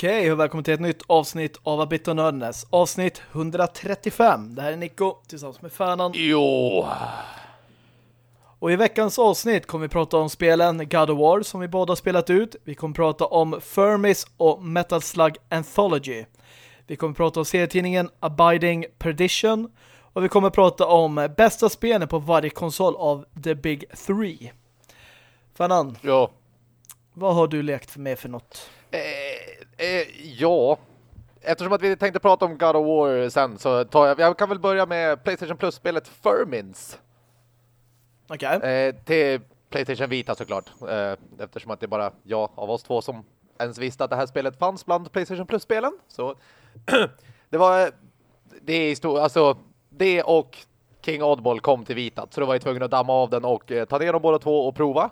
Okej, och välkommen till ett nytt avsnitt av Abit och Nördnäs. Avsnitt 135. Det här är Nico tillsammans med Färnan. Jo. Och i veckans avsnitt kommer vi prata om spelen God of War som vi båda spelat ut. Vi kommer prata om Fermis och Metal Slug Anthology. Vi kommer prata om serietidningen Abiding Perdition. Och vi kommer prata om bästa spelen på varje konsol av The Big Three. Fanan, Ja. vad har du lekt med för något? Eh, eh, ja. Eftersom att vi tänkte prata om God of War sen så tar jag, jag kan väl börja med Playstation Plus-spelet Fermins. Okej. Eh, till Playstation Vita såklart. Eh, eftersom att det är bara jag av oss två som ens visste att det här spelet fanns bland Playstation Plus-spelen. Så det var det är stor, alltså det och King Oddball kom till Vita. Så då var jag tvungen att damma av den och eh, ta ner dem båda två och prova.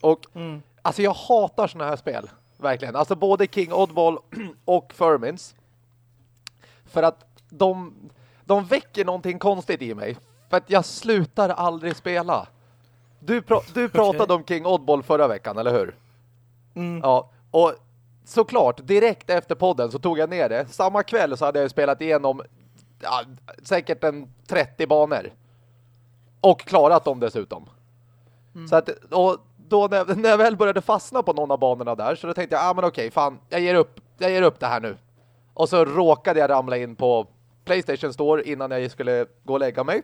Och Mm. alltså jag hatar såna här spel. Verkligen. Alltså både King Oddball och Fermins. För att de, de väcker någonting konstigt i mig. För att jag slutar aldrig spela. Du, pra- du pratade om King Oddball förra veckan, eller hur? Mm. Ja, och såklart, direkt efter podden så tog jag ner det. Samma kväll så hade jag spelat igenom ja, säkert en 30 banor. Och klarat dem dessutom. Så att, och då när jag, när jag väl började fastna på någon av banorna där så då tänkte jag, ah men okej, fan, jag ger upp, jag ger upp det här nu. Och så råkade jag ramla in på Playstation Store innan jag skulle gå och lägga mig.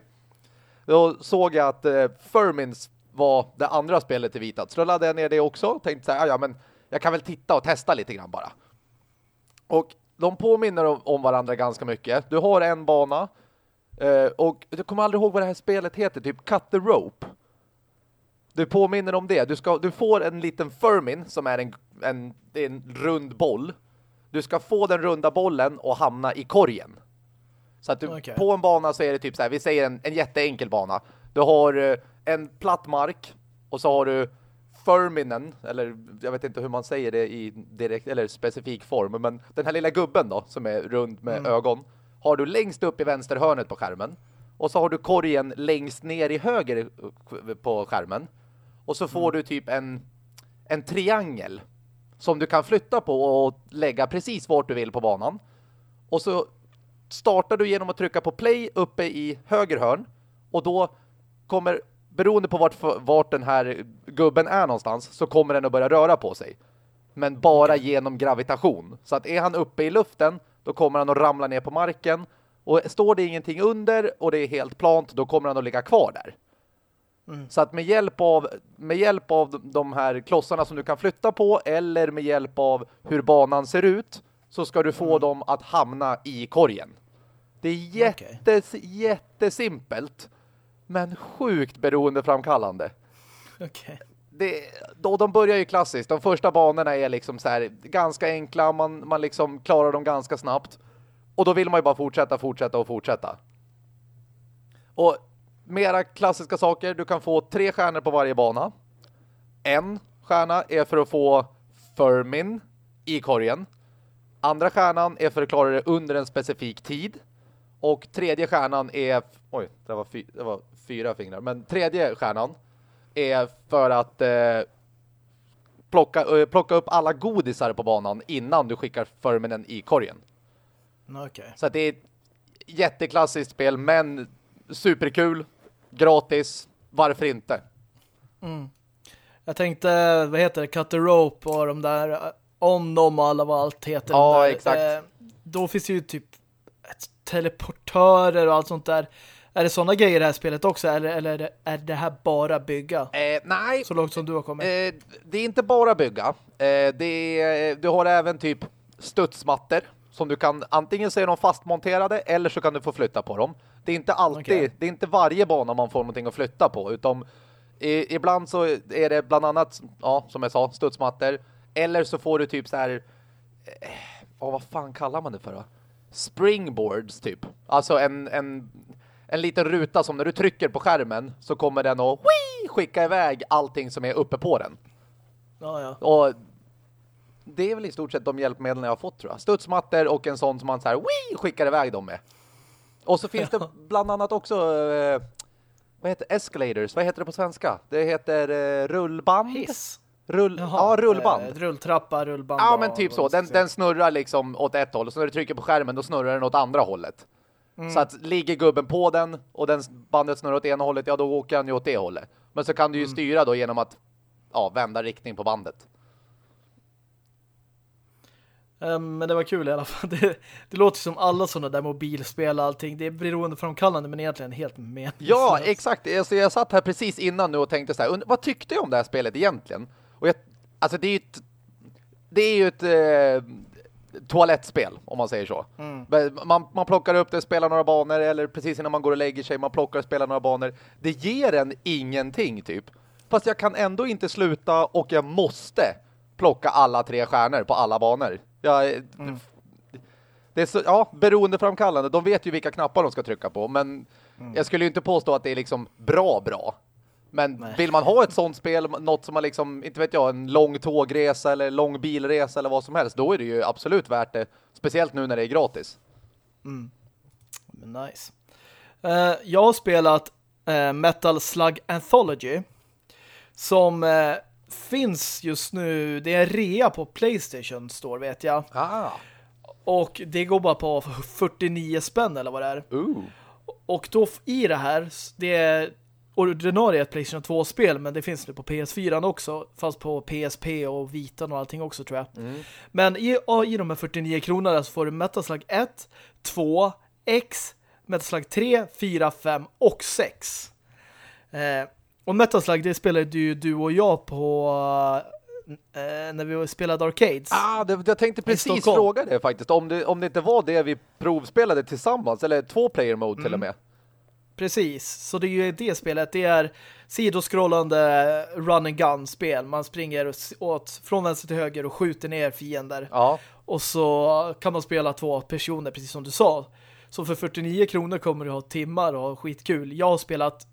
Då såg jag att eh, Fermins var det andra spelet i vitat, Så då laddade jag ner det också. Tänkte så här, "Ah, ja men jag kan väl titta och testa lite grann bara. Och de påminner om, om varandra ganska mycket. Du har en bana eh, och du kommer aldrig ihåg vad det här spelet heter. Typ Cut the Rope. Du påminner om det. Du, ska, du får en liten Fermin som är en, en, en rund boll. Du ska få den runda bollen och hamna i korgen. Så att du, Okej. på en bana så är det typ så här, vi säger en, en jätteenkel bana. Du har eh, en platt mark och så har du Ferminen, eller jag vet inte hur man säger det i direkt eller specifik form, men den här lilla gubben då, som är rund med ögon, har du längst upp i vänster hörnet på skärmen. Och så har du korgen längst ner i höger på skärmen. Och så får du typ en, en triangel som du kan flytta på och lägga precis vart du vill på banan. Och så startar du genom att trycka på play uppe i höger hörn och då kommer, beroende på vart, vart den här gubben är någonstans, så kommer den att börja röra på sig. Men bara genom gravitation. Så att är han uppe i luften, då kommer han att ramla ner på marken. Och står det ingenting under och det är helt plant, då kommer han att ligga kvar där. Så att med hjälp av med hjälp av de här klossarna som du kan flytta på eller med hjälp av hur banan ser ut så ska du få dem att hamna i korgen. Det är jättes, jättesimpelt men sjukt beroendeframkallande. Okej. Det, då, de börjar ju klassiskt. De första banorna är liksom så här ganska enkla. Man, man liksom klarar dem ganska snabbt. Och då vill man ju bara fortsätta, fortsätta och fortsätta. Och mera klassiska saker. Du kan få tre stjärnor på varje bana. En stjärna är för att få Fermin i korgen. Andra stjärnan är för att klara det under en specifik tid. Och tredje stjärnan är... Oj, det var, fy, det var fyra fingrar. Men tredje stjärnan är för att eh, plocka, eh, plocka upp alla godisar på banan innan du skickar Ferminen i korgen. Okej. Så det är ett jätteklassiskt spel, men superkul, gratis, varför inte? Jag tänkte, vad heter det? Cut the Rope och de där, om de och alla vad allt heter. Ja, där, exakt. eh, då finns ju typ teleportörer och allt sånt där. Är det sådana grejer i det här spelet också? Eller, eller är, det, är det här bara bygga? Eh, nej, Så långt som du har kommit. eh, det är inte bara bygga. Eh, det är, du har även typ studsmattor som du kan, antingen så är de fastmonterade eller så kan du få flytta på dem. Det är inte alltid, Okej. det är inte varje bana man får någonting att flytta på, utan i, ibland så är det bland annat, ja, som jag sa, studsmattor. Eller så får du typ så här, oh, vad fan kallar man det för då? Springboards typ. Alltså en, en, en liten ruta som när du trycker på skärmen så kommer den att wii, skicka iväg allting som är uppe på den. Ja, ja. Och det är väl i stort sett de hjälpmedel jag har fått tror jag. Studsmattor och en sån som man så här wii, skickar iväg dem med. Och så finns det bland annat också eh, vad heter escalators? Vad heter det på svenska? Det heter eh, rullband. Hiss. Rull, Jaha, ja, rullband. Eh, rulltrappa, rullband. Ja, men typ så. Den, den snurrar liksom åt ett håll och så när du trycker på skärmen då snurrar den åt andra hållet. Mm. Så att ligger gubben på den och den bandet snurrar åt ena hållet, ja då åker han ju åt det hållet. Men så kan du ju Mm. styra då genom att ja, vända riktning på bandet. Eh, Men det var kul i alla fall. Det, det låter som alla sådana där mobilspel och allting. Det är beroendeframkallande men egentligen helt meningslöst. Ja, exakt. Alltså, jag satt här precis innan nu och tänkte så här, vad tyckte jag om det här spelet egentligen? Och jag, alltså det är ju ett, det är ju ett eh, toalettspel, om man säger så. Mm. Man, man plockar upp det, spelar några banor, eller precis innan man går och lägger sig, man plockar och spelar några banor. Det ger en ingenting, typ. Fast jag kan ändå inte sluta och jag måste plocka alla tre stjärnor på alla banor. Jag, Mm. det är så, ja, beroendeframkallande. De vet ju vilka knappar de ska trycka på, men Mm. jag skulle ju inte påstå att det är liksom bra bra. Men Nej. vill man ha ett sånt spel, något som man liksom, inte vet jag, en lång tågresa eller lång bilresa eller vad som helst, då är det ju absolut värt det. Speciellt nu när det är gratis. Men nice. Eh, jag har spelat eh, Metal Slug Anthology som eh, finns just nu. Det är rea på Playstation står vet jag. Ah. Och det går bara på 49 spänn eller vad det är. Ooh. Och då i det här, det är ordinarie ett Playstation 2-spel, men det finns nu på PS4 också, fast på PSP och Vitan och allting också tror jag. Men i, i de här 49 kronorna så får du Metal Slug 1, 2, X, Metal Slug 3, 4, 5 och 6. Eh, och Metal Slug, det spelade ju du och jag på eh, när vi spelade Arcades. Ah, det, jag tänkte precis fråga det faktiskt. Om det, om det inte var det vi provspelade tillsammans, eller två player mode till och med. Precis, så det är ju det spelet. Det är sidoskrollande run and gun spel. Man springer åt, från vänster till höger och skjuter ner fiender. Ja. Och så kan man spela två personer, precis som du sa. Så för 49 kronor kommer du ha timmar och skitkul. Jag har spelat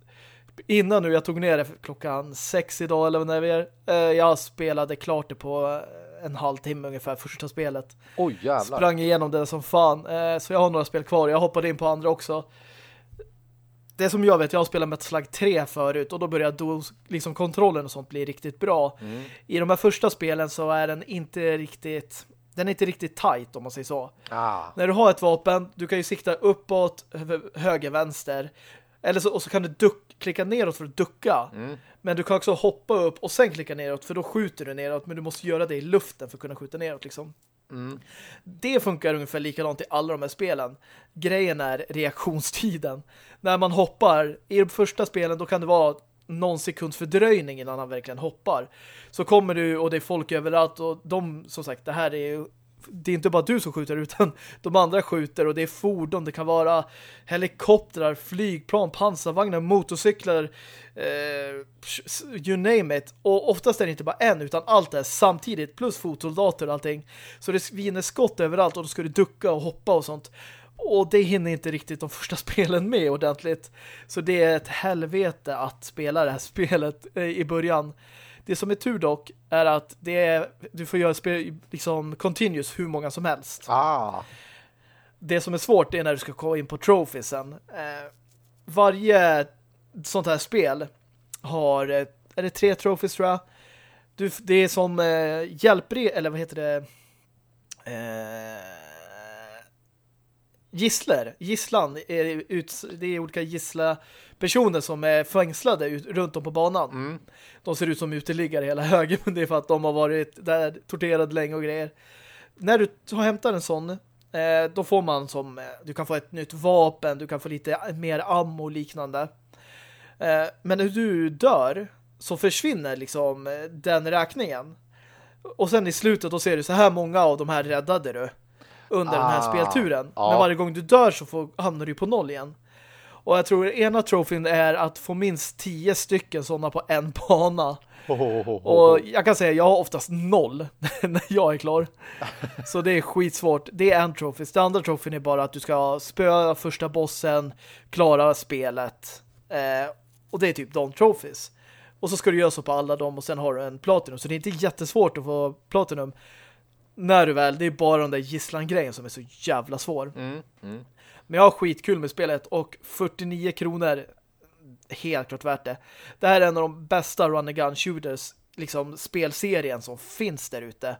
innan nu, jag tog ner det klockan sex idag eller när vi är. Eh, Jag spelade klart det på en halvtimme ungefär, första spelet. Oj jävlar. Sprang igenom det som fan. Eh, Så jag har några spel kvar. Jag hoppade in på andra också. Det som jag vet, jag har spelat Metal Slug 3 förut och då började då liksom kontrollen och sånt bli riktigt bra. I de här första spelen så är den inte riktigt den är inte riktigt tight om man säger så. Ah. När du har ett vapen, du kan ju sikta uppåt, hö- höger, vänster. Eller så, och så kan du duck, klicka neråt för att ducka. Men du kan också hoppa upp och sen klicka neråt för då skjuter du neråt. Men du måste göra det i luften för att kunna skjuta neråt liksom. Det funkar ungefär likadant i alla de här spelen. Grejen är reaktionstiden. När man hoppar, i de första spelen då kan det vara någon sekunds fördröjning innan han verkligen hoppar. Så kommer du och det är folk överallt och de, som sagt, det här är det är inte bara du som skjuter utan de andra skjuter och det är fordon, det kan vara helikoptrar, flygplan, pansarvagnar, motorcyklar eh, you name it. Och oftast är det inte bara en utan allt är samtidigt plus fotsoldater och allting. Så det viner skott överallt och då ska du ducka och hoppa och sånt. Och det hinner inte riktigt de första spelen med ordentligt. Så det är ett helvete att spela det här spelet eh, i början. Det som är tur dock är att det är, du får göra spel liksom continuous hur många som helst. Ah. Det som är svårt är när du ska gå in på trophiesen. Eh, varje sånt här spel har, är det tre trophies tror jag? Du, det är som eh, hjälper eller vad heter det? Eh, gissler. Gisslan är ut, det är olika gissla personer som är fängslade ut, runt om på banan. De ser ut som uteliggare hela högen men det är för att de har varit där torterade länge och grejer. När du har hämtat en sån eh, då får man som, eh, du kan få ett nytt vapen, du kan få lite mer ammo och liknande. Eh, men när du dör så försvinner liksom eh, den räkningen. Och sen i slutet då ser du så här många av de här räddade du under den här Ah, spelturen. ja. Men varje gång du dör så får, hamnar du på noll igen. Och jag tror ena trofén är att få minst tio stycken sådana på en bana. Och jag kan säga, jag har oftast noll när jag är klar. Så det är skitsvårt. Det är en trofé. Det andra trofén är bara att du ska spöa första bossen, klara spelet. Eh, och det är typ de trophies. Och så ska du göra så på alla dem och sen har du en platinum. Så det är inte jättesvårt att få platinum. När du väl, det är bara den där gisslan-grejen som är så jävla svår. Mm, mm. Men jag har skitkul med spelet och 49 kronor helt klart värt det. Det här är en av de bästa run and gun shooters liksom spelserien som finns där ute.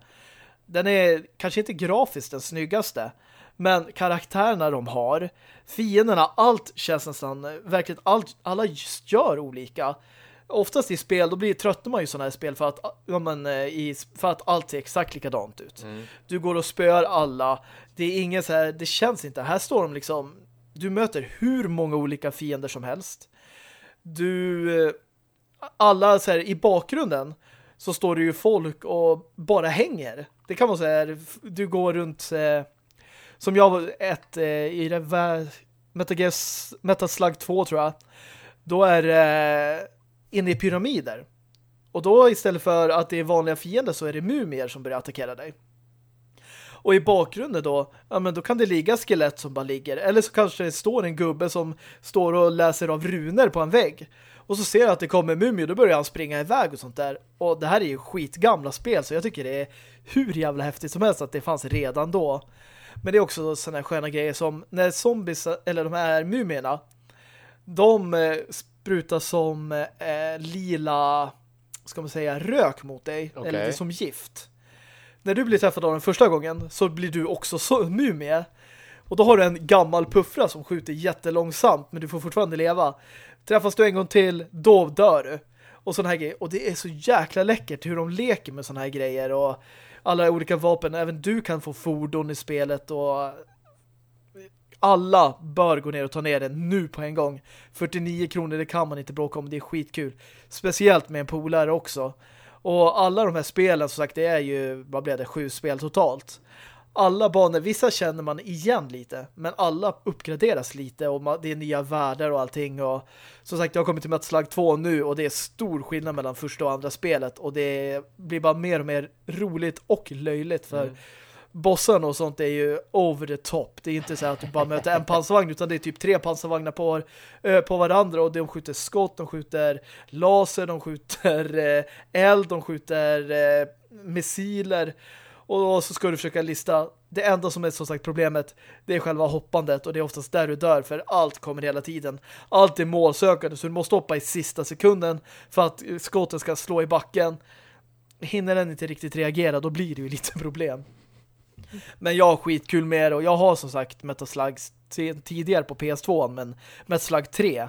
Den är kanske inte grafiskt den snyggaste, men karaktärerna de har, fienderna, allt känns nästan, verkligen allt, alla gör olika. Oftast i spel, då blir tröttnar man ju sådana här spel för att, ja, men, i, för att allt ser exakt likadant ut. Mm. Du går och spöar alla. Det är ingen så här, det känns inte. Här står de liksom, du möter hur många olika fiender som helst. Du, alla så här, i bakgrunden så står det ju folk och bara hänger. Det kan vara så här, du går runt eh, som jag ett eh, i det Metal, Gear, Metal Slug 2 tror jag. Då är det eh, inne i pyramider. Och då istället för att det är vanliga fiender så är det mumier som börjar attackera dig. Och i bakgrunden då, ja men då kan det ligga skelett som bara ligger. Eller så kanske det står en gubbe som står och läser av runor på en vägg. Och så ser jag att det kommer mumier och då börjar han springa iväg och sånt där. Och det här är ju skitgamla spel så jag tycker det är hur jävla häftigt som helst att det fanns redan då. Men det är också sådana här sköna grejer som när zombies, eller de här mumierna, de eh, sprutar som eh, lila, ska man säga, rök mot dig. Okay. Eller som gift. När du blir träffad av den första gången så blir du också så mumie. Och då har du en gammal puffra som skjuter jättelångsamt men du får fortfarande leva. Träffas du en gång till, då dör du. Och sådana här grejer. Och det är så jäkla läckert hur de leker med sådana här grejer och alla olika vapen. Även du kan få fordon i spelet och alla bör gå ner och ta ner den nu på en gång. 49 kronor, det kan man inte bråka om. Det är skitkul. Speciellt med en polare också. Och alla de här spelen, som sagt, det är ju, vad blev det, sju spel totalt alla banor, vissa känner man igen lite, men alla uppgraderas lite och det är nya världar och allting och som sagt, jag har kommit till Metal Slug 2 nu och det är stor skillnad mellan första och andra spelet och det blir bara mer och mer roligt och löjligt för mm bossen och sånt är ju over the top. Det är inte så att du bara möter en pansarvagn utan det är typ tre pansarvagnar på, eh, på varandra och de skjuter skott, de skjuter laser, de skjuter eh, eld, de skjuter eh, missiler och så ska du försöka lista det enda som är som sagt problemet det är själva hoppandet och det är oftast där du dör för allt kommer hela tiden. Allt är målsökande så du måste hoppa i sista sekunden för att skotten ska slå i backen. Hinner den inte riktigt reagera då blir det ju lite problem. Men jag har skitkul med det och jag har som sagt Metal Slug tidigare på PS2 men Metal Slug 3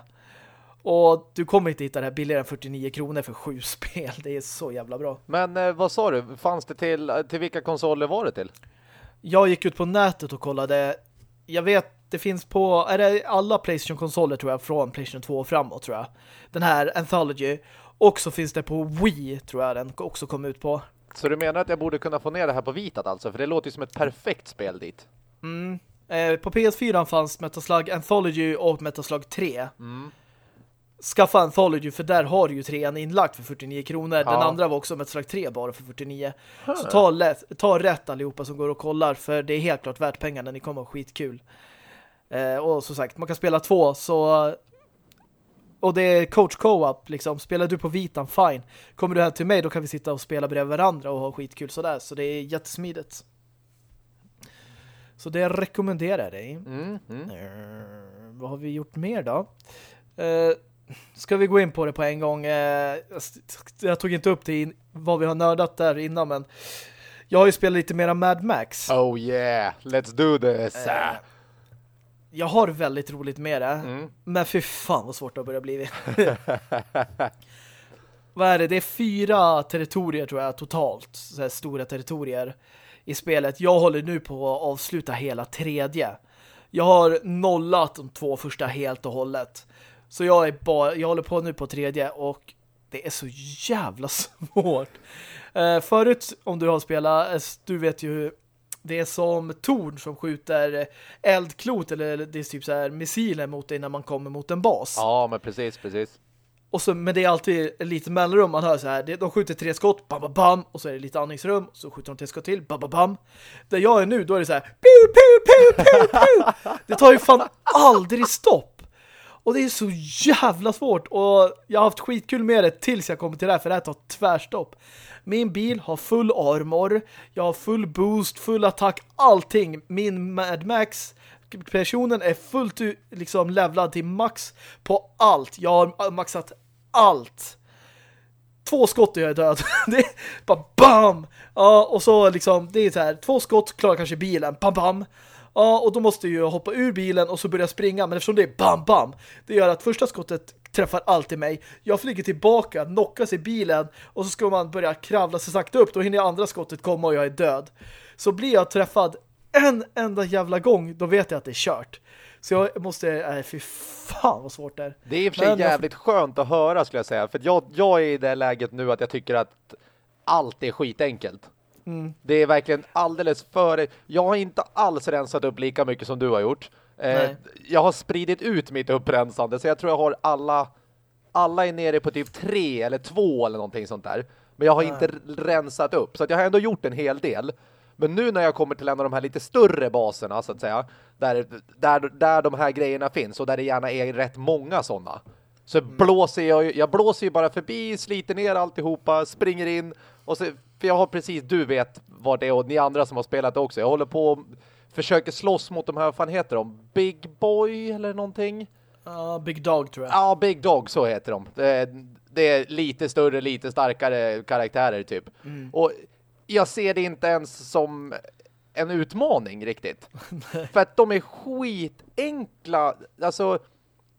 och du kommer inte hitta det här billigare än 49 kronor för sju spel. Det är så jävla bra. Men eh, vad sa du? Fanns det till, till vilka konsoler var det till? Jag gick ut på nätet och kollade. Jag vet, det finns på är det alla Playstation-konsoler tror jag, från Playstation 2 och framåt tror jag. Den här Anthology. Och så finns det på Wii tror jag den också kom ut på. Så du menar att jag borde kunna få ner det här på vitat alltså? För det låter ju som ett perfekt spel dit. Mm. Eh, på PS4 fanns Metal Slug Anthology och Metal Slug 3. Mm skaffa Anthology för där har du ju trean inlagt för 49 kronor. Ja. Den andra var också ett slags tre bara för 49. Hmm. Så ta, lätt, ta rätt allihopa som går och kollar för det är helt klart värt pengarna. Ni kommer att skitkul. Eh, och som sagt, man kan spela två så och det är coach co-op liksom. Spelar du på vitan, fine. Kommer du här till mig, då kan vi sitta och spela bredvid varandra och ha skitkul sådär. Så det är jättesmidigt. Så det rekommenderar jag dig. Mm, mm. Uh, vad har vi gjort mer då? Uh, ska vi gå in på det på en gång? Eh, jag tog inte upp in, vad vi har nördat där innan, men jag har ju spelat lite mera Mad Max. Oh yeah, let's do this! Jag har väldigt roligt med det, mm. men för fan vad svårt det har börjat bli. vad är det? Det är fyra territorier tror jag totalt, så här stora territorier i spelet. Jag håller nu på att avsluta hela tredje. Jag har nollat de två första helt och hållet. Så jag är bara, jag håller på nu på tredje och det är så jävla svårt. Uh, förut, om du har spelat, eh, du vet ju det är som torn som skjuter eldklot eller det är typ så här missiler mot dig när man kommer mot en bas. Ja, men precis, precis. Och så, men det är alltid lite mellanrum. Man hör så här, de skjuter tre skott, bam, bam, bam, och så är det lite andningsrum, så skjuter de tre skott till, bam, bam, bam. Där jag är nu, då är det så här, pew, pew, pew, pew, pew. Det tar ju fan aldrig stopp. Och det är så jävla svårt. Och jag har haft skitkul med det tills jag kommer till det här. För det här tar tvärstopp. Min bil har full armor. Jag har full boost, full attack, allting. Min Mad Max personen är fullt liksom levlad till max på allt. Jag har maxat allt. två skott och jag är död. det är bara BAM! Ja, och så liksom, det är så här, två skott klarar kanske bilen. Bam, bam! Ja, och då måste jag hoppa ur bilen och så börja springa. Men eftersom det är bam, bam, det gör att första skottet träffar alltid mig. Jag flyger tillbaka, knockas i bilen och så ska man börja kravla sig sakta upp. Då hinner andra skottet komma och jag är död. Så blir jag träffad en enda jävla gång, då vet jag att det är kört. Så jag måste, nej fy fan vad svårt det är. Det är i och för sig jag- jävligt skönt att höra skulle jag säga. För jag, jag är i det läget nu att jag tycker att allt är skitenkelt. Mm. Det är verkligen alldeles för... Jag har inte alls rensat upp lika mycket som du har gjort. Eh, jag har spridit ut mitt upprensande så jag tror jag har alla... Alla är nere på typ tre eller två eller någonting sånt där. Men jag har Nej. inte rensat upp. Så att jag har ändå gjort en hel del. Men nu när jag kommer till en av de här lite större baserna så att säga. Där, där, där de här grejerna finns och där det gärna är rätt många sådana. Så blåser jag, jag blåser ju bara förbi, sliter ner alltihopa, springer in. Och så, för jag har precis, du vet vad det är och ni andra som har spelat också. Jag håller på och försöker slåss mot de här, vad fan heter de? Big Boy eller någonting? Ja, Big Dog tror jag. Ja, Big Dog, så heter de. Det är, det är lite större, lite starkare karaktärer typ. Och jag ser det inte ens som en utmaning riktigt. För att de är skitenkla. Alltså,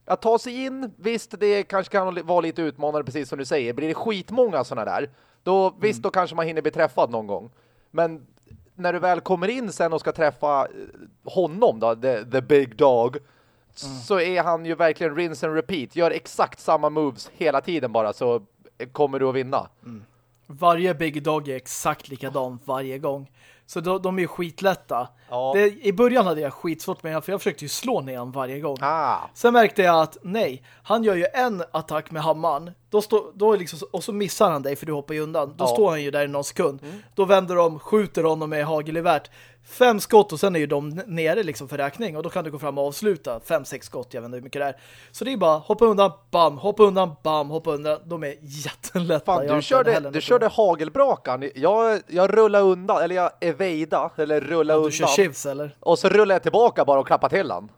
att ta sig in, visst det kanske kan vara lite utmanande precis som du säger. Blir det skitmånga sådana där, då visst då kanske man hinner bli träffad någon gång. Men när du väl kommer in sen och ska träffa eh, honom då, the, the big dog, så är han ju verkligen rinse and repeat. Gör exakt samma moves hela tiden bara så kommer du att vinna. Varje Big Dog är exakt likadan varje gång. Så de, de är ju skitlätta. Ja. Det, I början hade jag skitsvårt med honom, för jag försökte ju slå ner honom varje gång. Ah. Sen märkte jag att nej, han gör ju en attack med hammaren. Då stå, då liksom, och så missar han dig för du hoppar ju undan. Då Ja. står han ju där i någon sekund. Då vänder de, skjuter honom med hagelgevärt. Fem skott och sen är ju de nere liksom för räkning. Och då kan du gå fram och avsluta. Fem, sex skott, jag vet inte hur mycket det är. Så det är bara hoppa undan, bam, hoppa undan, bam, hoppa undan. De är jättelätta. Fan, du körde, du körde hagelbrakan. Jag, jag rullar undan, eller jag evada, eller rullar Du undan. kör chivs eller? Och så rullar jag tillbaka bara och klappar till han.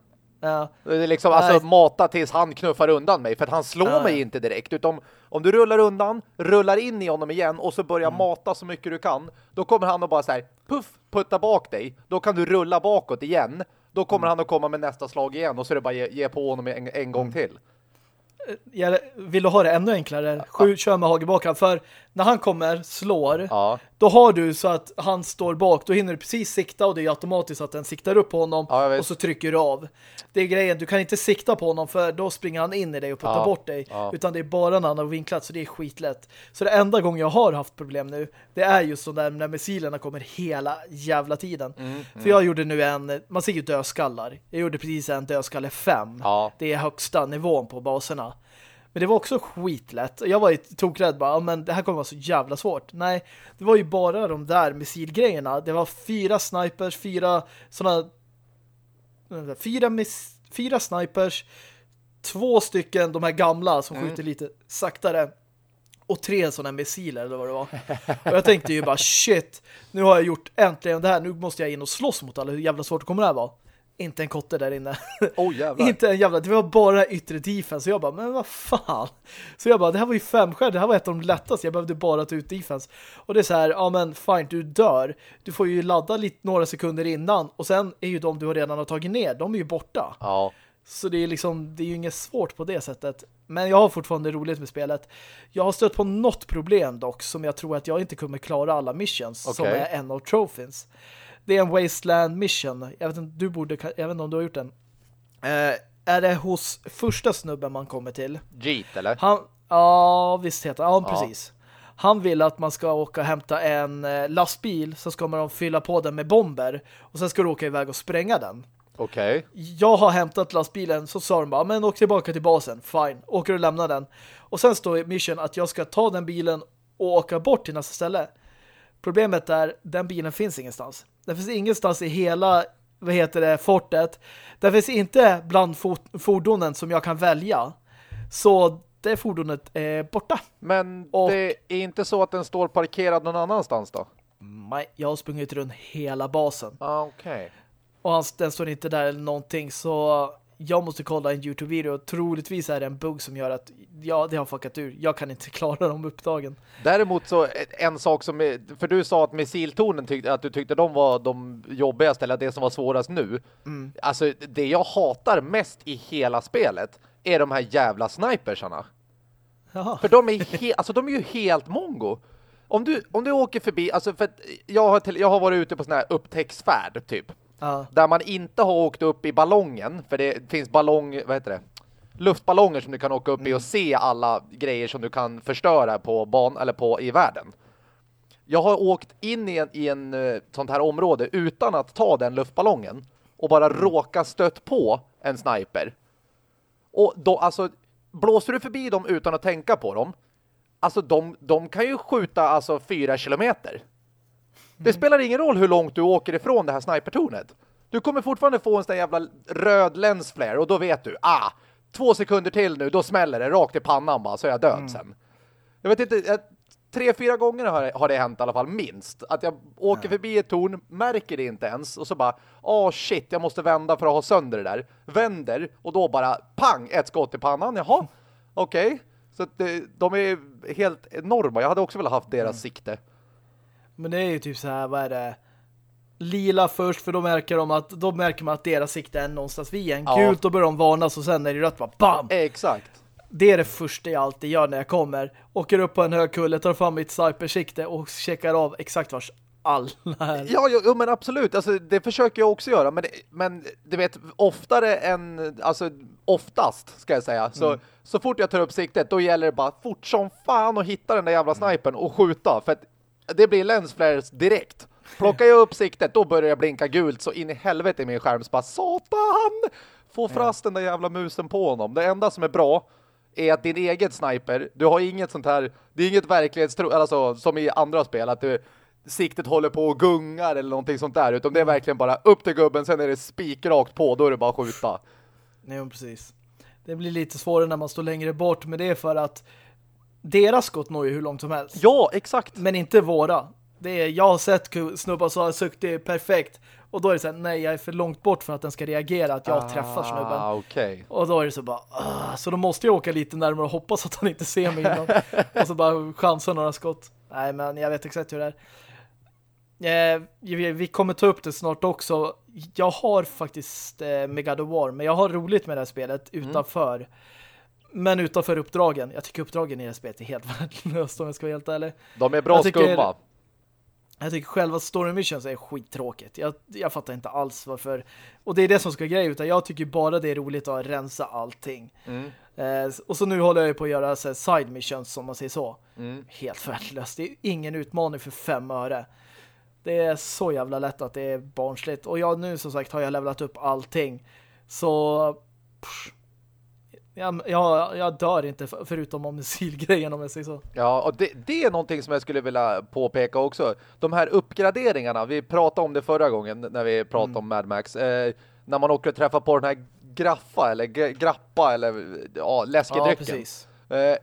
Ja. Det är liksom, Nej. alltså mata tills han knuffar undan mig. För att han slår Ja, mig ja. inte direkt. Utan om du rullar undan, rullar in i honom igen och så börjar Mm. mata så mycket du kan. Då kommer han att bara så här, puff, putta bak dig. Då kan du rulla bakåt igen. Då kommer Mm. han att komma med nästa slag igen. Och så är det bara ge, ge på honom en, en gång Mm. till. Jag vill du ha det ännu enklare? Sju, kör med hagelbakan. För när han kommer, slår, Ja, då har du så att han står bak. Då hinner du precis sikta och det är automatiskt att den siktar upp på honom. Ja, och så trycker du av. Det är grejen, du kan inte sikta på honom för då springer han in i dig och puttar Ja, bort dig. ja. Utan det är bara när han har vinklat så det är skitlätt. Så det enda gången jag har haft problem nu, det är just så där när missilerna kommer hela jävla tiden. Mm, För jag gjorde nu en, man ser ju dödskallar. Jag gjorde precis en dödskalle 5. ja. Det är högsta nivån på baserna. Men det var också skitlätt. Jag var ju tokrädd bara, "Ja, men det här kommer vara så jävla svårt. Nej, det var ju bara de där missilgrejerna. Det var fyra snipers, fyra sådana fyra, fyra snipers, två stycken de här gamla som skjuter lite saktare och tre sådana missiler eller vad det var. Och jag tänkte ju bara shit, nu har jag gjort äntligen det här. Nu måste jag in och slåss mot alla. Hur jävla svårt kommer det här vara? Inte en kotte där inne. Oh jävlar. Inte en jävla, det var bara yttre defense. Så jag bara, men vad fan? Så jag bara, det här var ju fem skär, det här var ett av de lättaste. Jag behövde bara ta ut defense. Och det är så här, ja men fine, du dör. Du får ju ladda lite några sekunder innan. Och sen är ju de du redan har tagit ner, de är ju borta. Ja. Så det är liksom, det är ju inget svårt på det sättet. Men jag har fortfarande roligt med spelet. Jag har stött på något problem dock som jag tror att jag inte kommer klara alla missions som Okej. är en av trophies. Det är en Wasteland mission. Jag vet inte, du borde, jag vet inte om du har gjort den. Eh, är det hos första snubben man kommer till? Jeet, eller? Han, ja visst heter han, ja, Ja. precis. Han vill att man ska åka och hämta en eh, lastbil så ska man fylla på den med bomber och sen ska du åka iväg och spränga den. Okej. Jag har hämtat lastbilen så sa de bara, men åk tillbaka till basen. Fine. Åker och lämnar den. Och sen står i mission att jag ska ta den bilen och åka bort till nästa ställe. Problemet är, den bilen finns ingenstans. Den finns ingenstans i hela, vad heter det, fortet. Den finns inte bland fordonen som jag kan välja. Så det fordonet är borta. Men Och- det är inte så att den står parkerad någon annanstans då? Nej, jag har sprungit runt hela basen. Ah, Okej. Och han, den står inte där eller någonting så jag måste kolla en Youtube-video. Troligtvis är det en bugg som gör att ja, det har fuckat ur. Jag kan inte klara de uppdragen. Däremot så en sak som är, för du sa att missiltornen tyckte att du tyckte de var de jobbigaste eller det som var svårast nu. Mm. Alltså det jag hatar mest i hela spelet är de här jävla snipersarna. Jaha. För de är, he- alltså, de är ju helt mongo. Om du, om du åker förbi, alltså för jag har, jag har varit ute på sån här upptäcktsfärd typ. Ja. Där man inte har åkt upp i ballongen, för det finns ballong, vad heter det? Luftballonger som du kan åka upp i och se alla grejer som du kan förstöra på ban eller på i världen. Jag har åkt in i en, i en eh, sånt här område utan att ta den luftballongen och bara råka stött på en sniper. Och då, alltså, blåser du förbi dem utan att tänka på dem, alltså de, de kan ju skjuta alltså fyra kilometer. Det spelar ingen roll hur långt du åker ifrån det här snipertornet. Du kommer fortfarande få en sån jävla röd lensflare och då vet du, ah, två sekunder till nu, då smäller det rakt i pannan bara, så är jag död sen. Jag vet inte, jag, tre, fyra gånger har, har det hänt i alla fall, minst. Att jag åker förbi ett torn, märker det inte ens och så bara, åh shit, jag måste vända för att ha sönder det där. Vänder och då bara, pang, ett skott i pannan, jaha, okej. Så att det, de är helt enorma. Jag hade också velat haft deras sikte. Men det är ju typ så här, vad är det? Lila först, för då märker de att då märker man att deras sikte är någonstans vid en. Ja. Gult, då börjar de varnas och sen är det rött, bara BAM! Exakt. Det är det första jag alltid gör när jag kommer. Åker upp på en hög kulle, tar fram mitt snipersikte och checkar av exakt vars alla är. Ja, jo, men absolut. Alltså, det försöker jag också göra. Men, men du vet, oftare än... Alltså, oftast, ska jag säga. Så, så fort jag tar upp siktet, då gäller det bara fort som fan att hitta den där jävla snipern och skjuta. För att det blir lensflares direkt. Plockar jag upp siktet, då börjar jag blinka gult så in i helvete i min skärm. Så bara, satan! Få frast den där jävla musen på honom. Det enda som är bra är att din egen sniper, du har inget sånt här, det är inget verklighetstro, alltså som i andra spel, att du siktet håller på och gungar eller någonting sånt där, utan det är verkligen bara upp till gubben, sen är det spikrakt på, då är det bara att skjuta. Nej, precis. Det blir lite svårare när man står längre bort, men det är för att deras skott når ju hur långt som helst. Ja, exakt. Men inte våra. Det är, jag har sett snubbar som har suktit perfekt. Och då är det så här, nej jag är för långt bort för att den ska reagera att jag träffar snubben. Ah, okej. Och då är det så bara, ah, så då måste jag åka lite närmare och hoppas att han inte ser mig innan. och så bara chansa några skott. Nej men jag vet exakt hur det är. Eh, vi, vi kommer ta upp det snart också. Jag har faktiskt eh, of War, men jag har roligt med det här spelet utanför. Men utanför uppdragen. Jag tycker uppdragen i det spelet är helt värdelöst om jag ska vara helt ärlig. De är bra Jag tycker- skumma. Jag tycker själva story missions är skittråkigt. Jag, jag fattar inte alls varför. Och det är det som ska greja utan jag tycker bara det är roligt att rensa allting. Mm. Eh, och så nu håller jag på att göra så side missions som man säger så. Mm. Helt värdelöst. Det är ingen utmaning för fem öre. Det är så jävla lätt att det är barnsligt. Och jag nu som sagt har jag levlat upp allting. Så pff, jag, jag, jag dör inte för, förutom om missilgrejen om jag säger så. Ja, och det, det är någonting som jag skulle vilja påpeka också. De här uppgraderingarna, vi pratade om det förra gången när vi pratade om Mad Max. Eh, när man åker och träffar på den här graffa eller grappa eller ja, läskedrycken. Ja, precis. Eh,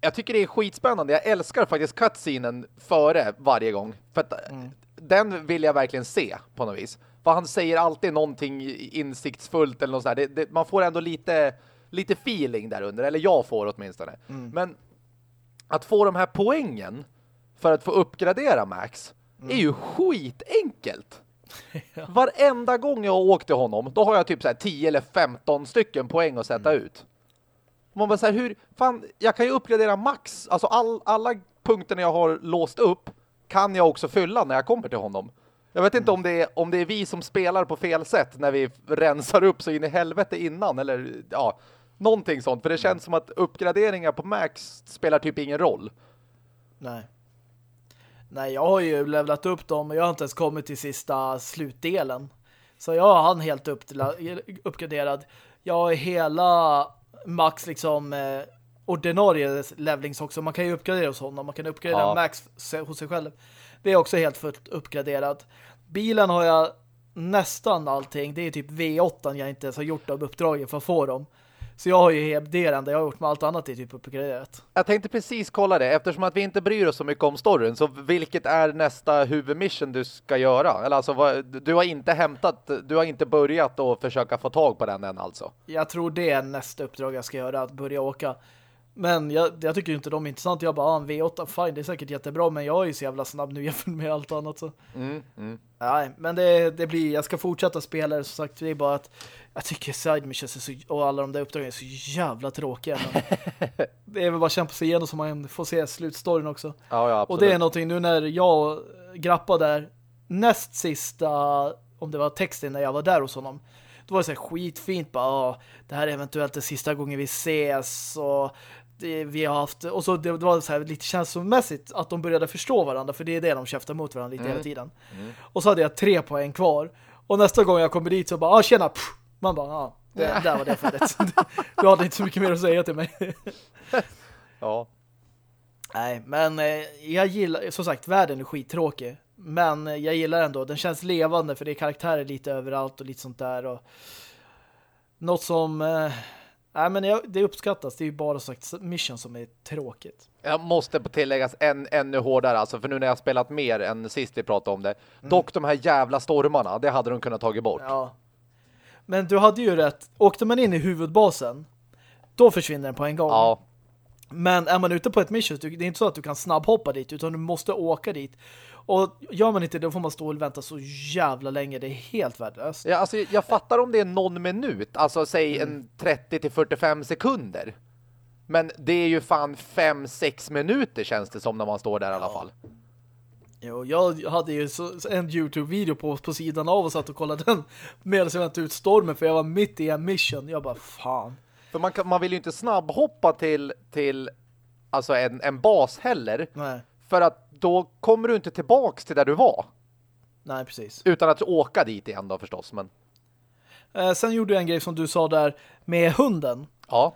jag tycker det är skitspännande. Jag älskar faktiskt cutscenen före varje gång. För att eh, den vill jag verkligen se på något vis. För han säger alltid någonting insiktsfullt eller något sånt det, man får ändå lite, lite feeling där under. Eller jag får åtminstone. Men att få de här poängen för att få uppgradera Max är ju skitenkelt. Varenda gång jag åkt till honom, då har jag typ så här 10 eller 15 stycken poäng att sätta ut. Man bara så här, hur, fan, jag kan ju uppgradera max. Alltså all, alla punkterna jag har låst upp kan jag också fylla när jag kommer till honom. Jag vet inte om det, är, om det är vi som spelar på fel sätt när vi rensar upp så in i helvete innan eller ja, någonting sånt. För det känns som att uppgraderingar på max spelar typ ingen roll. Nej. Nej, jag har ju levlat upp dem och jag har inte ens kommit till sista slutdelen. Så jag har han helt upp uppgraderad. Jag har hela Max liksom eh, ordinarie levlings också. Man kan ju uppgradera hos honom. Man kan uppgradera Ja. Max hos sig själv. Det är också helt fullt uppgraderad. Bilen har jag nästan allting. Det är typ V8 jag inte ens har gjort av uppdragen för att få dem. Så jag har ju hebderande, jag har gjort med allt annat i typ uppgraderat. Jag tänkte precis kolla det, eftersom att vi inte bryr oss så mycket om storyn, så vilket är nästa huvudmission du ska göra? Eller alltså, vad, du har inte hämtat, du har inte börjat att försöka få tag på den än alltså? Jag tror det är nästa uppdrag jag ska göra, att börja åka. Men jag, jag tycker inte de är intressant. Jag bara, ah, en V8, fine, det är säkert jättebra, men jag är ju så jävla snabb nu jämfört med allt annat. Så. Mm, mm. Nej, men det, det blir, jag ska fortsätta spela det, som sagt, det är bara att jag tycker side missions så, och alla de där uppdragen är så jävla tråkiga. Det är väl bara att kämpa sig igenom så man får se slutstoryn också. Ja, ja. Och det är någonting nu när jag och Grappa där näst sista, om det var texten när jag var där hos honom, då var det så här skitfint bara, ah, det här är eventuellt den sista gången vi ses och vi har haft, och så det, det var så här lite känslomässigt att de började förstå varandra, för det är det de käftar mot varandra lite Mm. hela tiden. Mm. Och så hade jag tre poäng kvar. Och nästa gång jag kommer dit så bara, ah tjena, pff. man bara, ah, det, där var det fallet. du hade inte så mycket mer att säga till mig. Ja. Nej, men eh, jag gillar, som sagt, världen är skittråkig. Men eh, jag gillar ändå, den känns levande för det är karaktärer lite överallt och lite sånt där. Och något som, eh, nej men jag, det uppskattas, det är ju bara sagt mission som är tråkigt. Jag måste på tilläggas än, ännu hårdare alltså, för nu när jag spelat mer än sist vi pratade om det. Dock de här jävla stormarna, det hade de kunnat tagit bort. Ja. Men du hade ju rätt, åkte man in i huvudbasen, då försvinner den på en gång. Ja, Men är man ute på ett mission, det är inte så att du kan snabbhoppa dit, utan du måste åka dit. Och gör man inte det, då får man stå och vänta så jävla länge. Det är helt värdelöst. Ja, alltså, jag fattar om det är någon minut, alltså säg en 30-45 sekunder. Men det är ju fan 5-6 minuter känns det som när man står där i alla fall. Jo, jag hade ju en Youtube-video på, på sidan av och satt och kollade den medan jag väntade ut stormen för jag var mitt i en mission. Jag bara, fan. För man, kan, man vill ju inte snabbhoppa till, till alltså en, en bas heller. Nej, För att då kommer du inte tillbaks till där du var. nej precis. Utan att åka dit igen då förstås. Men Eh, sen gjorde jag en grej som du sa där med hunden. ja,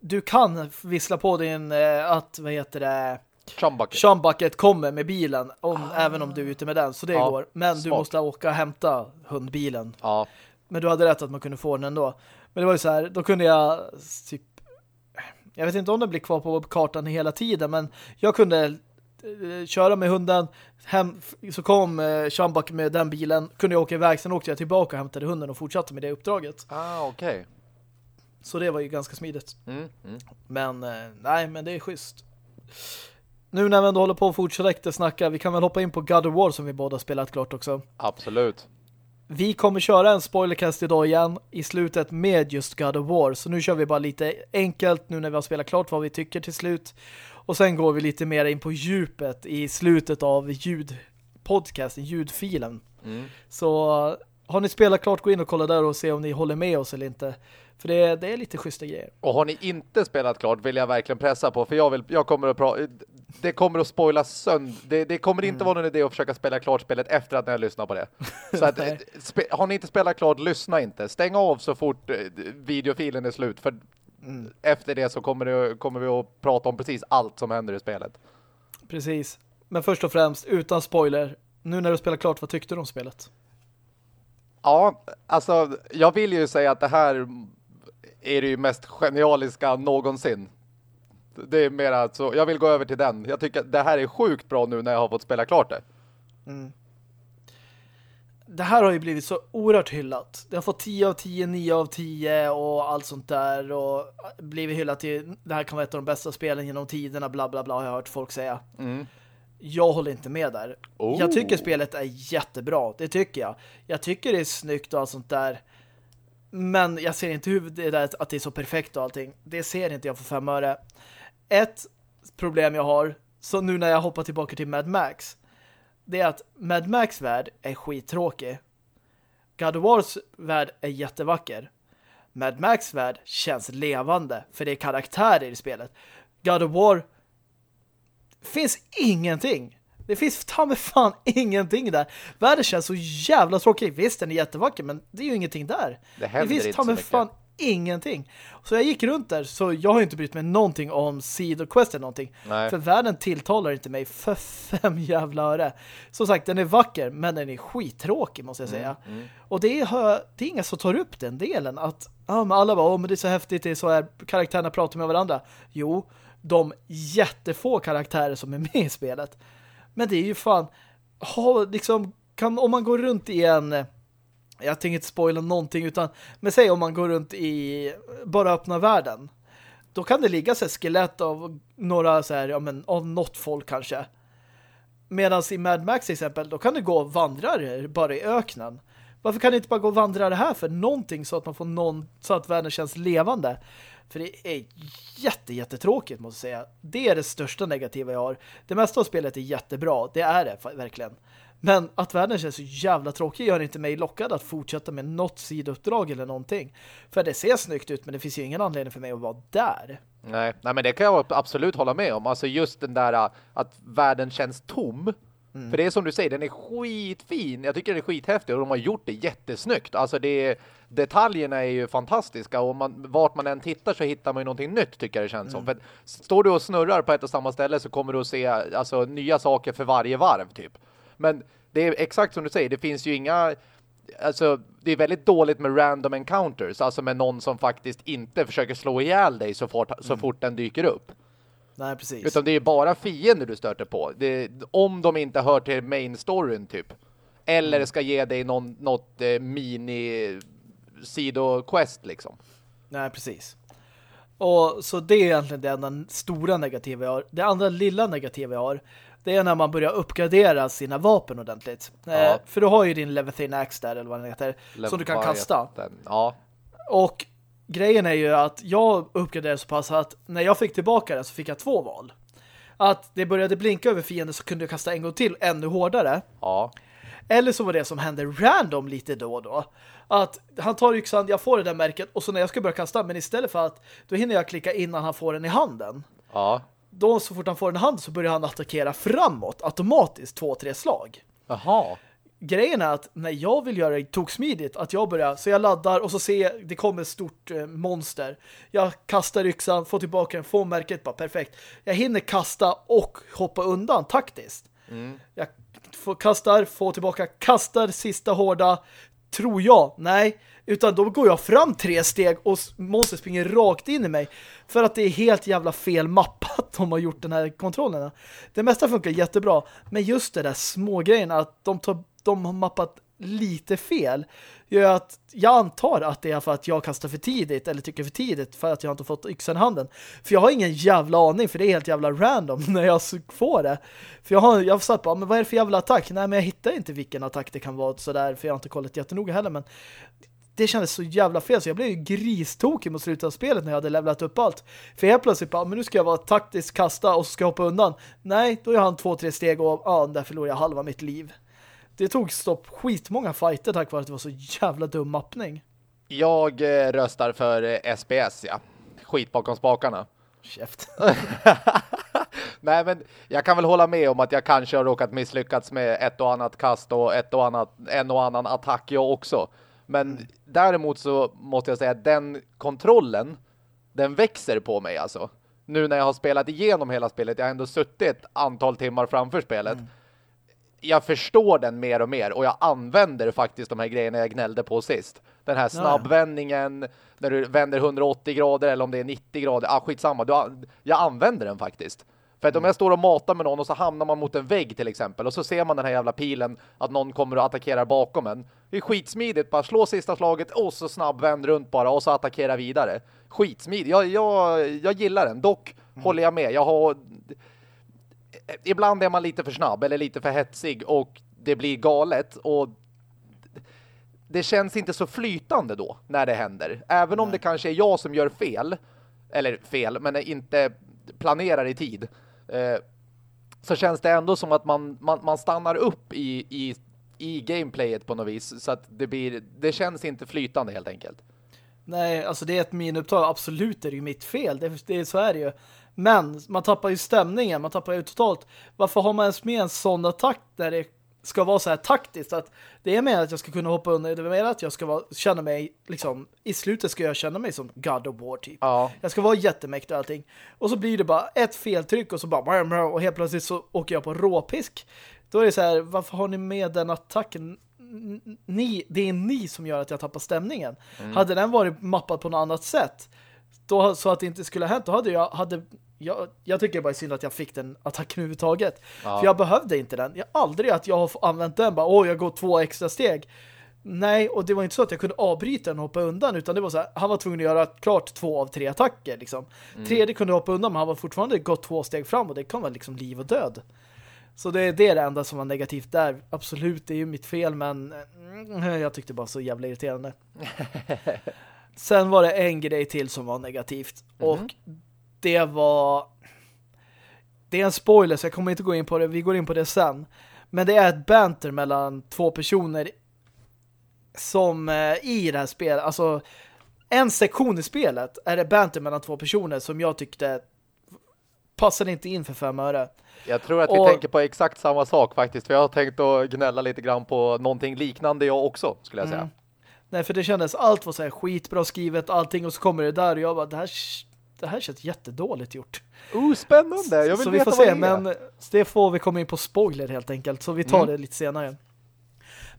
Du kan vissla på din, eh, att, vad heter det, Chumbucket. Shumbucket kommer med bilen, om, även om du är ute med den. Så det Ja, går. Men du smart. måste åka och hämta hundbilen. Ja, Men du hade rätt att man kunde få den ändå. Men det var ju så här, då kunde jag typ jag vet inte om den blir kvar på kartan hela tiden, men jag kunde köra med hunden hem, så kom eh, Shambak med den bilen, kunde jag åka iväg, sen åkte jag tillbaka och hämtade hunden och fortsatte med det uppdraget. ah, okej. Så det var ju ganska smidigt. Mm, mm. Men eh, nej, men det är schysst. Nu när vi ändå håller på att fortsätta snacka, vi kan väl hoppa in på God of War som vi båda spelat klart också. Absolut. Vi kommer köra en spoilercast idag igen i slutet med just God of War. Så nu kör vi bara lite enkelt nu när vi har spelat klart vad vi tycker till slut. Och sen går vi lite mer in på djupet i slutet av ljudpodcasten, ljudfilen. Mm. Så har ni spelat klart, gå in och kolla där och se om ni håller med oss eller inte. För det, det är lite schyssta grejer. Och har ni inte spelat klart vill jag verkligen pressa på för jag vill jag kommer att prata det kommer att spoila sönd det, det kommer inte vara någon idé att försöka spela klart spelet efter att ni har lyssnat på det. Så att, har ni inte spelat klart, lyssna inte. Stäng av så fort eh, videofilen är slut för efter det så kommer, det, kommer vi att prata om precis allt som händer i spelet. Precis. Men först och främst, utan spoiler. Nu när du spelar klart, vad tyckte du om spelet? Ja, alltså jag vill ju säga att det här är det ju mest genialiska någonsin. Det är mer att så, jag vill gå över till den. Jag tycker att det här är sjukt bra nu när jag har fått spela klart det. Det här har ju blivit så oerhört hyllat. Det har fått 10 av 10, 9 av 10 och allt sånt där och blivit hyllat till det här kan vara ett av de bästa spelen genom tiderna, bla bla bla har jag hört folk säga. Mm. Jag håller inte med där. Oh. Jag tycker spelet är jättebra, det tycker jag. Jag tycker det är snyggt och allt sånt där. Men jag ser inte hur det där att det är så perfekt och allting. Det ser inte jag för fem öre. Ett problem jag har, så nu när jag hoppar tillbaka till Mad Max, det är att Mad Max värld är skittråkig. God of Wars värld är jättevacker. Mad Max värld känns levande, för det är karaktärer i spelet. God of War finns ingenting. Det finns ta med fan ingenting där. Världen känns så jävla tråkig. Visst, den är jättevacker, men det är ju ingenting där. Det händer finns ta med mycket. Ingenting. Så jag gick runt där, så jag har inte brytt mig någonting om Seed och Quest eller någonting. Nej. För världen tilltalar inte mig för fem jävla öre. Som sagt, den är vacker, men den är skittråkig måste jag säga. Mm, mm. Och det är, det är inga som tar upp den delen. Att ja, alla bara, men det är så häftigt, det är så här, karaktärerna pratar med varandra. Jo, de jättefå karaktärer som är med i spelet. Men det är ju fan, ha, liksom, kan, om man går runt i en jag tänker inte spoila någonting utan men säg om man går runt i bara öppna världen då kan det ligga så skelett av några så här, ja men av något folk kanske. Medan i Mad Max till exempel, då kan det gå vandrare bara i öknen. Varför kan det inte bara gå vandrare här för någonting så att man får någon så att världen känns levande? För det är jätte, jättetråkigt måste jag säga. Det är det största negativa jag har. Det mesta av spelet är jättebra, det är det verkligen. Men att världen känns så jävla tråkig gör inte mig lockad att fortsätta med något sidouppdrag eller någonting. För det ser snyggt ut men det finns ju ingen anledning för mig att vara där. Nej, nej men det kan jag absolut hålla med om. Alltså just den där äh, att världen känns tom. Mm. För det är som du säger, den är skitfin. Jag tycker den är skithäftig och de har gjort det jättesnyggt. Alltså det detaljerna är ju fantastiska och man, vart man än tittar så hittar man ju någonting nytt tycker jag det känns mm. som. För står du och snurrar på ett och samma ställe så kommer du att se alltså, nya saker för varje varv typ. Men det är exakt som du säger, det finns ju inga alltså det är väldigt dåligt med random encounters, alltså med någon som faktiskt inte försöker slå ihjäl dig så fort, så mm. fort den dyker upp. Nej, precis. Utan det är bara fiender du stöter på. Det, om de inte hör till main storyn typ. Eller mm. ska ge dig någon, något eh, mini sidoquest liksom. Nej, precis. Och så det är egentligen det enda stora negativa jag har. Det andra lilla negativa jag har det är när man börjar uppgradera sina vapen ordentligt. Ja. Eh, för du har ju din Leviathan Axe där, eller vad den heter, Leviathan. som du kan kasta. Ja. Och grejen är ju att jag uppgraderade så pass att när jag fick tillbaka den så fick jag två val. Att det började blinka över fienden så kunde du kasta en gång till ännu hårdare. Ja. Eller så var det som hände random lite då och då. Att han tar yxan, jag får det där märket och så när jag ska börja kasta, men istället för att då hinner jag klicka innan han får den i handen. Ja då så fort han får en hand så börjar han attackera framåt automatiskt två, tre slag. Jaha. Grejen är att när jag vill göra det toksmidigt att jag börjar, så jag laddar och så ser jag, det kommer ett stort eh, monster. Jag kastar yxan, får tillbaka den, får märket, bara perfekt. Jag hinner kasta och hoppa undan taktiskt. Mm. Jag får, kastar, får tillbaka, kastar sista hårda, tror jag, nej. Utan då går jag fram tre steg och monstret springer rakt in i mig. För att det är helt jävla fel mappat de har gjort den här kontrollerna. Det mesta funkar jättebra. Men just det där små grejen att de, tar, de har mappat lite fel gör att jag antar att det är för att jag kastar för tidigt eller tycker för tidigt för att jag inte fått yxan i handen. För jag har ingen jävla aning för det är helt jävla random när jag får det. För jag har, jag har satt på, men vad är det för jävla attack? Nej men jag hittar inte vilken attack det kan vara sådär för jag har inte kollat jättenoga heller men det kändes så jävla fel så jag blev ju gristokig mot slutet av spelet när jag hade levlat upp allt. För jag plötsligt bara, men nu ska jag vara taktiskt kasta och så ska jag hoppa undan. Nej, då är han två, tre steg och ja, där förlorar jag halva mitt liv. Det tog stopp skitmånga fighter tack vare att det var så jävla dum mappning. Jag eh, röstar för eh, SBS, ja. Skit bakom spakarna. Käft. Nej, men jag kan väl hålla med om att jag kanske har råkat misslyckats med ett och annat kast och ett och annat, en och annan attack jag också. Men däremot så måste jag säga att den kontrollen, den växer på mig alltså. Nu när jag har spelat igenom hela spelet, jag har ändå suttit ett antal timmar framför spelet. Mm. Jag förstår den mer och mer och jag använder faktiskt de här grejerna jag gnällde på sist. Den här snabbvändningen, när du vänder 180 grader eller om det är 90 grader, ah, skitsamma. Du, jag använder den faktiskt. För att om jag står och matar med någon och så hamnar man mot en vägg till exempel och så ser man den här jävla pilen att någon kommer och attackerar bakom en. Det är skitsmidigt, bara slå sista slaget och så snabb vänd runt bara och så attackera vidare. Skitsmidigt, jag, jag, jag gillar den. Dock mm. håller jag med, jag har... Ibland är man lite för snabb eller lite för hetsig och det blir galet och det känns inte så flytande då när det händer. Även om Nej. det kanske är jag som gör fel, eller fel, men inte planerar i tid eh, så känns det ändå som att man, man, man stannar upp i, i, i gameplayet på något vis. Så att det, blir, det känns inte flytande helt enkelt. Nej, alltså det är ett minupptag. Absolut är det ju mitt fel. Det, det, så är det ju. Men man tappar ju stämningen. Man tappar ju totalt. Varför har man ens med en sån attack där det ska vara så här taktiskt att det är mer att jag ska kunna hoppa under det är mer att jag ska vara, känna mig liksom, i slutet ska jag känna mig som God of War typ. Ja. Jag ska vara jättemäktig och allting. Och så blir det bara ett feltryck och så bara och helt plötsligt så åker jag på råpisk. Då är det så här, varför har ni med den attacken? Ni, det är ni som gör att jag tappar stämningen. Mm. Hade den varit mappad på något annat sätt då, så att det inte skulle ha hänt, då hade jag hade jag, jag tycker bara synd att jag fick den attacken överhuvudtaget. Ja. För jag behövde inte den. Jag aldrig att jag har använt den. Bara, åh, jag går två extra steg. Nej, och det var inte så att jag kunde avbryta den och hoppa undan. Utan det var så här, han var tvungen att göra klart två av tre attacker. Liksom. Mm. Tredje kunde hoppa undan, men han var fortfarande gått två steg fram. Och det kan vara liksom liv och död. Så det, det är det enda som var negativt där. Absolut, det är ju mitt fel, men mm, jag tyckte bara så jävla irriterande. Sen var det en grej till som var negativt. Mhm. Och det var... Det är en spoiler så jag kommer inte gå in på det. Vi går in på det sen. Men det är ett banter mellan två personer som eh, i det här spelet, alltså en sektion i spelet är det banter mellan två personer som jag tyckte passade inte in för fem öre. Jag tror att vi Och- tänker på exakt samma sak faktiskt. För jag har tänkt att gnälla lite grann på någonting liknande jag också, skulle jag säga. Mm. Nej, för det kändes, allt var så här skitbra skrivet, allting, och så kommer det där och jag bara, det här, det här känns jättedåligt gjort. Oh, spännande! Jag vill så vi veta får vad se, men det får vi komma in på spoiler helt enkelt, så vi tar Mm. det lite senare.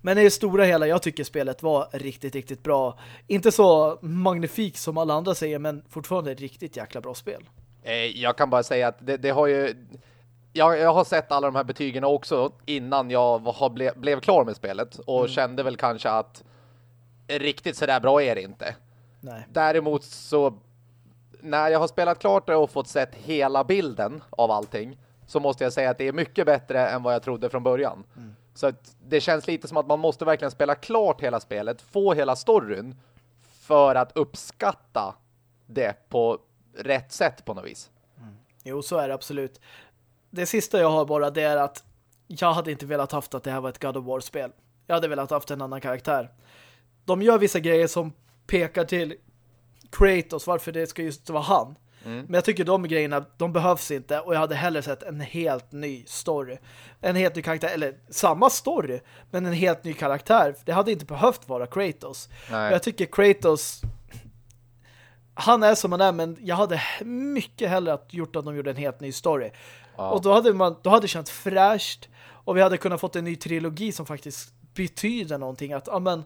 Men i det stora hela, jag tycker spelet var riktigt, riktigt bra. Inte så magnifik som alla andra säger, men fortfarande ett riktigt jäkla bra spel. Eh, Jag kan bara säga att det, det har ju... Jag, jag har sett alla de här betygen också innan jag var, har ble, blev klar med spelet och Mm. kände väl kanske att riktigt sådär bra är det inte. Nej. Däremot så när jag har spelat klart det och fått sett hela bilden av allting så måste jag säga att det är mycket bättre än vad jag trodde från början. Så att det känns lite som att man måste verkligen spela klart hela spelet, få hela storyn för att uppskatta det på rätt sätt på något vis. Jo, så är det absolut. Det sista jag har bara det är att jag hade inte velat haft att det här var ett God of War-spel. Jag hade velat haft en annan karaktär. De gör vissa grejer som pekar till Kratos, varför det ska just vara han. Men jag tycker de grejerna, de behövs inte och jag hade hellre sett en helt ny story. En helt ny karaktär, eller samma story, men en helt ny karaktär. Det hade inte behövt vara Kratos. Nej. Jag tycker Kratos han är som han är, men jag hade mycket hellre att gjort att de gjorde en helt ny story. Ja. Och då hade man då hade det känts fräscht och vi hade kunnat fått en ny trilogi som faktiskt betyder någonting. Att, ja men,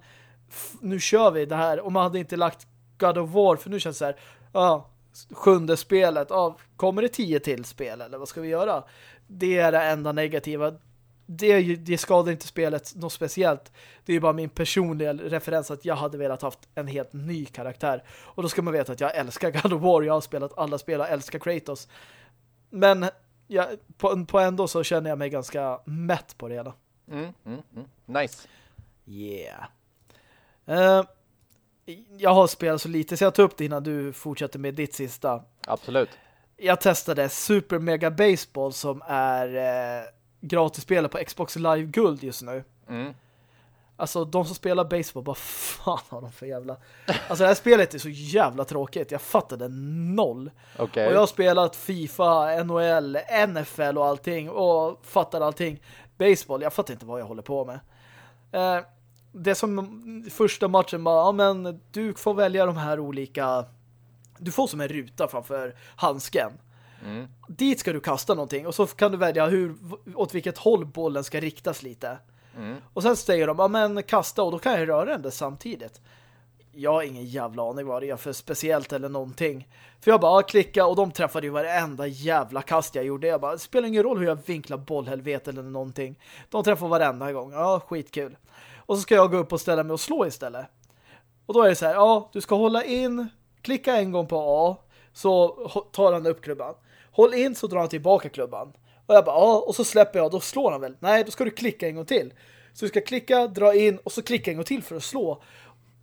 nu kör vi det här. Och man hade inte lagt God of War, för nu känns det så här, ja, sjunde spelet, ja, kommer det tio till spel eller vad ska vi göra? Det är det enda negativa. Det, det skadar inte spelet något speciellt. Det är ju bara min personliga referens att jag hade velat haft en helt ny karaktär. Och då ska man veta att jag älskar God of War. Jag har spelat alla spel och älskar Kratos. Men jag, på, på ändå så känner jag mig ganska mätt på det hela. Mm, mm, mm. Nice. Yeah. Eh, jag har spelat så lite så jag tar upp det innan du fortsätter med ditt sista. Absolut. Jag testade Super Mega Baseball som är eh, gratisspel på Xbox Live Guld just nu. Mm. Alltså de som spelar baseball, vad fan har de för jävla... Alltså det här spelet är så jävla tråkigt. Jag fattade noll. Okej. Och jag har spelat FIFA, NHL, NFL och allting. Och fattar allting. Baseball, jag fattar inte vad jag håller på med. Eh, det som första matchen bara, ja men du får välja de här olika... Du får som en ruta framför handsken. Mm. Dit ska du kasta någonting och så kan du välja hur, åt vilket håll bollen ska riktas lite. Mm. Och sen säger de, ja men kasta och då kan jag röra den där samtidigt. Jag har ingen jävla aning vad det är för speciellt eller någonting. För jag bara klicka och de träffade ju varenda jävla kast jag gjorde. Jag bara, det spelar ingen roll hur jag vinklar bollhelvete eller någonting. De träffar varenda gång. Ja, skitkul. Och så ska jag gå upp och ställa mig och slå istället. Och då är det så här, ja, du ska hålla in, klicka en gång på A, så tar han upp klubban. Håll in så drar han tillbaka klubban. Och jag bara, ja, och så släpper jag, då slår han väl. Nej, då ska du klicka en gång till. Så du ska klicka, dra in och så klicka en gång till för att slå.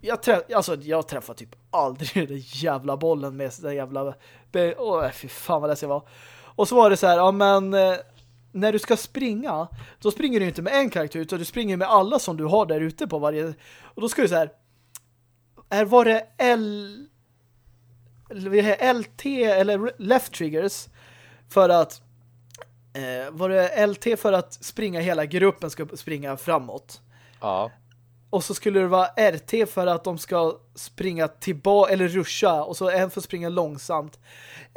Jag, träff, alltså, jag träffar typ aldrig den jävla bollen med den jävla... Åh, oh, fy fan vad det ska vara. Och så var det så här, ja men... Eh, när du ska springa, då springer du inte med en karaktär utan du springer med alla som du har där ute på varje... Och då ska du så här... Är, var det L... vad LT eller left triggers för att eh, var det LT för att springa hela gruppen ska springa framåt. Ja. Och så skulle det vara RT för att de ska springa tillbaka eller ruscha och så en för att springa långsamt.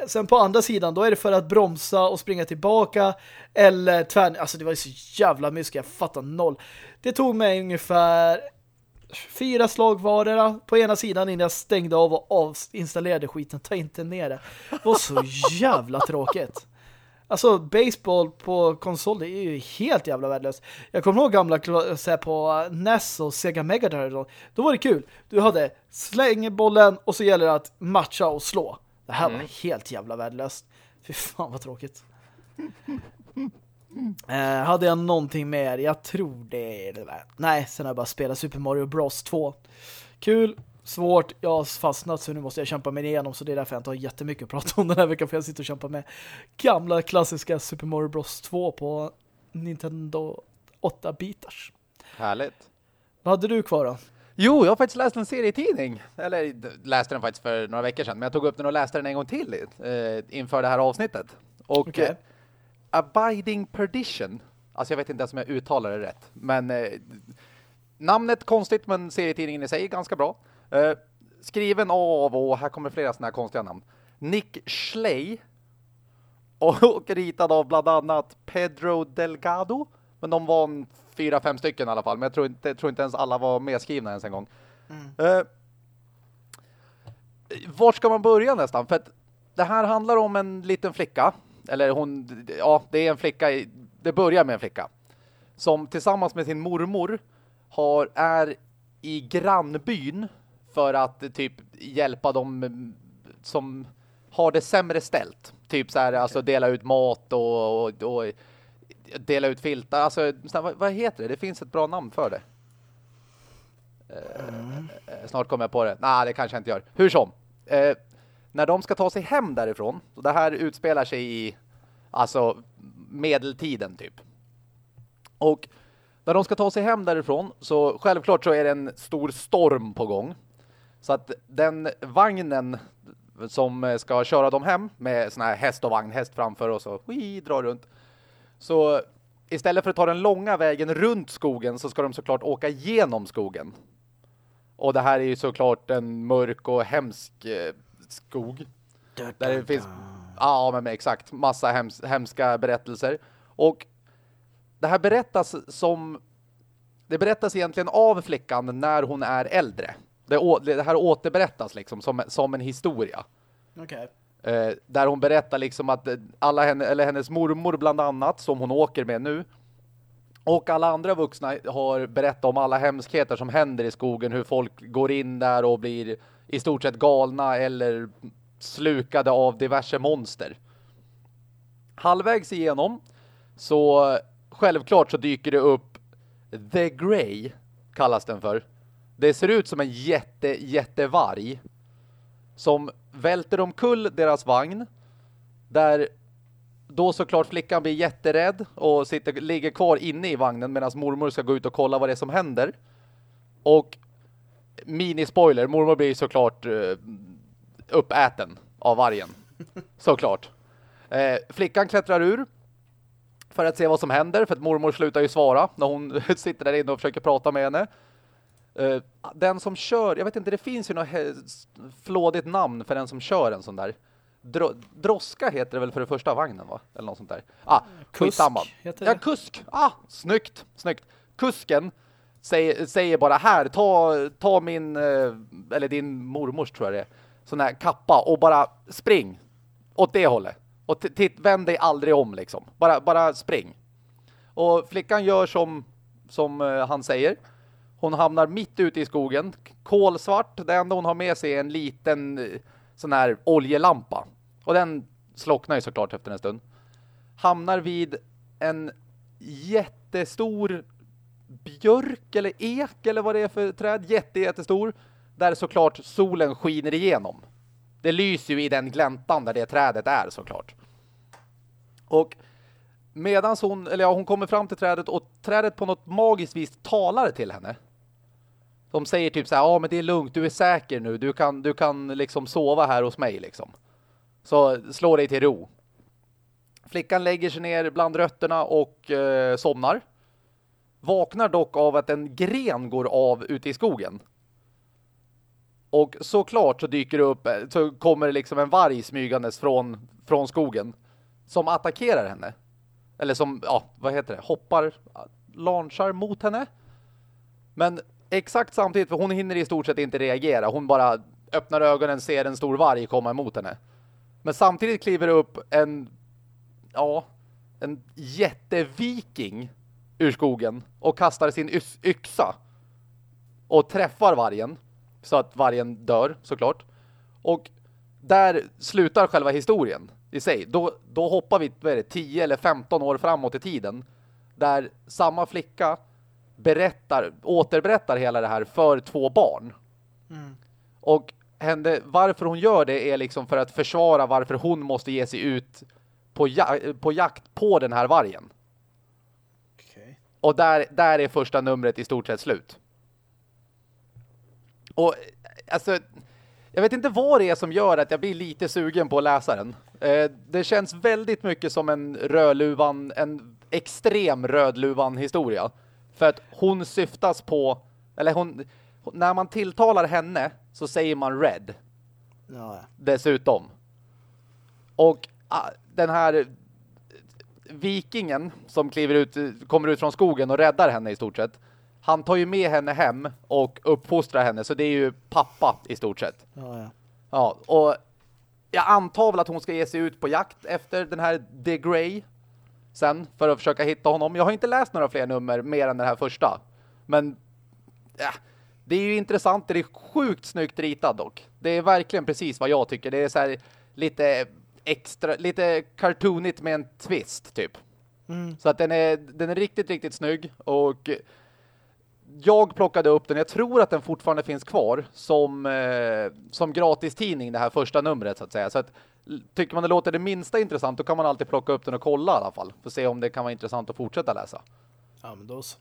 Sen på andra sidan då är det för att bromsa och springa tillbaka eller tvärn. Alltså det var ju så jävla mycket, jag fattar noll. Det tog mig ungefär fyra slag vardera på ena sidan innan jag stängde av och avinstallerade skiten. Ta inte ner det. Det var så jävla tråkigt. Alltså baseball på konsol det är ju helt jävla värdelöst. Jag kommer ihåg gamla så på NES och Sega Mega Drive. Då var det kul. Du hade släng bollen och så gäller det att matcha och slå. Det här mm. var helt jävla värdelöst. Fy fan vad tråkigt. Eh, hade jag någonting mer? Jag tror det. Nej, sen har jag bara spelat Super Mario Bros 2. Kul, svårt. Jag har fastnat så nu måste jag kämpa mig igenom så det är därför jag inte har jättemycket att prata om den här veckan för jag sitter och kämpar med gamla klassiska Super Mario Bros 2 på Nintendo 8-bitars. Härligt. Vad hade du kvar då? Jo, jag har faktiskt läst en serietidning. Eller läste den faktiskt för några veckor sedan. Men jag tog upp den och läste den en gång till eh, inför det här avsnittet. Och okay. eh, Abiding Perdition. Alltså jag vet inte ens om jag uttalar det rätt. Men eh, namnet konstigt men serietidningen i sig är ganska bra. Eh, skriven av, och här kommer flera sådana här konstiga namn. Nick Schley. Och ritad av bland annat Pedro Delgado. Men de var fyra, fem stycken i alla fall. Men jag tror inte, tror inte ens alla var medskrivna ens en gång. Mm. Eh, vart ska man börja nästan? För att det här handlar om en liten flicka. Eller hon, ja det är en flicka, det börjar med en flicka. Som tillsammans med sin mormor har, är i grannbyn för att typ hjälpa dem som har det sämre ställt. Typ så här, okay. alltså dela ut mat och, och, och dela ut filtar. Alltså, vad, vad, heter det? Det finns ett bra namn för det. Mm. Snart kommer jag på det. Nej, det kanske jag inte gör. Hur som. Uh, när de ska ta sig hem därifrån, så det här utspelar sig i alltså medeltiden typ. Och när de ska ta sig hem därifrån så självklart så är det en stor storm på gång. Så att den vagnen som ska köra dem hem med sån här häst och vagn, häst framför och så ui, drar runt. Så istället för att ta den långa vägen runt skogen så ska de såklart åka genom skogen. Och det här är ju såklart en mörk och hemsk eh, skog. Där det finns ja men exakt massa hems hemska berättelser. Och det här berättas som det berättas egentligen av flickan när hon är äldre. Det, det här återberättas liksom som, som en historia. Okay. Eh, där hon berättar liksom att alla henne, eller hennes mormor bland annat som hon åker med nu och alla andra vuxna har berättat om alla hemskheter som händer i skogen. Hur folk går in där och blir i stort sett galna eller slukade av diverse monster. Halvvägs igenom så självklart så dyker det upp The Grey kallas den för. Det ser ut som en jätte jättevarg som välter omkull deras vagn där då såklart flickan blir jätterädd och sitter, ligger kvar inne i vagnen medan mormor ska gå ut och kolla vad det är som händer. Och mini-spoiler, mormor blir såklart uh, uppäten av vargen. Såklart. Eh, flickan klättrar ur för att se vad som händer. För att mormor slutar ju svara när hon sitter där inne och försöker prata med henne. Eh, den som kör, jag vet inte, det finns ju något flådigt namn för den som kör en sån där. Dro droska heter det väl för det första vagnen va? Eller något sånt där. Ah, kusk heter det. Ja, kusk. Ah, snyggt, snyggt. Kusken säger, säger bara här, ta, ta min, eh, eller din mormors tror jag det är sån här kappa och bara spring åt det hållet. Och titt, vänd dig aldrig om liksom. Bara, bara spring. Och flickan gör som, som uh, han säger. Hon hamnar mitt ute i skogen. Kolsvart. Det enda hon har med sig är en liten eh, sån här oljelampa. Och den slocknar ju såklart efter en stund. Hamnar vid en jättestor björk eller ek eller vad det är för träd. Jätte, jättestor där såklart solen skiner igenom. Det lyser ju i den gläntan där det trädet är såklart. Och medan hon, eller ja, hon kommer fram till trädet och trädet på något magiskt vis talar till henne. De säger typ så här, ja men det är lugnt, du är säker nu, du kan, du kan liksom sova här hos mig liksom. Så slå dig till ro. Flickan lägger sig ner bland rötterna och eh, somnar. Vaknar dock av att en gren går av ute i skogen. Och såklart så dyker det upp, eh, så kommer det liksom en varg smygandes från, från skogen som attackerar henne. Eller som, ja, vad heter det? Hoppar, launchar mot henne. Men exakt samtidigt, för hon hinner i stort sett inte reagera. Hon bara öppnar ögonen, ser en stor varg komma emot henne. Men samtidigt kliver det upp en, ja, en jätteviking ur skogen och kastar sin yxa och träffar vargen så att vargen dör såklart. Och där slutar själva historien i sig. Då, då hoppar vi vad är det, 10 eller 15 år framåt i tiden där samma flicka berättar, återberättar hela det här för två barn. Mm. Och henne, varför hon gör det är liksom för att försvara varför hon måste ge sig ut på, ja, på jakt på den här vargen. Okay. Och där, där är första numret i stort sett slut. Och alltså, jag vet inte vad det är som gör att jag blir lite sugen på att läsa den. Eh, det känns väldigt mycket som en rödluvan, en extrem rödluvan historia. För att hon syftas på, eller hon, när man tilltalar henne så säger man red. Ja. Dessutom. Och ah, den här vikingen som kliver ut, kommer ut från skogen och räddar henne i stort sett han tar ju med henne hem och uppfostrar henne. Så det är ju pappa i stort sett. Ja, ja. ja och jag antar väl att hon ska ge sig ut på jakt efter den här The Grey sen för att försöka hitta honom. Jag har inte läst några fler nummer mer än den här första. Men ja, det är ju intressant. Det är sjukt snyggt ritad dock. Det är verkligen precis vad jag tycker. Det är så här lite extra, lite cartoonigt med en twist typ. Mm. Så att den är, den är riktigt, riktigt snygg och jag plockade upp den, jag tror att den fortfarande finns kvar som, eh, som gratis tidning det här första numret så att säga. Så att, tycker man det låter det minsta intressant då kan man alltid plocka upp den och kolla i alla fall. För att se om det kan vara intressant att fortsätta läsa. Ja men då så.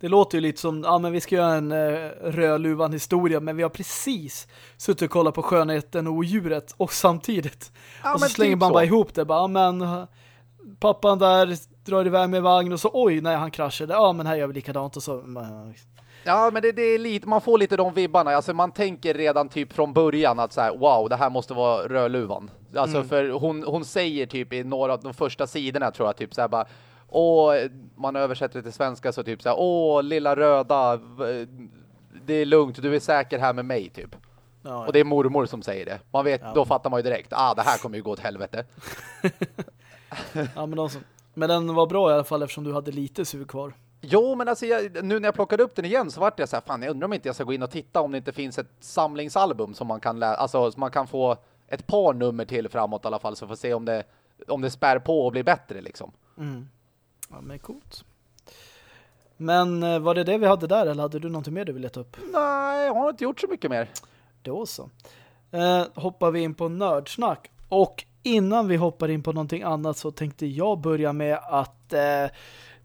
Det låter ju lite som, ja men vi ska göra en eh, rödluvan historia men vi har precis suttit och kollat på skönheten och djuret och samtidigt. Ja, och så slänger typ man så. bara ihop det. Bara, ja, men pappan där drar iväg med vagn och så oj, nej han kraschade. Ja men här gör vi likadant och så Ja, men det, det, är lite, man får lite de vibbarna. Alltså man tänker redan typ från början att så här, wow, det här måste vara rödluvan. Alltså mm. för hon, hon säger typ i några av de första sidorna tror jag typ så här bara Åh, man översätter det till svenska så typ så här, åh, lilla röda, det är lugnt, du är säker här med mig typ. Ja, ja. Och det är mormor som säger det. Man vet, ja. då fattar man ju direkt, ah, det här kommer ju gå åt helvete. ja, men, de som, men den var bra i alla fall eftersom du hade lite sug kvar. Jo, men alltså jag, nu när jag plockade upp den igen så vart jag så här, fan jag undrar om inte jag ska gå in och titta om det inte finns ett samlingsalbum som man kan läsa, alltså som man kan få ett par nummer till framåt i alla fall så får se om det, om det spär på och blir bättre liksom. Mm. Ja, men coolt. Men eh, var det det vi hade där eller hade du någonting mer du ville ta upp? Nej, jag har inte gjort så mycket mer. Då så. Eh, hoppar vi in på nördsnack. Och innan vi hoppar in på någonting annat så tänkte jag börja med att eh,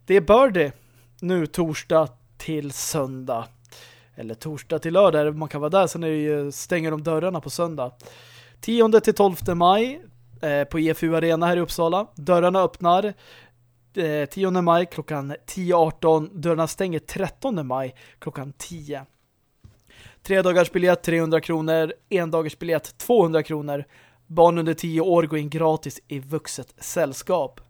det är Birdie nu torsdag till söndag. Eller torsdag till lördag, man kan vara där. Sen är ju, stänger de dörrarna på söndag. 10 till 12 maj eh, på EFU Arena här i Uppsala. Dörrarna öppnar eh, 10 maj klockan 10.18. Dörrarna stänger 13 maj klockan 10. Tre dagars biljett 300 kronor, en dagars biljett 200 kronor. Barn under 10 år går in gratis i vuxet sällskap.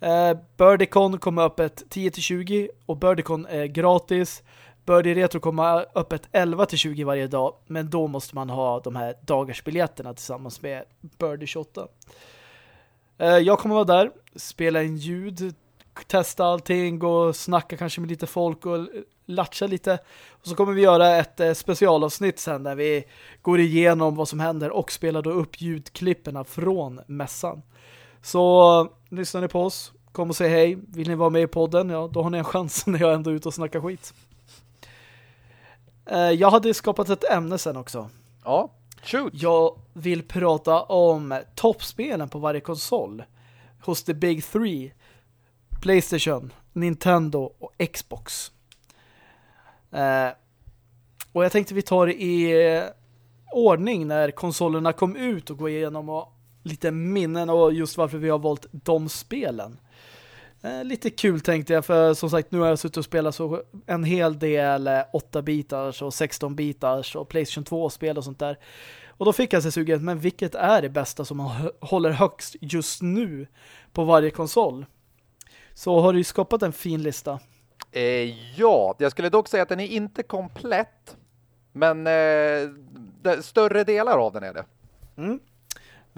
Eh, Birdicon kommer öppet 10-20 och Birdicon är gratis. Birdie Retro kommer öppet 11-20 varje dag. Men då måste man ha de här dagarsbiljetterna tillsammans med Birdie 28. Eh, jag kommer vara där, spela in ljud, testa allting, och snacka kanske med lite folk och latcha lite. Och så kommer vi göra ett eh, specialavsnitt sen där vi går igenom vad som händer och spelar då upp ljudklipperna från mässan. Så lyssnar ni på oss, kom och säg hej. Vill ni vara med i podden? Ja, då har ni en chans när jag ändå är ute och snackar skit. Eh, jag hade skapat ett ämne sen också. Ja, shoot. Jag vill prata om toppspelen på varje konsol. Hos the big three. Playstation, Nintendo och Xbox. Eh, och jag tänkte vi tar det i ordning när konsolerna kom ut och går igenom och lite minnen och just varför vi har valt de spelen. Eh, lite kul tänkte jag för som sagt nu har jag suttit och spelat så en hel del 8-bitars och 16-bitars och Playstation 2-spel och sånt där. Och då fick jag sig sugen, men vilket är det bästa som håller högst just nu på varje konsol? Så har du skapat en fin lista. Eh, ja, jag skulle dock säga att den är inte komplett. Men eh, större delar av den är det. Mm.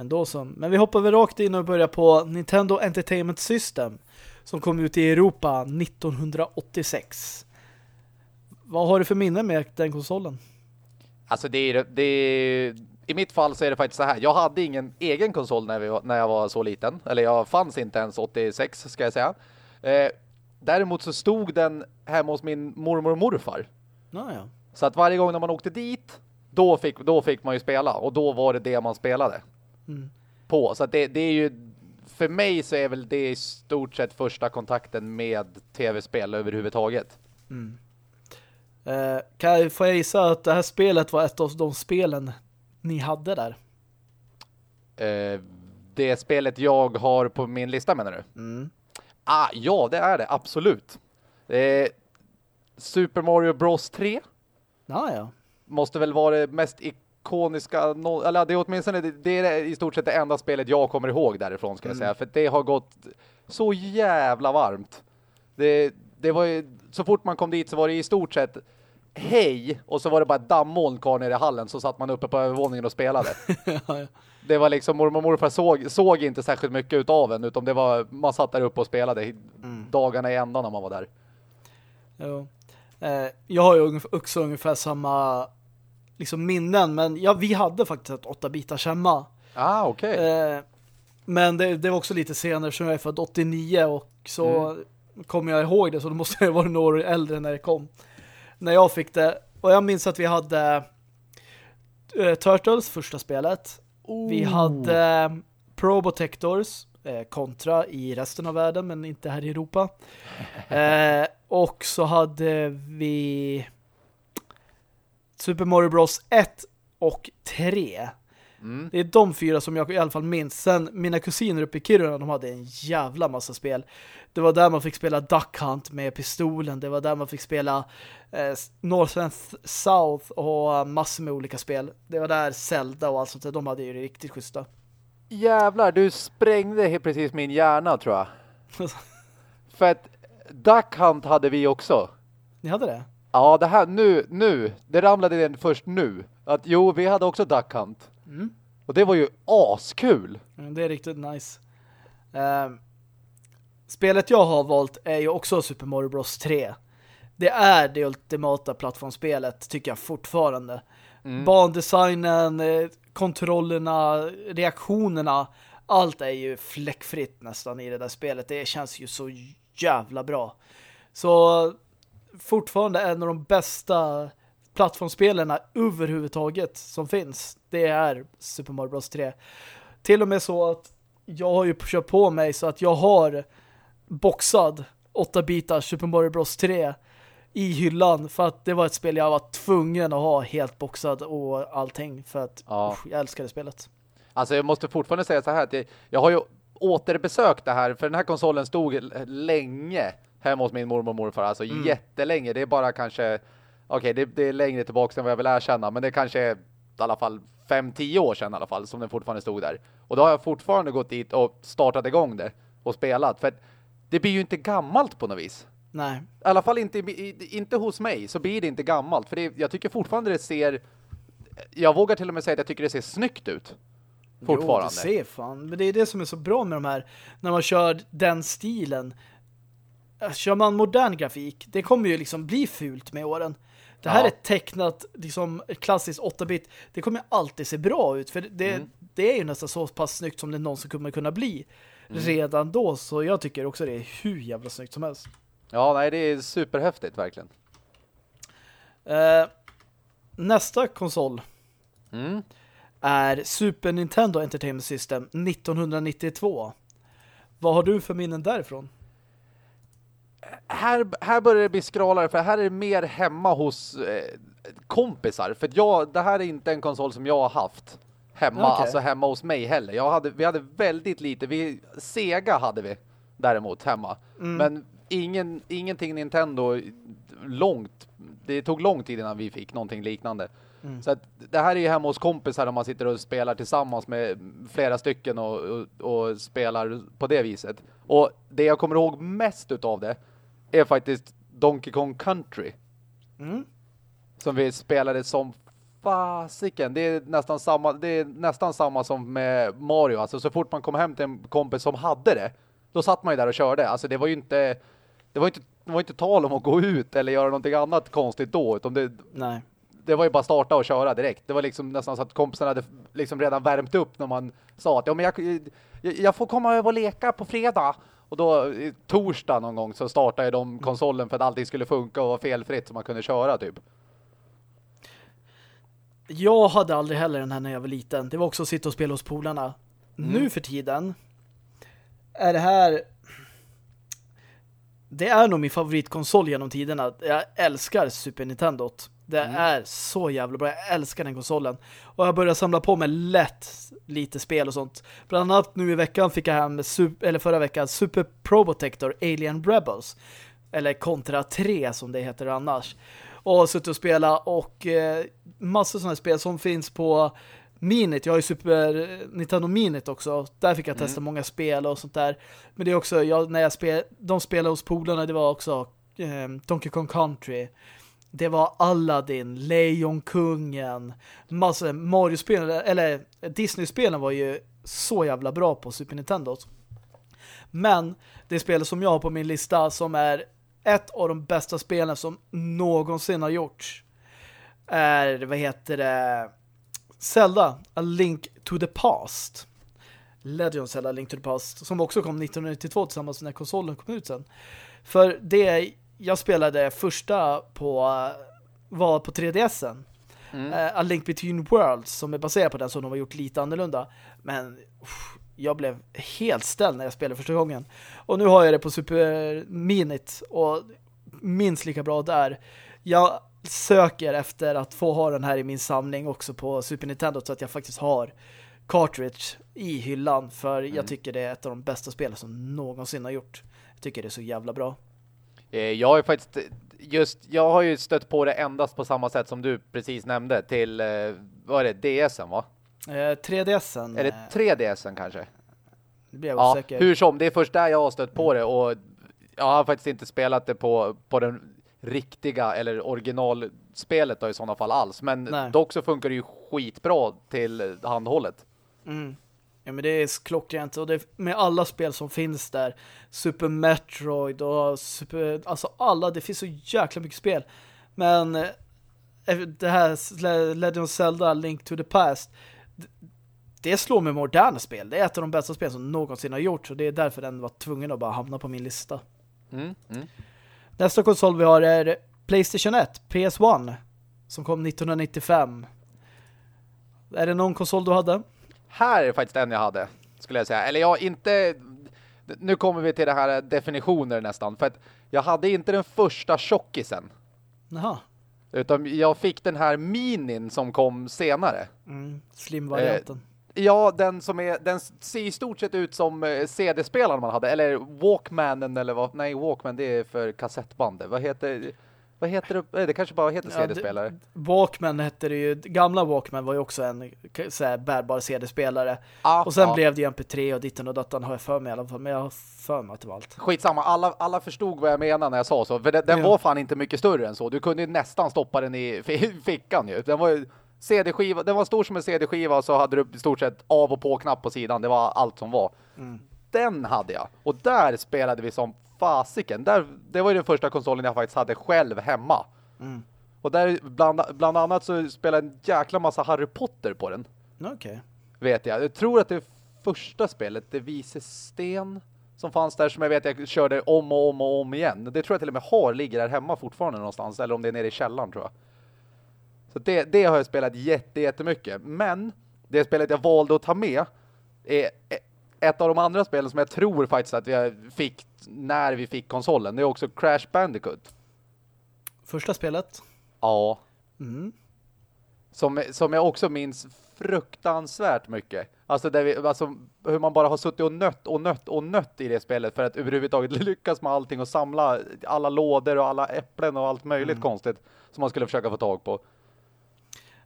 Men då så. Men vi hoppar väl rakt in och börjar på Nintendo Entertainment System som kom ut i Europa 1986. Vad har du för minne med den konsolen? Alltså det är, det är, i mitt fall så är det faktiskt så här. Jag hade ingen egen konsol när, vi, när jag var så liten. Eller jag fanns inte ens 86 ska jag säga. Eh, däremot så stod den hemma hos min mormor och morfar. Ah, ja. Så att varje gång när man åkte dit då fick, då fick man ju spela. Och då var det det man spelade. Mm. På. Så det, det är ju för mig så är väl det i stort sett första kontakten med tv-spel överhuvudtaget. Mm. Eh, kan jag, får jag gissa att det här spelet var ett av de spelen ni hade där? Eh, det spelet jag har på min lista menar du? Mm. Ah, ja, det är det. Absolut. Eh, Super Mario Bros 3. Ah, ja. Måste väl vara det mest ikoniska, eller det är åtminstone det, det är i stort sett det enda spelet jag kommer ihåg därifrån ska jag mm. säga. För det har gått så jävla varmt. Det, det var ju, så fort man kom dit så var det i stort sett hej och så var det bara ett dammoln kvar nere i hallen så satt man uppe på övervåningen och spelade. ja, ja. Det var liksom, mormor och morfar såg, såg inte särskilt mycket utav en utan det var, man satt där uppe och spelade mm. dagarna i ända när man var där. Ja. Eh, jag har ju också ungefär samma liksom minnen. Men ja, vi hade faktiskt ett 8-bitars hemma. Ah, okej. Okay. Eh, men det, det, var också lite senare som jag är född 89 och så mm. kommer jag ihåg det så då måste jag vara några år äldre när det kom. När jag fick det. Och jag minns att vi hade uh, Turtles, första spelet. Oh. Vi hade um, Probotectors eh, kontra i resten av världen men inte här i Europa. eh, och så hade vi Super Mario Bros 1 och 3. Mm. Det är de fyra som jag i alla fall minns. Sen mina kusiner uppe i Kiruna, de hade en jävla massa spel. Det var där man fick spela Duck Hunt med pistolen. Det var där man fick spela eh, North and South och massor med olika spel. Det var där Zelda och allt sånt där. De hade ju det riktigt schyssta. Jävlar, du sprängde helt precis min hjärna tror jag. För att Duck Hunt hade vi också. Ni hade det? Ja, det här nu, nu, det ramlade in först nu. Att jo, vi hade också Duck Hunt. Mm. Och det var ju askul. Mm, det är riktigt nice. Uh, spelet jag har valt är ju också Super Mario Bros 3. Det är det ultimata plattformsspelet, tycker jag fortfarande. Mm. Bandesignen, eh, kontrollerna, reaktionerna, allt är ju fläckfritt nästan i det där spelet. Det känns ju så jävla bra. Så fortfarande en av de bästa plattformsspelarna överhuvudtaget som finns. Det är Super Mario Bros 3. Till och med så att jag har ju kört på mig så att jag har boxad 8 bitar Super Mario Bros 3 i hyllan för att det var ett spel jag var tvungen att ha helt boxad och allting för att ja. usch, jag älskade spelet. Alltså jag måste fortfarande säga så här att jag, jag har ju återbesökt det här för den här konsolen stod länge hemma hos min mormor och morfar. Alltså mm. jättelänge. Det är bara kanske, okej okay, det, det, är längre tillbaka än vad jag vill erkänna. Men det är kanske är, i alla fall 5-10 år sedan i alla fall som den fortfarande stod där. Och då har jag fortfarande gått dit och startat igång det och spelat. För det blir ju inte gammalt på något vis. Nej. I alla fall inte, inte hos mig så blir det inte gammalt. För det, jag tycker fortfarande det ser, jag vågar till och med säga att jag tycker det ser snyggt ut. Fortfarande. Jo, det ser fan. Men det är det som är så bra med de här, när man kör den stilen. Äh, kör man modern grafik, det kommer ju liksom bli fult med åren. Det här ja. är tecknat liksom klassiskt 8-bit. Det kommer alltid se bra ut. För det, mm. det är ju nästan så pass snyggt som det någonsin kommer kunna bli. Mm. Redan då. Så jag tycker också det är hur jävla snyggt som helst. Ja, nej det är superhäftigt verkligen. Uh, nästa konsol mm. är Super Nintendo Entertainment System 1992. Vad har du för minnen därifrån? Här, här börjar det bli skralare för här är det mer hemma hos eh, kompisar. För jag, det här är inte en konsol som jag har haft. hemma, Okej. alltså hemma hos mig heller. Jag hade, vi hade väldigt lite, vi, Sega hade vi däremot hemma. Mm. Men ingen, ingenting Nintendo långt, det tog lång tid innan vi fick någonting liknande. Mm. Så att det här är ju hemma hos kompisar där man sitter och spelar tillsammans med flera stycken och, och, och spelar på det viset. Och det jag kommer ihåg mest utav det är faktiskt Donkey Kong Country Mm. som vi spelade som fasiken. Det är nästan samma det är nästan samma som med Mario. Alltså så fort man kom hem till en kompis som hade det, då satt man ju där och körde. Alltså det var ju inte det var inte det var inte tal om att gå ut eller göra någonting annat konstigt då, utan det Nej. det var ju bara starta och köra direkt. Det var liksom nästan så att kompisarna hade liksom redan värmt upp när man sa att ja, men jag, jag, jag får komma över och leka på fredag. Och då torsdag någon gång så startade de konsolen för att allting skulle funka och vara felfritt så man kunde köra typ. Jag hade aldrig heller den här när jag var liten. Det var också att sitta och spela hos polarna. Mm. Nu för tiden är det här det är nog min favoritkonsol genom tiderna. Jag älskar Super Nintendo. Det Mm. är så jävla bra. Jag älskar den konsolen. Och jag börjar samla på mig lätt lite spel och sånt. Bland annat nu i veckan fick jag hem, eller förra veckan, Super Probotector Alien Rebels. Eller Contra 3 som det heter annars. Och suttit och spela och eh, massor sådana spel som finns på Minit. Jag har ju Super Nintendo Minit också. Där fick jag testa många spel och sånt där. Men det är också, jag, när jag spel, de spelade hos polarna, det var också eh, Donkey Kong Country. Det var Aladdin, Lejonkungen, Massa Mario-spel, eller eh, Disney-spelen var ju så jävla bra på Super Nintendo. Men det spel som jag har på min lista som är ett av de bästa spelen som någonsin har gjorts är, vad heter det Zelda, A Link to the Past. Legend Zelda, A Link to the Past som också kom 1992 tillsammans när konsolen kom ut sen. För det är jag spelade första på var på 3DSen. Mm. Eh, A Link Between Worlds som är baserad på den som de har gjort lite annorlunda. Men uff, jag blev helt ställd när jag spelade första gången. Och nu har jag det på Super Minit och minst lika bra där. Jag söker efter att få ha den här i min samling också på Super Nintendo så att jag faktiskt har cartridge i hyllan för jag tycker det är ett av de bästa spelen som någonsin har gjort. Jag tycker det är så jävla bra. Eh, Jag har ju faktiskt just, jag har ju stött på det endast på samma sätt som du precis nämnde till, eh, vad är det, DSen va? Eh, 3DSen. Är det eh, 3DSen kanske? det blir jag Ja, osäker. hur som, det är först där jag har stött på det och jag har faktiskt inte spelat det på, på den riktiga eller originalspelet då i sådana fall alls. Men Nej. dock så funkar det ju skitbra till handhållet. Mm. Ja men det är klockrent. Och det är med alla spel som finns där Super Metroid och Super, alltså alla, det finns så jäkla mycket spel. Men eh, det här Le- Legend of Zelda Link to the Past det slår med moderna spel. Det är ett av de bästa spel som någonsin har gjorts och det är därför den var tvungen att bara hamna på min lista. Mm, mm. nästa konsol vi har är Playstation 1 PS1 som kom 1995 är det någon konsol du hade? Här är faktiskt den jag hade, skulle jag säga. Eller ja, inte... Nu kommer vi till det här definitioner nästan. För att jag hade inte den första tjockisen. Jaha Utan jag fick den här minin som kom senare. Mm, slim-varianten. Ja, den som är den ser i stort sett ut som eh, CD-spelaren man hade eller Walkmanen eller vad nej Walkman det är för kassettbandet. Vad heter vad heter det? Eh, Det kanske bara heter Ja, CD-spelare. Walkman hette det ju. Gamla Walkman var ju också en så här, bärbar CD-spelare. Ah, Och sen ja. blev det ju MP3 och ditten och datan har jag för mig i alla fall. Men jag har för mig att det var allt. Skitsamma, alla, alla förstod vad jag menade när jag sa så. För den, den Ja. var fan inte mycket större än så. Du kunde ju nästan stoppa den i fi- fickan ju. Den var ju CD-skiva, den var stor som en CD-skiva och så hade du i stort sett av och på-knapp på sidan. Det var allt som var. Mm. Den hade jag. Och där spelade vi som fasiken. Där, det var ju den första konsolen jag faktiskt hade själv hemma. Mm. Och där bland, bland annat så spelade en jäkla massa Harry Potter på den. Okej. Vet jag. Jag tror att det första spelet, Det vise sten, som fanns där som jag vet jag körde om och om och om igen. Det tror jag till och med har, ligger där hemma fortfarande någonstans. Eller om det är nere i källaren tror jag. Så det, det har jag spelat jätte, jättemycket. Men det spelet jag valde att ta med är ett av de andra spelen som jag tror faktiskt att vi fick när vi fick konsolen. Det är också Crash Bandicoot. Första spelet. Ja. Mm. Som, som jag också minns fruktansvärt mycket. Alltså, där vi, alltså hur man bara har suttit och nött och nött och nött i det spelet för att överhuvudtaget lyckas med allting och samla alla lådor och alla äpplen och allt möjligt mm. konstigt som man skulle försöka få tag på.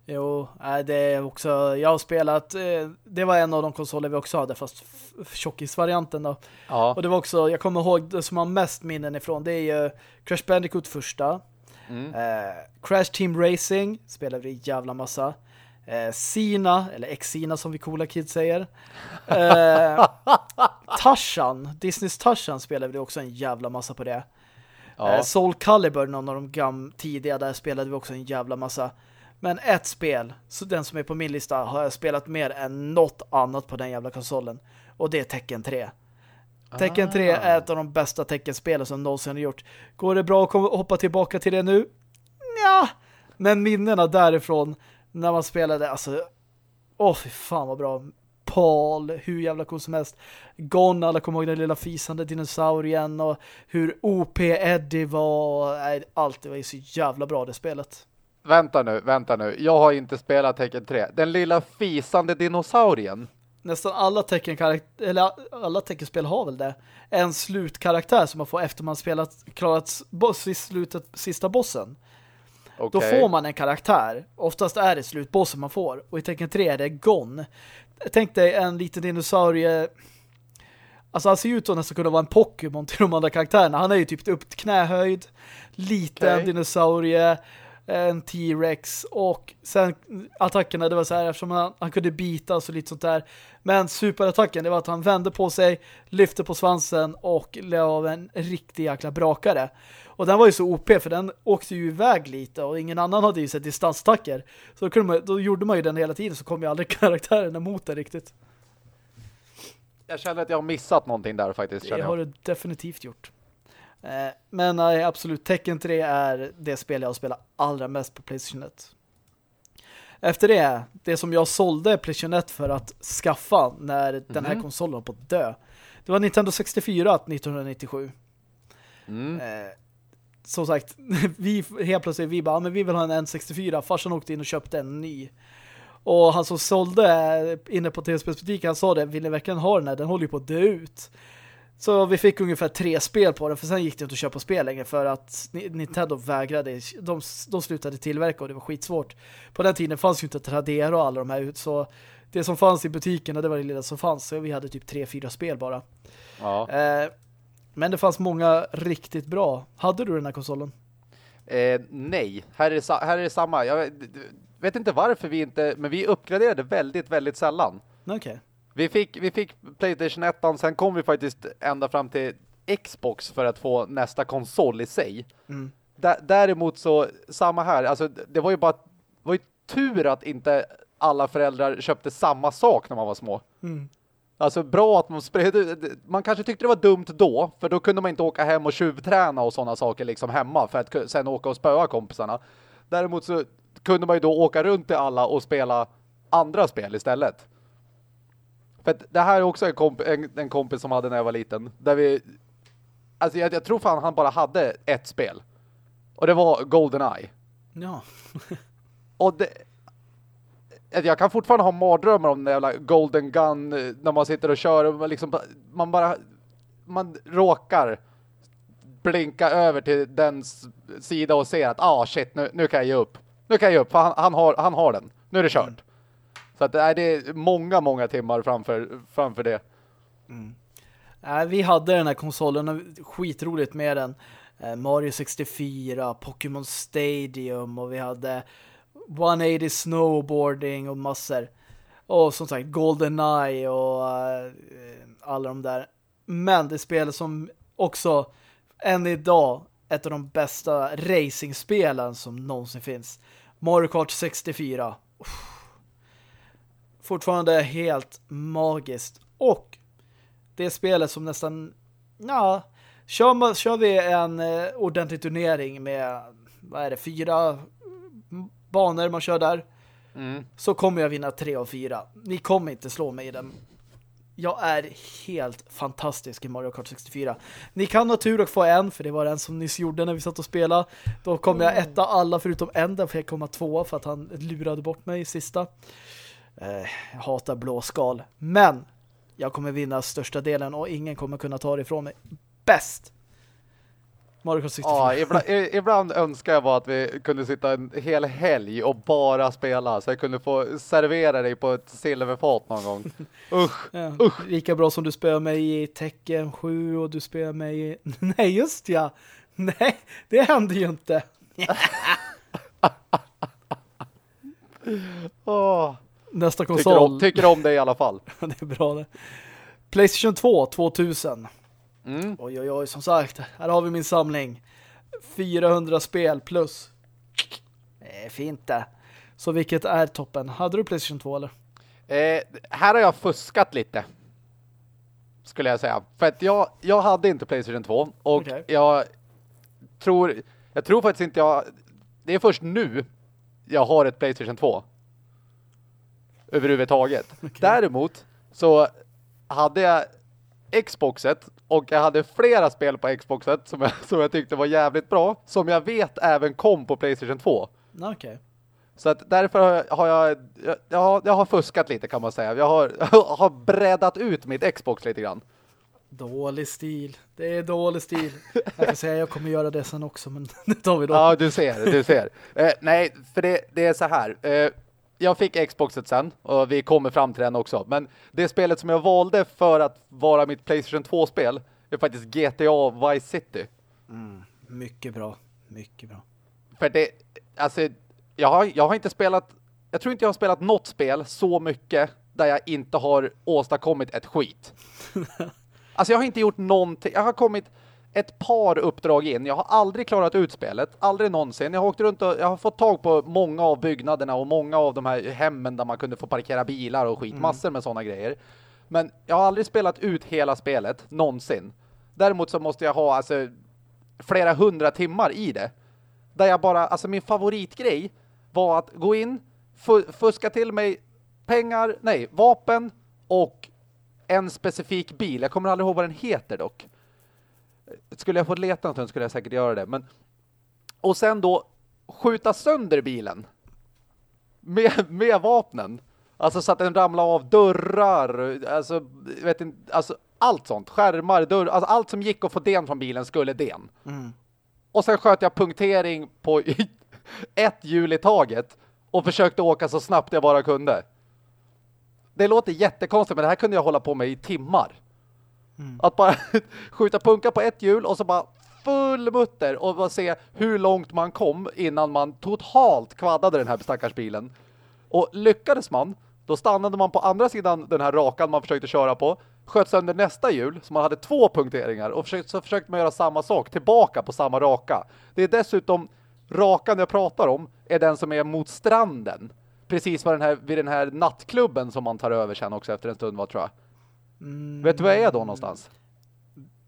Jo, det är också, jag har spelat, eh, det var en av de konsoler vi också hade, fast tjockisvarianten då. Ja. Och det var också, jag kommer ihåg det som har mest minnen ifrån, det är ju Crash Bandicoot första. Mm. Eh, Crash Team Racing spelade vi jävla massa. Eh, Sina, eller X-Sina som vi coola kids säger. Eh, Tarzan, Disneys Tarzan spelade vi också en jävla massa på det. Ja. Eh, Soul Calibur, någon av de gam tidiga, där spelade vi också en jävla massa. Men ett spel, så den som är på min lista, har jag spelat mer än något annat på den jävla konsolen. Och det är Tekken 3. Tekken 3 ah. är ett av de bästa Tekken-spelen som någonsin har gjort. Går det bra att hoppa tillbaka till det nu? Ja, men minnena därifrån när man spelade, alltså åh oh, fy fan vad bra. Paul, hur jävla cool som helst. Gon, alla kommer ihåg den lilla fisande dinosaurien och hur OP Eddie var. Nej, allt var ju så jävla bra det spelet. Vänta nu, vänta nu. Jag har inte spelat Tekken 3. Den lilla fisande dinosaurien. Nästan alla tecken eller alla teckenspel har väl det. En slutkaraktär som man får efter man spelat klarat boss slutet sista bossen. Okay. Då får man en karaktär. Oftast är det slutbossen man får. Och i tecken 3 är det Gon. Tänk dig en liten dinosaurie... Alltså han ser ut att nästan kunna vara en Pokémon till de andra karaktärerna. Han är ju typ upp knähöjd. Liten okay. dinosaurie en T-Rex och sen attackerna det var så här eftersom han, han kunde bita och lite sånt där. Men superattacken det var att han vände på sig, lyfte på svansen och la av en riktig jäkla brakare. Och den var ju så OP för den åkte ju iväg lite och ingen annan hade ju sett distanstacker. Så då, man, då gjorde man ju den hela tiden så kom ju aldrig karaktärerna mot den riktigt. Jag känner att jag har missat någonting där faktiskt. Det har du definitivt gjort. Eh, men nej, absolut, Tekken 3 är det spel jag spelar allra mest på Playstation 1. Efter det, det som jag sålde Playstation 1 för att skaffa när mm -hmm. den här mhm. konsolen var på att dö. Det var Nintendo 64 1997. Mm. Eh, som sagt, vi helt plötsligt vi bara, men vi vill ha en N64. Farsan åkte in och köpte en ny. Och han som sålde inne på TSP-butiken, han sa det, vill ni verkligen ha den här? Den håller ju på att dö ut. Så vi fick ungefär tre spel på det för sen gick det inte att köpa spel längre för att Nintendo vägrade, de, de slutade tillverka och det var skitsvårt. På den tiden fanns ju inte Tradera och alla de här så det som fanns i butikerna det var det lilla som fanns så vi hade typ tre, fyra spel bara. Ja. Eh, men det fanns många riktigt bra. Hade du den här konsolen? Eh, nej, här är, här är det samma. Jag vet inte varför vi inte, men vi uppgraderade väldigt, väldigt sällan. Okej. Okay. Vi fick, vi fick Playstation 1, sen kom vi faktiskt ända fram till Xbox för att få nästa konsol i sig. Mm. Däremot så, samma här, alltså det var ju bara det var ju tur att inte alla föräldrar köpte samma sak när man var små. Mm. Alltså bra att man spred man kanske tyckte det var dumt då, för då kunde man inte åka hem och tjuvträna och sådana saker liksom hemma för att sen åka och spöa kompisarna. Däremot så kunde man ju då åka runt till alla och spela andra spel istället. För det här är också en, komp en, en, kompis som hade när jag var liten. Där vi... Alltså jag, jag tror fan han bara hade ett spel. Och det var GoldenEye. Ja. och det... Jag kan fortfarande ha mardrömmar om den jävla Golden Gun när man sitter och kör och liksom, man bara man råkar blinka över till den sida och ser att ah shit, nu, nu kan jag ge upp. Nu kan jag ge upp, för han, han, har, han har den. Nu är det kört. Mm. Så att, det är många, många timmar framför, framför det. Mm. Äh, vi hade den här konsolen och skitroligt med den. Eh, Mario 64, Pokémon Stadium och vi hade 180 Snowboarding och massor. Och som sagt GoldenEye och eh, alla de där. Men det spel som också än idag ett av de bästa racingspelen som någonsin finns. Mario Kart 64. Uff fortfarande helt magiskt. Och det spelet som nästan, ja, kör, man, kör vi en eh, ordentlig turnering med, vad är det, fyra banor man kör där, mm. så kommer jag vinna tre av fyra. Ni kommer inte slå mig i den. Jag är helt fantastisk i Mario Kart 64. Ni kan ha tur och få en, för det var en som nyss gjorde när vi satt och spelade. Då kom jag etta alla förutom en, där fick jag komma tvåa för att han lurade bort mig i sista. Eh, hatar blåskal. Men jag kommer vinna största delen och ingen kommer kunna ta det ifrån mig. Bäst! Mario Kart 64. Ja, ibland, ibland, önskar jag bara att vi kunde sitta en hel helg och bara spela så jag kunde få servera dig på ett silverfat någon gång. Usch, ja, usch. Lika bra som du spelar mig i Tekken 7 och du spelar mig i... Nej, just ja. Nej, det händer ju inte. oh. Nästa konsol. Tycker om, tycker om det i alla fall. det är bra det. Playstation 2 2000. Mm. Oj, oj, oj, som sagt. Här har vi min samling. 400 spel plus. Det är fint det. Så vilket är toppen? Hade du Playstation 2 eller? Eh, här har jag fuskat lite. Skulle jag säga. För att jag, jag hade inte Playstation 2. Och okay. jag tror... Jag tror faktiskt inte jag... Det är först nu jag har ett Playstation 2. Överhuvudtaget. Okay. Däremot så hade jag Xboxet och jag hade flera spel på Xboxet som jag, som jag tyckte var jävligt bra. Som jag vet även kom på Playstation 2. Okej. Okay. Så att därför har jag, jag, jag, har, jag har fuskat lite kan man säga. Jag har, har breddat ut mitt Xbox lite grann. Dålig stil. Det är dålig stil. Jag kan säga jag kommer göra det sen också, men det tar vi då. Ja, du ser, du ser. Eh, nej, för det, det är så här. Eh, jag fick Xboxet sen och vi kommer fram till den också. Men det spelet som jag valde för att vara mitt Playstation 2-spel är faktiskt GTA Vice City. Mm, mycket bra, mycket bra. För det, alltså, jag har, jag har inte spelat, jag tror inte jag har spelat något spel så mycket där jag inte har åstadkommit ett skit. alltså jag har inte gjort någonting, jag har kommit ett par uppdrag in. Jag har aldrig klarat ut spelet. Aldrig någonsin. Jag har åkt runt och jag har fått tag på många av byggnaderna och många av de här hemmen där man kunde få parkera bilar och skit. Mm. Massor med sådana grejer. Men jag har aldrig spelat ut hela spelet. Någonsin. Däremot så måste jag ha alltså flera hundra timmar i det. Där jag bara, alltså min favoritgrej var att gå in, fuska till mig pengar, nej, vapen och en specifik bil. Jag kommer aldrig ihåg vad den heter dock. Skulle jag få leta något skulle jag säkert göra det. Men, och sen då skjuta sönder bilen med, med vapnen. Alltså så att den ramlar av dörrar, alltså, vet inte, alltså allt sånt. Skärmar, dörrar, alltså allt som gick att få den från bilen skulle den. Mm. Och sen sköt jag punktering på ett hjul i taget och försökte åka så snabbt jag bara kunde. Det låter jättekonstigt men det här kunde jag hålla på med i timmar. Mm. Att bara skjuta punka på ett hjul och så bara full mutter och bara se hur långt man kom innan man totalt kvaddade den här stackars bilen. Och lyckades man, då stannade man på andra sidan den här rakan man försökte köra på, sköt sönder nästa hjul så man hade två punkteringar och försökte, så försökte man göra samma sak tillbaka på samma raka. Det är dessutom rakan jag pratar om är den som är mot stranden. Precis vid den här, vid den här nattklubben som man tar över sen också efter en stund vad tror jag. Mm. Vet du var jag är då någonstans?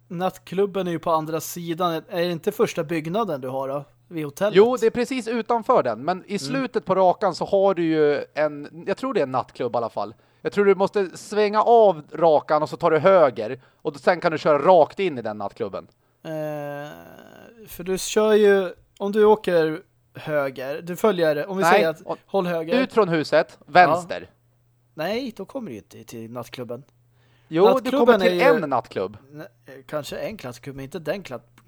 Nattklubben är ju på andra sidan. Är det inte första byggnaden du har då? Vid hotellet? Jo, det är precis utanför den. Men i mm. slutet mm. på rakan så har du ju en... Jag tror det är en nattklubb i alla fall. Jag tror du måste svänga av rakan och så tar du höger. Och sen kan du köra rakt in i den nattklubben. Eh, för du kör ju... Om du åker höger, du följer... Om vi Nej, säger att håll höger. Ut från huset, vänster. Ja. Nej, då kommer du inte till nattklubben. Jo, du kommer till ju, en nattklubb. Kanske en nattklubb, men inte den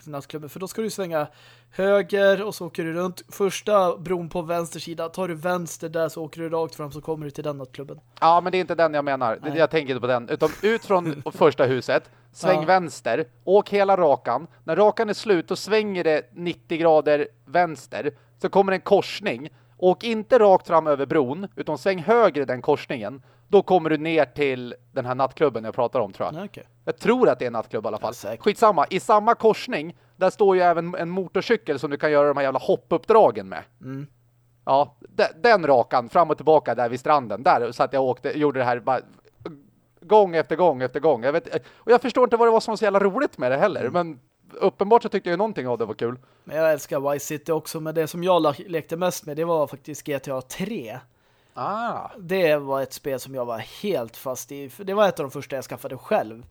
nattklubben. För då ska du svänga höger och så åker du runt. Första bron på vänster sida. Tar du vänster där så åker du rakt fram så kommer du till den nattklubben. Ja, men det är inte den jag menar. Nej. Jag tänker inte på den. Utan ut från första huset. Sväng ja. vänster. Åk hela rakan. När rakan är slut då svänger det 90 grader vänster. Så kommer en korsning. Åk inte rakt fram över bron utan sväng högre den korsningen. Då kommer du ner till den här nattklubben jag pratar om tror jag. Okay. Jag tror att det är en nattklubb i alla fall. Ja, Skitsamma. I samma korsning där står ju även en motorcykel som du kan göra de här jävla hoppuppdragen med. Mm. Ja, den rakan fram och tillbaka där vid stranden. Där så att jag åkte, gjorde det här bara, gång efter gång efter gång. Jag vet, och jag förstår inte vad det var som var så jävla roligt med det heller. Mm. Men uppenbart så tyckte jag någonting av det var kul. Men jag älskar Vice City också. Men det som jag lekte mest med det var faktiskt GTA 3. Ah. Det var ett spel som jag var helt fast i. Det var ett av de första jag skaffade själv.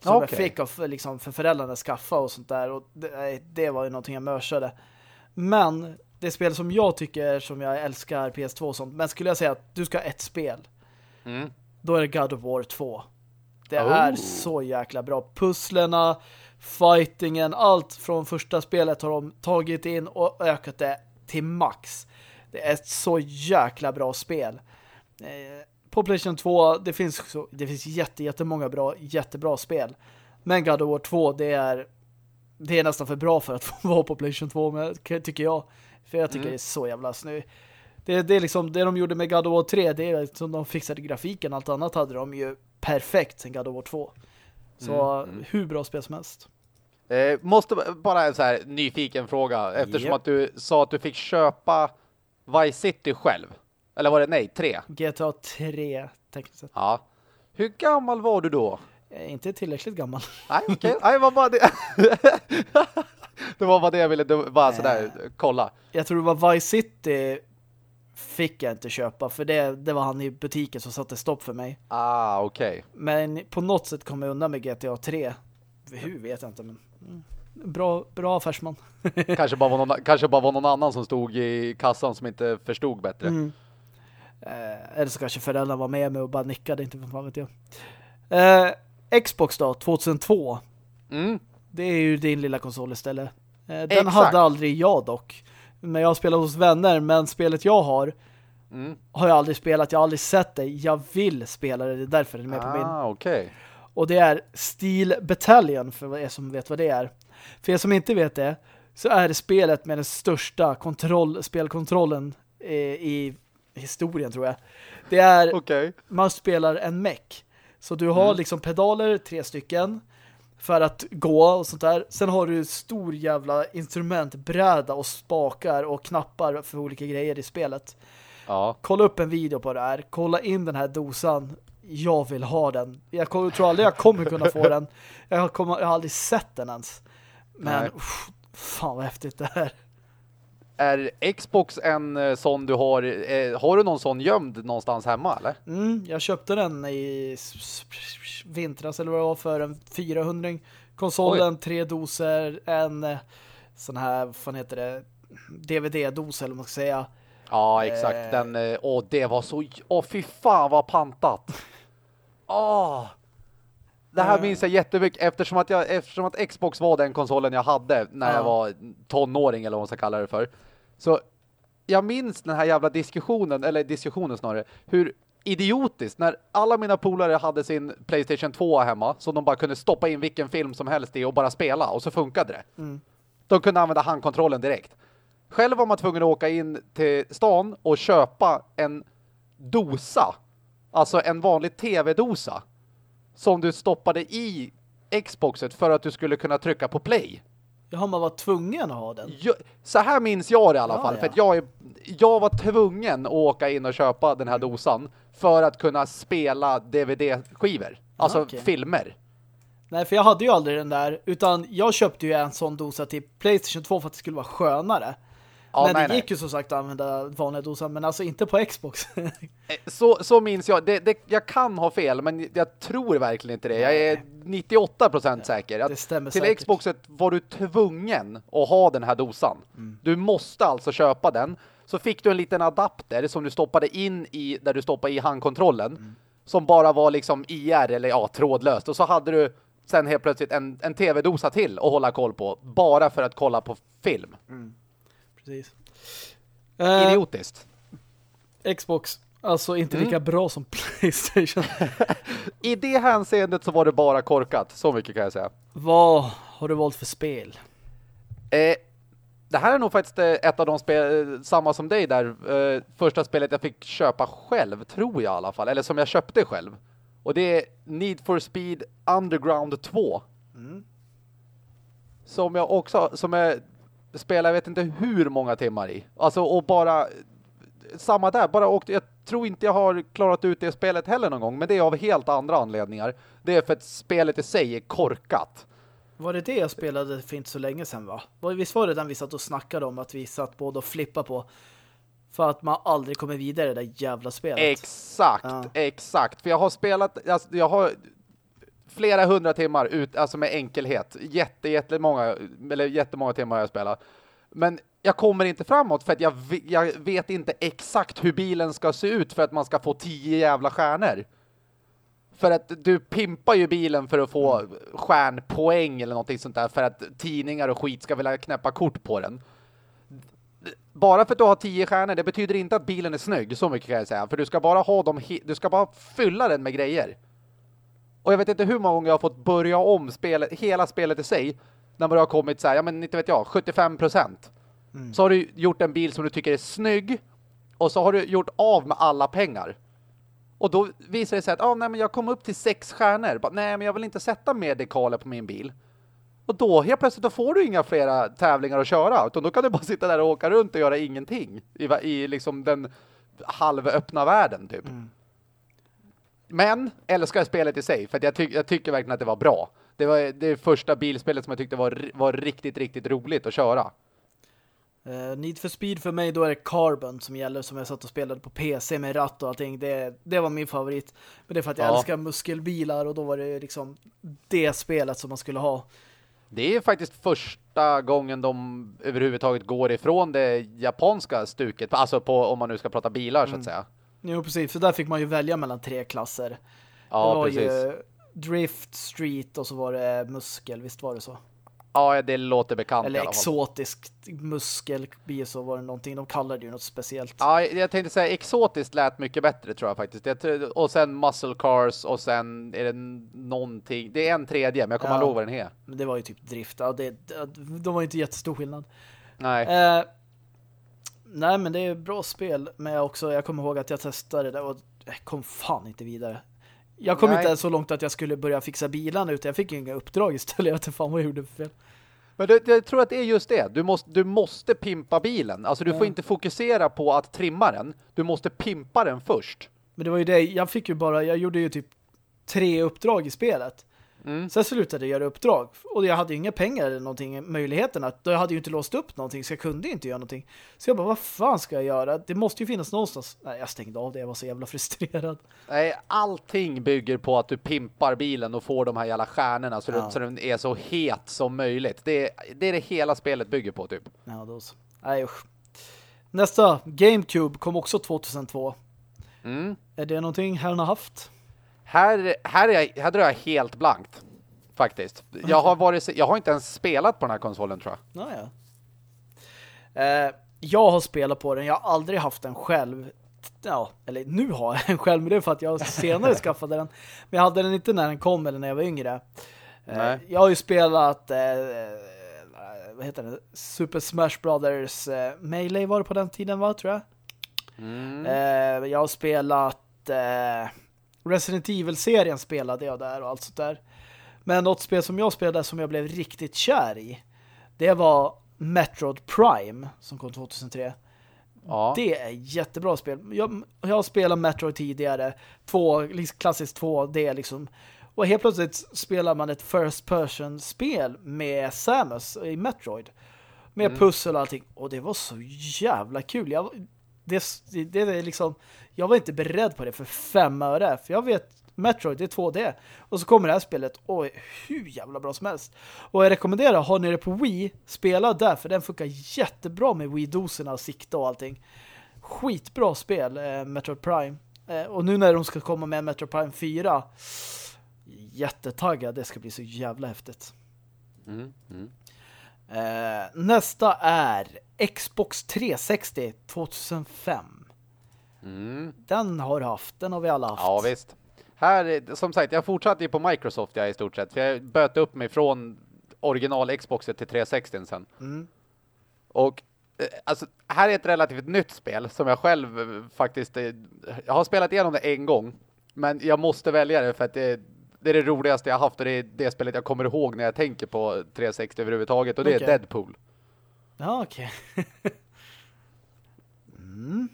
Som okay. jag fick av, liksom, för föräldrarna skaffa och sånt där. Och det, det var ju någonting jag mörsade. Men det spel som jag tycker som jag älskar PS2 och sånt. Men skulle jag säga att du ska ha ett spel. Mm. då är det God of War 2. Det Oh. är så jäkla bra. Pusslerna, fightingen, allt från första spelet har de tagit in och ökat det till max. Det är ett så jäkla bra spel. Eh, på PlayStation 2, det finns, det finns jätte, jättemånga bra, jättebra spel. Men God of War 2, det är det är nästan för bra för att vara på PlayStation 2, men, tycker jag. För jag tycker Mm. det är så jävla snö. Det, det är liksom, det de gjorde med God of War 3, det är som de fixade grafiken. Allt annat hade de ju perfekt sen God of War 2. Så Mm, hur bra spel som helst. Eh, måste bara en så här nyfiken fråga. Eftersom Japp. att du sa att du fick köpa Vice City själv. Eller var det nej, tre? GTA 3, tekniskt sett. Ja. Hur gammal var du då? Inte tillräckligt gammal. Nej, okej. Nej, det var bara det. det var bara det jag ville bara sådär kolla. Jag tror det var Vice City fick jag inte köpa, för det, det var han i butiken som satte stopp för mig. Ah, okej. Men på något sätt kom jag undan med GTA 3. Hur vet jag inte, men mm, bra, bra affärsman. Kanske, bara var någon, kanske bara var någon annan som stod i kassan som inte förstod bättre. Mm. Eh, eller så kanske föräldrarna var med mig och bara nickade, inte fan vet jag. Eh, Xbox då, 2002. Mm. Det är ju din lilla konsol istället. Eh, den Exakt. hade aldrig jag dock. Men jag har spelat hos vänner, men spelet jag har Mm. har jag aldrig spelat, jag har aldrig sett det. Jag vill spela det, det är därför det är med på min. Ah, okej. Och det är Steel Battalion, för er som vet vad det är. För er som inte vet det, så är det spelet med den största kontroll, spelkontrollen eh, i historien tror jag. Det är, Okej. man spelar en mech. Så du har Mm. liksom pedaler, tre stycken, för att gå och sånt där. Sen har du stor jävla instrumentbräda och spakar och knappar för olika grejer i spelet. Ja. Kolla upp en video på det här. Kolla in den här dosan. Jag vill ha den. Jag tror aldrig jag kommer kunna få den. Jag kommer, jag har aldrig sett den ens. Men Nej. fan vad häftigt det är. Är Xbox en eh, sån du har... Eh, har du någon sån gömd någonstans hemma, eller? Mm, jag köpte den i vintras eller vad det var för en 400 konsolen, tre doser, en eh, sån här, vad fan heter det DVD-dos eller vad man ska säga. Ja, exakt. Den, åh, det var så... Åh, fy fan vad pantat. Åh! Det här Eh. minns jag jättemycket eftersom att, jag, eftersom att Xbox var den konsolen jag hade när Ja. jag var tonåring eller vad man ska kalla det för. Så jag minns den här jävla diskussionen, eller diskussionen snarare, hur idiotiskt när alla mina polare hade sin Playstation 2 hemma som de bara kunde stoppa in vilken film som helst i och bara spela och så funkade det. Mm. De kunde använda handkontrollen direkt. Själv var man tvungen att åka in till stan och köpa en dosa. Alltså en vanlig tv-dosa. Som du stoppade i Xboxet för att du skulle kunna trycka på play. Jaha, man var tvungen att ha den. Jag, så här minns jag det i alla Ja, fall. ja. För att jag, är, jag var tvungen att åka in och köpa den här dosan för att kunna spela DVD-skivor. Alltså okej. filmer. Nej, för jag hade ju aldrig den där. Utan jag köpte ju en sån dosa till Playstation 2 för att det skulle vara skönare. Ja, men nej, det nej. gick ju som sagt att använda vanliga dosan, men alltså inte på Xbox. Eh, Så, så minns jag. Det, det, jag kan ha fel, men jag tror verkligen inte det. Jag är 98% säker. Att det stämmer till säkert. Xboxet var du tvungen att ha den här dosan. Mm. Du måste alltså köpa den. Så fick du en liten adapter som du stoppade in i där du stoppade i handkontrollen. Mm. Som bara var liksom IR eller ja, trådlöst. Och så hade du sen helt plötsligt en, en tv-dosa till att hålla koll på. Bara för att kolla på film. Precis. Eh, Idiotiskt. Xbox, alltså inte Mm. lika bra som Playstation. I det hänseendet så var det bara korkat. Så mycket kan jag säga. Vad har du valt för spel? Eh, det här är nog faktiskt eh, ett av de spel, eh, samma som dig där, eh, första spelet jag fick köpa själv, tror jag i alla fall, eller som jag köpte själv. Och det är Need for Speed Underground 2. Som jag också, som jag spelar, jag vet inte hur många timmar i. Alltså, och bara, samma där, bara åkte, jag tror inte jag har klarat ut det spelet heller någon gång, men det är av helt andra anledningar. Det är för att spelet i sig är korkat. Var det det jag spelade för inte så länge sedan va? Visst var det den vi satt och snackade om att vi satt både och flippade på för att man aldrig kommer vidare i det där jävla spelet? Exakt, Ja. exakt. För jag har spelat, alltså, jag har flera hundra timmar ut, alltså med enkelhet. Jätte, jättemånga, eller jättemånga timmar har jag spelat. Men jag kommer inte framåt för att jag, jag vet inte exakt hur bilen ska se ut för att man ska få tio jävla stjärnor. För att du pimpar ju bilen för att få stjärnpoäng eller någonting sånt där för att tidningar och skit ska vilja knäppa kort på den. Bara för att du har tio stjärnor, det betyder inte att bilen är snygg, så mycket kan jag säga. För du ska bara ha dem, du ska bara fylla den med grejer. Och jag vet inte hur många gånger jag har fått börja om spelet, hela spelet i sig när man har kommit så här, ja men inte vet jag, 75%. Mm. Så har du gjort en bil som du tycker är snygg och så har du gjort av med alla pengar. Och då visar det sig att ah, nej, men jag kom upp till sex stjärnor. Bara, nej, men jag vill inte sätta mer dekaler på min bil. Och då helt plötsligt då får du inga flera tävlingar att köra. Utan då kan du bara sitta där och åka runt och göra ingenting. I, i liksom den halvöppna världen typ. Mm. Men älskar spelet i sig. För jag, ty jag tycker verkligen att det var bra. Det var det första bilspelet som jag tyckte var, var riktigt, riktigt roligt att köra. Uh, Need for Speed för mig då är det Carbon som gäller som jag satt och spelade på PC med ratt och allting. Det, det var min favorit. Men det är för att jag ja. älskar muskelbilar och då var det liksom det spelet som man skulle ha. Det är faktiskt första gången de överhuvudtaget går ifrån det japanska stuket. Alltså på, om man nu ska prata bilar mm. så att mm. säga. Jo, precis. För där fick man ju välja mellan tre klasser. Ja, det var precis. Ju Drift, Street och så var det muskel. Visst var det så? Ja, det låter bekant Eller exotiskt muskelbil så var det någonting. De kallade det ju något speciellt. Ja, jag tänkte säga exotiskt lät mycket bättre tror jag faktiskt. och sen muscle cars och sen är det någonting. Det är en tredje, men jag kommer ja, ihåg vad den är. Men det var ju typ drift. Ja, det, de var ju inte jättestor skillnad. Nej. Eh, nej, men det är bra spel. Men jag, också, jag kommer ihåg att jag testade det och kom fan inte vidare. Jag kom Nej. inte så långt att jag skulle börja fixa bilarna utan jag fick inga uppdrag istället. Jag vet inte fan vad jag gjorde för fel. Men det, jag tror att det är just det. Du måste, du måste pimpa bilen. Alltså du mm. får inte fokusera på att trimma den. Du måste pimpa den först. Men det var ju det. Jag fick ju bara, jag gjorde ju typ tre uppdrag i spelet. Mm. Sen slutade jag göra uppdrag. Och jag hade ju inga pengar eller någonting, möjligheten att jag hade ju inte låst upp någonting så jag kunde inte göra någonting. Så jag bara, vad fan ska jag göra? Det måste ju finnas någonstans. Nej, jag stängde av det, jag var så jävla frustrerad. Nej, allting bygger på att du pimpar bilen och får de här jävla stjärnorna så, ja. så den är så het som möjligt. Det är, det är det hela spelet bygger på typ. Ja, då så. Nej, usch. Nästa, Gamecube kom också 2002. Mm. Är det någonting herrn har haft? Här, här, är jag, här drar jag helt blankt. Faktiskt. Jag har, varit, jag har inte ens spelat på den här konsolen tror jag. Naja. Eh, jag har spelat på den. Jag har aldrig haft den själv. Ja, eller nu har jag den själv. Men det är för att jag senare skaffade den. Men jag hade den inte när den kom eller när jag var yngre. Eh, jag har ju spelat eh, vad heter det? Super Smash Brothers eh, Melee var det på den tiden va, tror jag. Mm. Eh, jag har spelat eh, Resident Evil-serien spelade jag där och allt sånt där. Men något spel som jag spelade som jag blev riktigt kär i det var Metroid Prime som kom 2003. Ja. Det är jättebra spel. Jag, jag har spelat Metroid tidigare. Två, liksom klassiskt 2D liksom. Och helt plötsligt spelar man ett first person spel med Samus i Metroid. Med mm. pussel och allting. Och det var så jävla kul. Jag, det, det, det är liksom jag var inte beredd på det för fem öre. För jag vet, Metroid, det är 2D. Och så kommer det här spelet, och hur jävla bra som helst. Och jag rekommenderar, har ni det på Wii, spela där, för den funkar jättebra med Wii-doserna och sikta och allting. Skitbra spel, eh, Metroid Prime. Eh, och nu när de ska komma med Metroid Prime 4, jättetaggad, det ska bli så jävla häftigt. Mm, mm. Eh, nästa är Xbox 360 2005. Mm. Den har du haft, den har vi alla haft. Ja, visst. Här, som sagt, jag fortsatte ju på Microsoft jag i stort sett. För jag böt upp mig från original Xboxet till 360 sen. Mm. Och eh, alltså, här är ett relativt nytt spel som jag själv eh, faktiskt... Eh, jag har spelat igenom det en gång. Men jag måste välja det för att det, det är det roligaste jag haft och det är det spelet jag kommer ihåg när jag tänker på 360 överhuvudtaget och det okay. är Deadpool. Ja, okej. Okay. mm.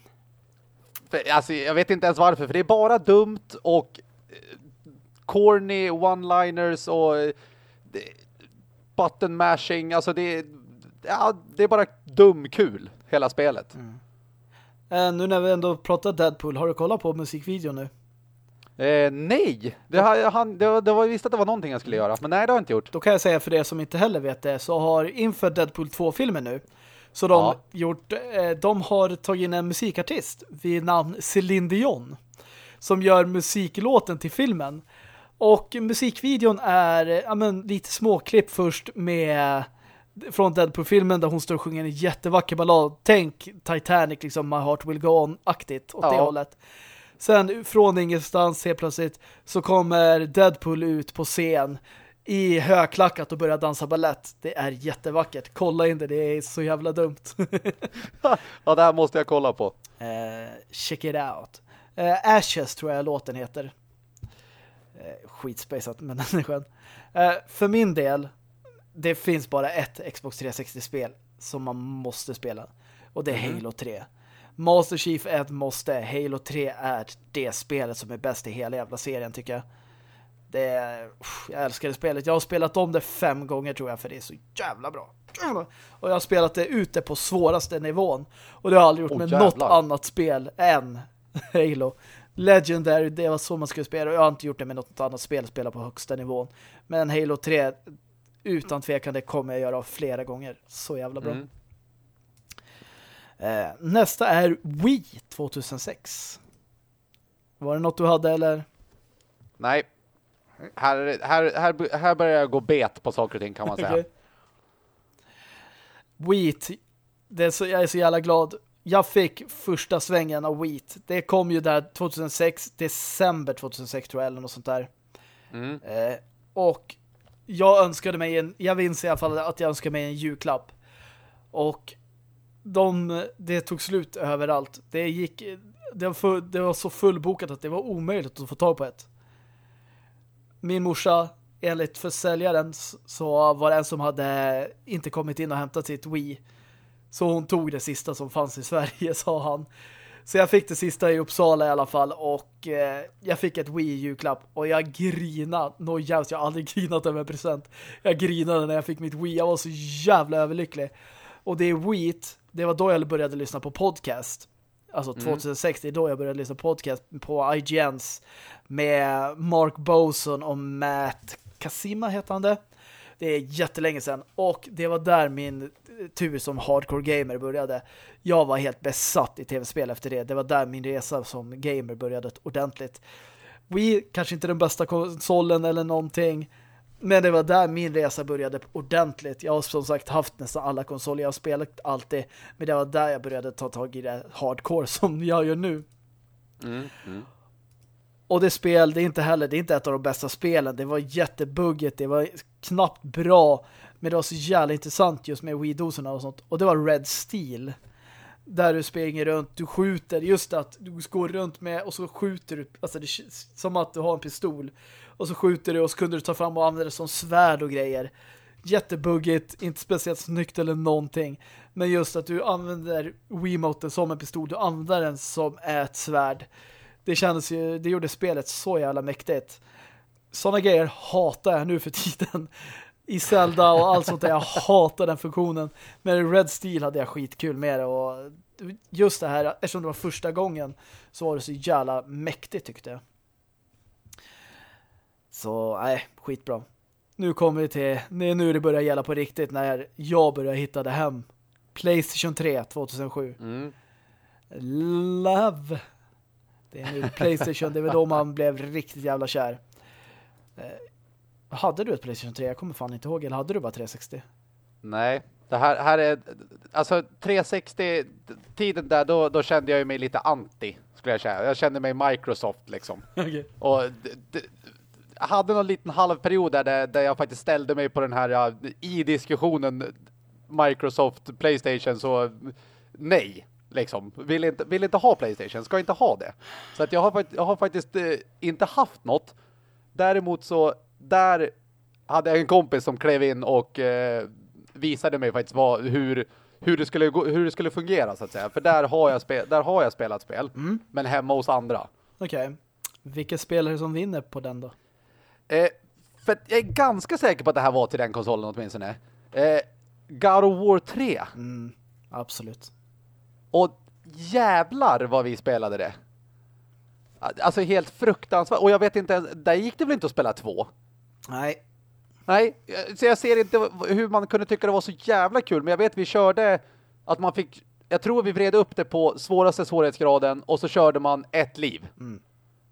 För, alltså, jag vet inte ens varför, för det är bara dumt och eh, corny one-liners och eh, button mashing. Alltså det, ja, det är bara dum kul hela spelet. Mm. Eh, nu när vi ändå pratar Deadpool, har du kollat på musikvideon nu? Eh, nej, det, har, han, det, det var visst att det var någonting jag skulle göra, men nej det har jag inte gjort. Då kan jag säga för det som inte heller vet det, så har inför Deadpool 2-filmen nu Så de, ja. gjort, eh, de har tagit in en musikartist vid namn Celine Dion som gör musiklåten till filmen. Och musikvideon är ja, men, lite småklipp först med från Deadpool-filmen där hon står och sjunger en jättevacker ballad. Tänk Titanic, liksom My Heart Will Go On-aktigt åt ja. det hållet. Sen från ingenstans helt plötsligt så kommer Deadpool ut på scen i högklackat och börjar dansa ballett. Det är jättevackert. Kolla in det, det är så jävla dumt. ja, det här måste jag kolla på. Uh, check it out. Uh, Ashes tror jag låten heter. Uh, skitspejsat, men den är skön. Uh, för min del, det finns bara ett Xbox 360-spel som man måste spela. Och det är mm. Halo 3. Master Chief är ett måste. Halo 3 är det spelet som är bäst i hela jävla serien tycker jag. Det är, jag älskar det spelet. Jag har spelat om det fem gånger tror jag för det är så jävla bra. Och jag har spelat det ute på svåraste nivån. Och det har jag aldrig gjort oh, med jävlar. något annat spel än Halo. Legendary, det var så man skulle spela. Och jag har inte gjort det med något annat spel, spela på högsta nivån. Men Halo 3, utan tvekan, det kommer jag göra flera gånger. Så jävla bra. Mm. Eh, nästa är Wii 2006. Var det något du hade eller? Nej. Här, här, här, här börjar jag gå bet på saker och ting kan man säga. okay. Wheat, det är så, jag är så jävla glad. Jag fick första svängen av Wheat. Det kom ju där 2006, december 2006 tror jag, eller något sånt där. Mm. Eh, och jag önskade mig en, jag minns i alla fall att jag önskade mig en julklapp. Och de, det tog slut överallt. Det gick, det var, för, det var så fullbokat att det var omöjligt att få tag på ett min morsa, enligt försäljaren så var det en som hade inte kommit in och hämtat sitt Wii. Så hon tog det sista som fanns i Sverige, sa han. Så jag fick det sista i Uppsala i alla fall och eh, jag fick ett Wii-julklapp och jag grinade. No jävligt, jag har aldrig grinat över en present. Jag grinade när jag fick mitt Wii. Jag var så jävla överlycklig. Och det är Wii, det var då jag började lyssna på podcast. Alltså 2006, mm. det är då jag började lyssna podcast på IGNs med Mark Boson och Matt Kasima heter han det. Det är jättelänge sedan. Och det var där min tur som hardcore gamer började. Jag var helt besatt i tv-spel efter det. Det var där min resa som gamer började ordentligt. Wii kanske inte den bästa konsolen eller någonting. Men det var där min resa började ordentligt. Jag har som sagt haft nästan alla konsoler. Jag har spelat alltid. Men det var där jag började ta tag i det hardcore som jag gör nu. Mm, mm. Och det spel, det är inte heller, det är inte ett av de bästa spelen. Det var jättebugget, det var knappt bra. Men det var så jävla intressant just med Wii-doserna och sånt. Och det var Red Steel. Där du springer runt, du skjuter, just att du går runt med och så skjuter du, alltså det som att du har en pistol. Och så skjuter du och så kunde du ta fram och använda det som svärd och grejer. Jättebuggigt, inte speciellt snyggt eller någonting. Men just att du använder Wiimoten som en pistol, du använder den som ett svärd det kändes ju, det gjorde spelet så jävla mäktigt. Sådana grejer hatar jag nu för tiden. I Zelda och allt sånt där. Jag hatar den funktionen. Men Red Steel hade jag skitkul med det. Och just det här, eftersom det var första gången så var det så jävla mäktigt tyckte jag. Så, nej, skitbra. Nu kommer vi till, det är nu det börjar gälla på riktigt när jag börjar hitta det hem. Playstation 3 2007. Mm. Love det är nu Playstation, det väl då man blev riktigt jävla kär. Eh, hade du ett Playstation 3? Jag kommer fan inte ihåg. Eller hade du bara 360? Nej, det här, här är... Alltså 360, tiden där, då, då kände jag mig lite anti, skulle jag säga. Jag kände mig Microsoft liksom. Okay. Och jag hade någon liten halvperiod där, där jag faktiskt ställde mig på den här i diskussionen Microsoft, Playstation, så nej liksom. Vill inte, vill inte ha Playstation, ska inte ha det. Så att jag har, jag har faktiskt eh, inte haft något. Däremot så, där hade jag en kompis som klev in och eh, visade mig faktiskt vad, hur, hur, det skulle, hur det skulle fungera så att säga. För där har jag, spe, där har jag spelat spel, mm. men hemma hos andra. Okej. Okay. Vilka spelare som vinner på den då? Eh, för jag är ganska säker på att det här var till den konsolen åtminstone. Eh, God of War 3. Mm, absolut. Och jävlar vad vi spelade det. Alltså helt fruktansvärt. Och jag vet inte, där gick det väl inte att spela två? Nej. Nej, så jag ser inte hur man kunde tycka det var så jävla kul. Men jag vet vi körde Att man fick, jag tror vi vred upp det på svåraste svårighetsgraden och så körde man ett liv. Mm.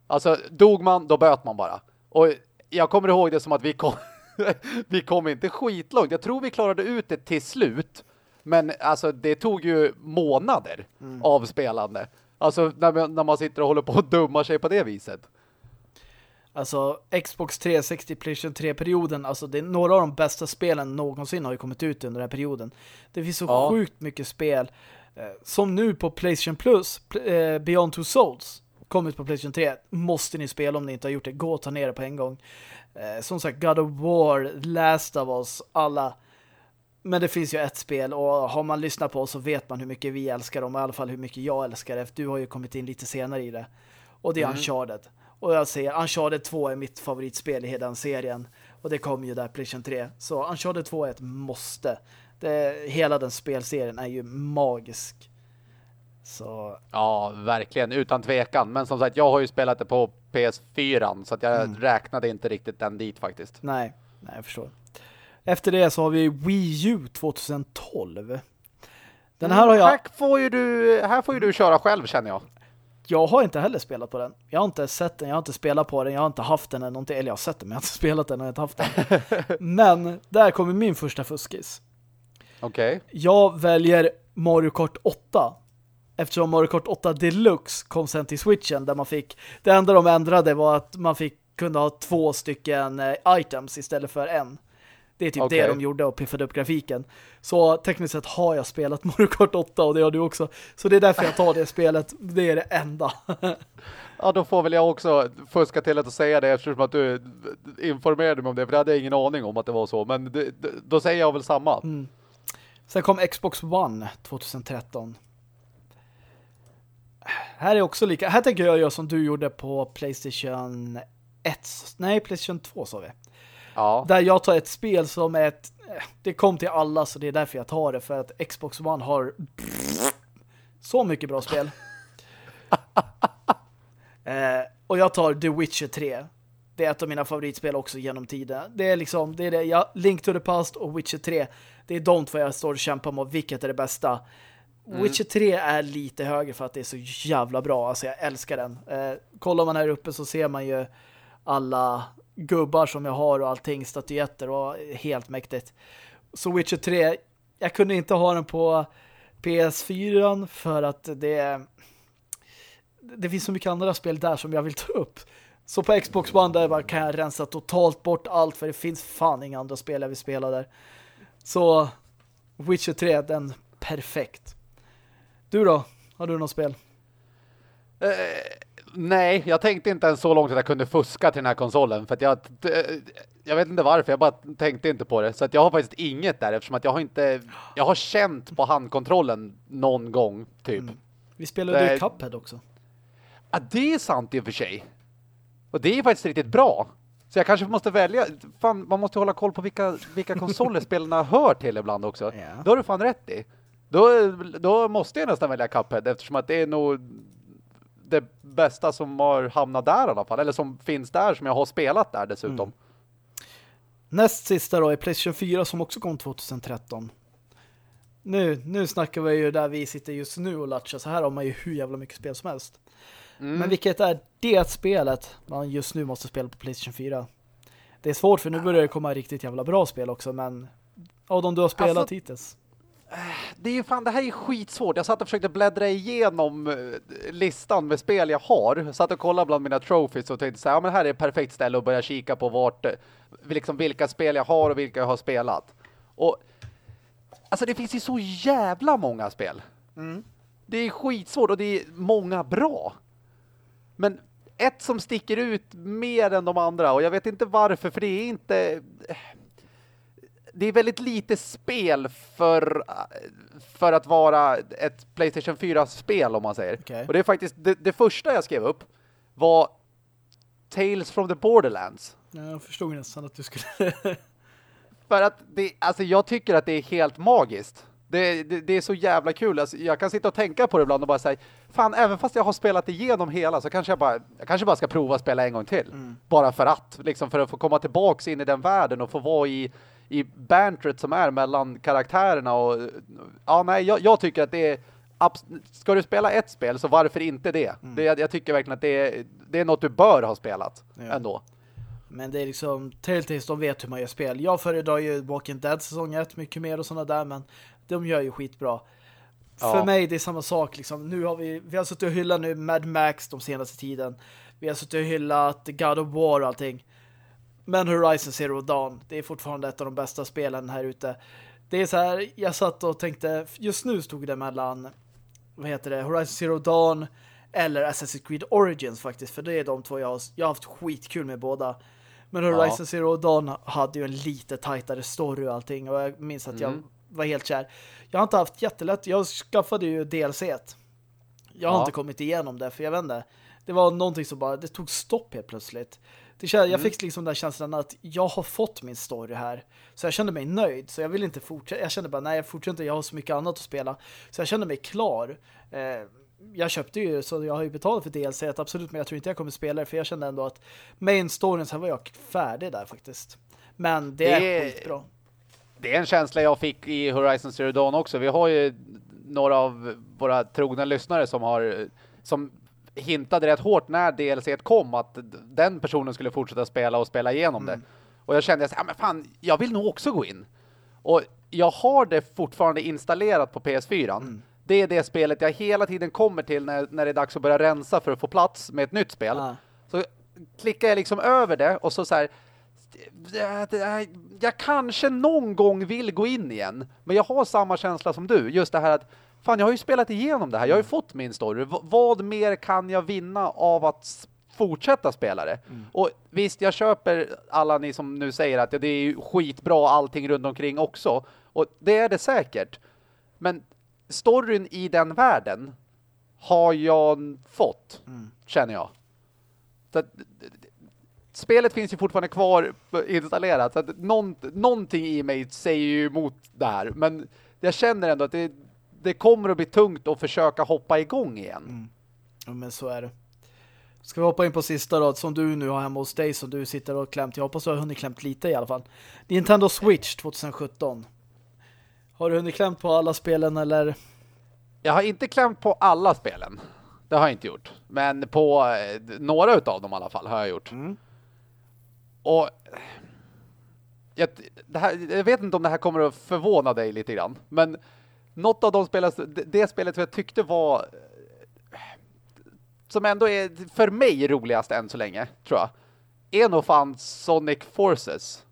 Alltså, dog man, då böt man bara. Och jag kommer ihåg det som att vi kom, vi kom inte skitlångt. Jag tror vi klarade ut det till slut. Men alltså, det tog ju månader av spelande. Alltså, när man, när man sitter och håller på att dumma sig på det viset. Alltså Xbox 360 PlayStation 3-perioden, alltså det är några av de bästa spelen någonsin har ju kommit ut under den här perioden. Det finns så Ja. sjukt mycket spel. Eh, som nu på PlayStation Plus, pl- eh, Beyond Two Souls, kommit på PlayStation 3. Måste ni spela om ni inte har gjort det. Gå och ta ner det på en gång. Eh, som sagt, God of War, Last of Us, alla. Men det finns ju ett spel och har man lyssnat på oss så vet man hur mycket vi älskar dem, i alla fall hur mycket jag älskar det. Du har ju kommit in lite senare i det. Och det är Uncharted. Och jag säger, Uncharted 2 är mitt favoritspel i hela den serien. Och det kommer ju där PlayStation 3. Så Uncharted 2 är ett måste. Det, hela den spelserien är ju magisk. Så, Ja, verkligen. Utan tvekan. Men som sagt, jag har ju spelat det på PS4 så att jag räknade inte riktigt den dit faktiskt. nej, nej jag förstår. Efter det så har vi Wii U 2012. Den här har jag... Här får ju du, här får ju du köra själv känner jag. Jag har inte heller spelat på den. Jag har inte sett den, jag har inte spelat på den, jag har inte haft den eller någonting. Eller jag har sett den, men jag har inte spelat den och jag har inte haft den. men där kommer min första fuskis. Okej. Jag väljer Mario Kart 8. Eftersom Mario Kart 8 Deluxe kom sen till Switchen där man fick, det enda de ändrade var att man fick kunna ha två stycken eh, items istället för en. Det är typ Okej. det de gjorde och piffade upp grafiken. Så tekniskt sett har jag spelat Mario Kart 8 och det har du också. Så det är därför jag tar det spelet. Det är det enda. Ja, då får väl jag också fuska till att säga det eftersom att du informerade mig om det. För det hade jag ingen aning om att det var så. Men det, då säger jag väl samma. Sen kom Xbox One 2013. Här är också lika. Här tänker jag göra som du gjorde på Playstation 1. Nej, Playstation 2 sa vi. Ja. Där jag tar ett spel som är ett... Det kom till alla så det är därför jag tar det. För att Xbox One har så mycket bra spel. eh, och jag tar The Witcher 3. Det är ett av mina favoritspel också genom tiden. Det är liksom, det är det. Jag, Link to the Past och Witcher 3. Det är de två jag står och kämpar med. Vilket är det bästa? Mm. Witcher 3 är lite högre för att det är så jävla bra. Alltså jag älskar den. Eh, kollar man här uppe så ser man ju alla gubbar som jag har och allting, statyetter och helt mäktigt. Så Witcher 3, jag kunde inte ha den på PS4 för att det det finns så mycket andra spel där som jag vill ta upp. Så på Xbox One där bara kan jag rensa totalt bort allt för det finns fan inga andra spel jag vill spela där. Så Witcher 3, den perfekt. Du då? Har du något spel? Nej, jag tänkte inte ens så långt att jag kunde fuska till den här konsolen. För att jag, jag vet inte varför, jag bara tänkte inte på det. Så att jag har faktiskt inget där eftersom att jag har inte, jag har känt på handkontrollen någon gång typ. Vi spelade ju Nej. Cuphead också. Ja, det är sant i och för sig. Och det är faktiskt riktigt bra. Så jag kanske måste välja. Fan, man måste hålla koll på vilka, vilka konsoler spelarna hör till ibland också. Ja. Då har du fan rätt i. Då, då måste jag nästan välja Cuphead eftersom att det är nog det bästa som har hamnat där i alla fall. Eller som finns där som jag har spelat där dessutom. Näst sista då är PlayStation 4 som också kom 2013. Nu, nu snackar vi ju där vi sitter just nu och latchar. Så här har man ju hur jävla mycket spel som helst. Men vilket är det spelet man just nu måste spela på PlayStation 4? Det är svårt för nu börjar det komma riktigt jävla bra spel också. Men av de du har spelat Alltså- hittills. Det är ju fan, det här är skitsvårt. Jag satt och försökte bläddra igenom eh, listan med spel jag har. Satt och kollade bland mina trophies och tänkte så här, ja men här är ett perfekt ställe att börja kika på vart, eh, liksom vilka spel jag har och vilka jag har spelat. Och alltså det finns ju så jävla många spel. Det är skitsvårt och det är många bra. Men ett som sticker ut mer än de andra och jag vet inte varför för det är inte det är väldigt lite spel för, för att vara ett Playstation 4-spel om man säger. Okej. Och det är faktiskt, det, det första jag skrev upp var Tales from the Borderlands. Jag förstod nästan att du skulle... För att det, alltså jag tycker att det är helt magiskt. Det, det, det är så jävla kul. Alltså, jag kan sitta och tänka på det ibland och bara säga, fan även fast jag har spelat igenom hela så kanske jag bara, jag kanske bara ska prova att spela en gång till. Bara för att, liksom för att få komma tillbaks in i den världen och få vara i, i bantret som är mellan karaktärerna och ja nej, jag, jag tycker att det är ska du spela ett spel så varför inte det? Mm. det jag, jag, tycker verkligen att det är, det är något du bör ha spelat ja. ändå. Men det är liksom Telltales, de vet hur man gör spel. Jag föredrar ju Walking Dead säsong 1 mycket mer och sådana där, men de gör ju skitbra. Ja. För mig det är samma sak liksom. Nu har vi, vi har suttit och hyllat nu Mad Max de senaste tiden. Vi har suttit och hyllat God of War och allting. Men Horizon Zero Dawn, det är fortfarande ett av de bästa spelen här ute. Det är så här, jag satt och tänkte, just nu stod det mellan vad heter det, Horizon Zero Dawn eller Assassin's Creed Origins faktiskt, för det är de två jag har, jag har haft skitkul med båda. Men Horizon ja. Zero Dawn hade ju en lite tajtare story och allting och jag minns att mm. jag var helt kär. Jag har inte haft jättelätt, jag skaffade ju DLC -et. Jag har ja. inte kommit igenom det, för jag inte. Det var någonting som bara, det tog stopp helt plötsligt. Det kände, mm. Jag fick liksom den känslan att jag har fått min story här. Så jag kände mig nöjd. Så jag vill inte fortsätta. Jag kände bara, nej jag fortsätter inte. Jag har så mycket annat att spela. Så jag kände mig klar. Eh, jag köpte ju, så jag har ju betalat för DLC absolut. Men jag tror inte jag kommer spela det. För jag kände ändå att main storyn här var jag färdig där faktiskt. Men det, det är skitbra. Det är en känsla jag fick i Horizon Zero Dawn också. Vi har ju några av våra trogna lyssnare som har som hintade rätt hårt när DLC kom att den personen skulle fortsätta spela och spela igenom mm. det. Och jag kände att ja, men fan, jag vill nog också gå in. Och jag har det fortfarande installerat på PS4. Mm. Det är det spelet jag hela tiden kommer till när, när det är dags att börja rensa för att få plats med ett nytt spel. Ah. Så klickar jag liksom över det och så så här jag, jag kanske någon gång vill gå in igen. Men jag har samma känsla som du. Just det här att fan jag har ju spelat igenom det här. Jag har ju mm. fått min story. V vad mer kan jag vinna av att fortsätta spela det? Mm. Och visst, jag köper alla ni som nu säger att det är skitbra allting runt omkring också. Och det är det säkert. Men storyn i den världen har jag fått, mm. känner jag. Så spelet finns ju fortfarande kvar installerat. Så att någon, någonting i mig säger ju emot det här. Men jag känner ändå att det det kommer att bli tungt att försöka hoppa igång igen. Mm. Ja, men så är det. Ska vi hoppa in på sista då, som du nu har hemma hos dig som du sitter och klämt. Jag hoppas du har hunnit klämt lite i alla fall. Nintendo Switch 2017. Har du hunnit klämt på alla spelen eller? Jag har inte klämt på alla spelen. Det har jag inte gjort. Men på eh, några utav dem i alla fall har jag gjort. Mm. Och jag, här, jag vet inte om det här kommer att förvåna dig lite grann. Men något av de spelen, det spelet som jag tyckte var som ändå är för mig roligast än så länge, tror jag. Är nog fan Sonic Forces.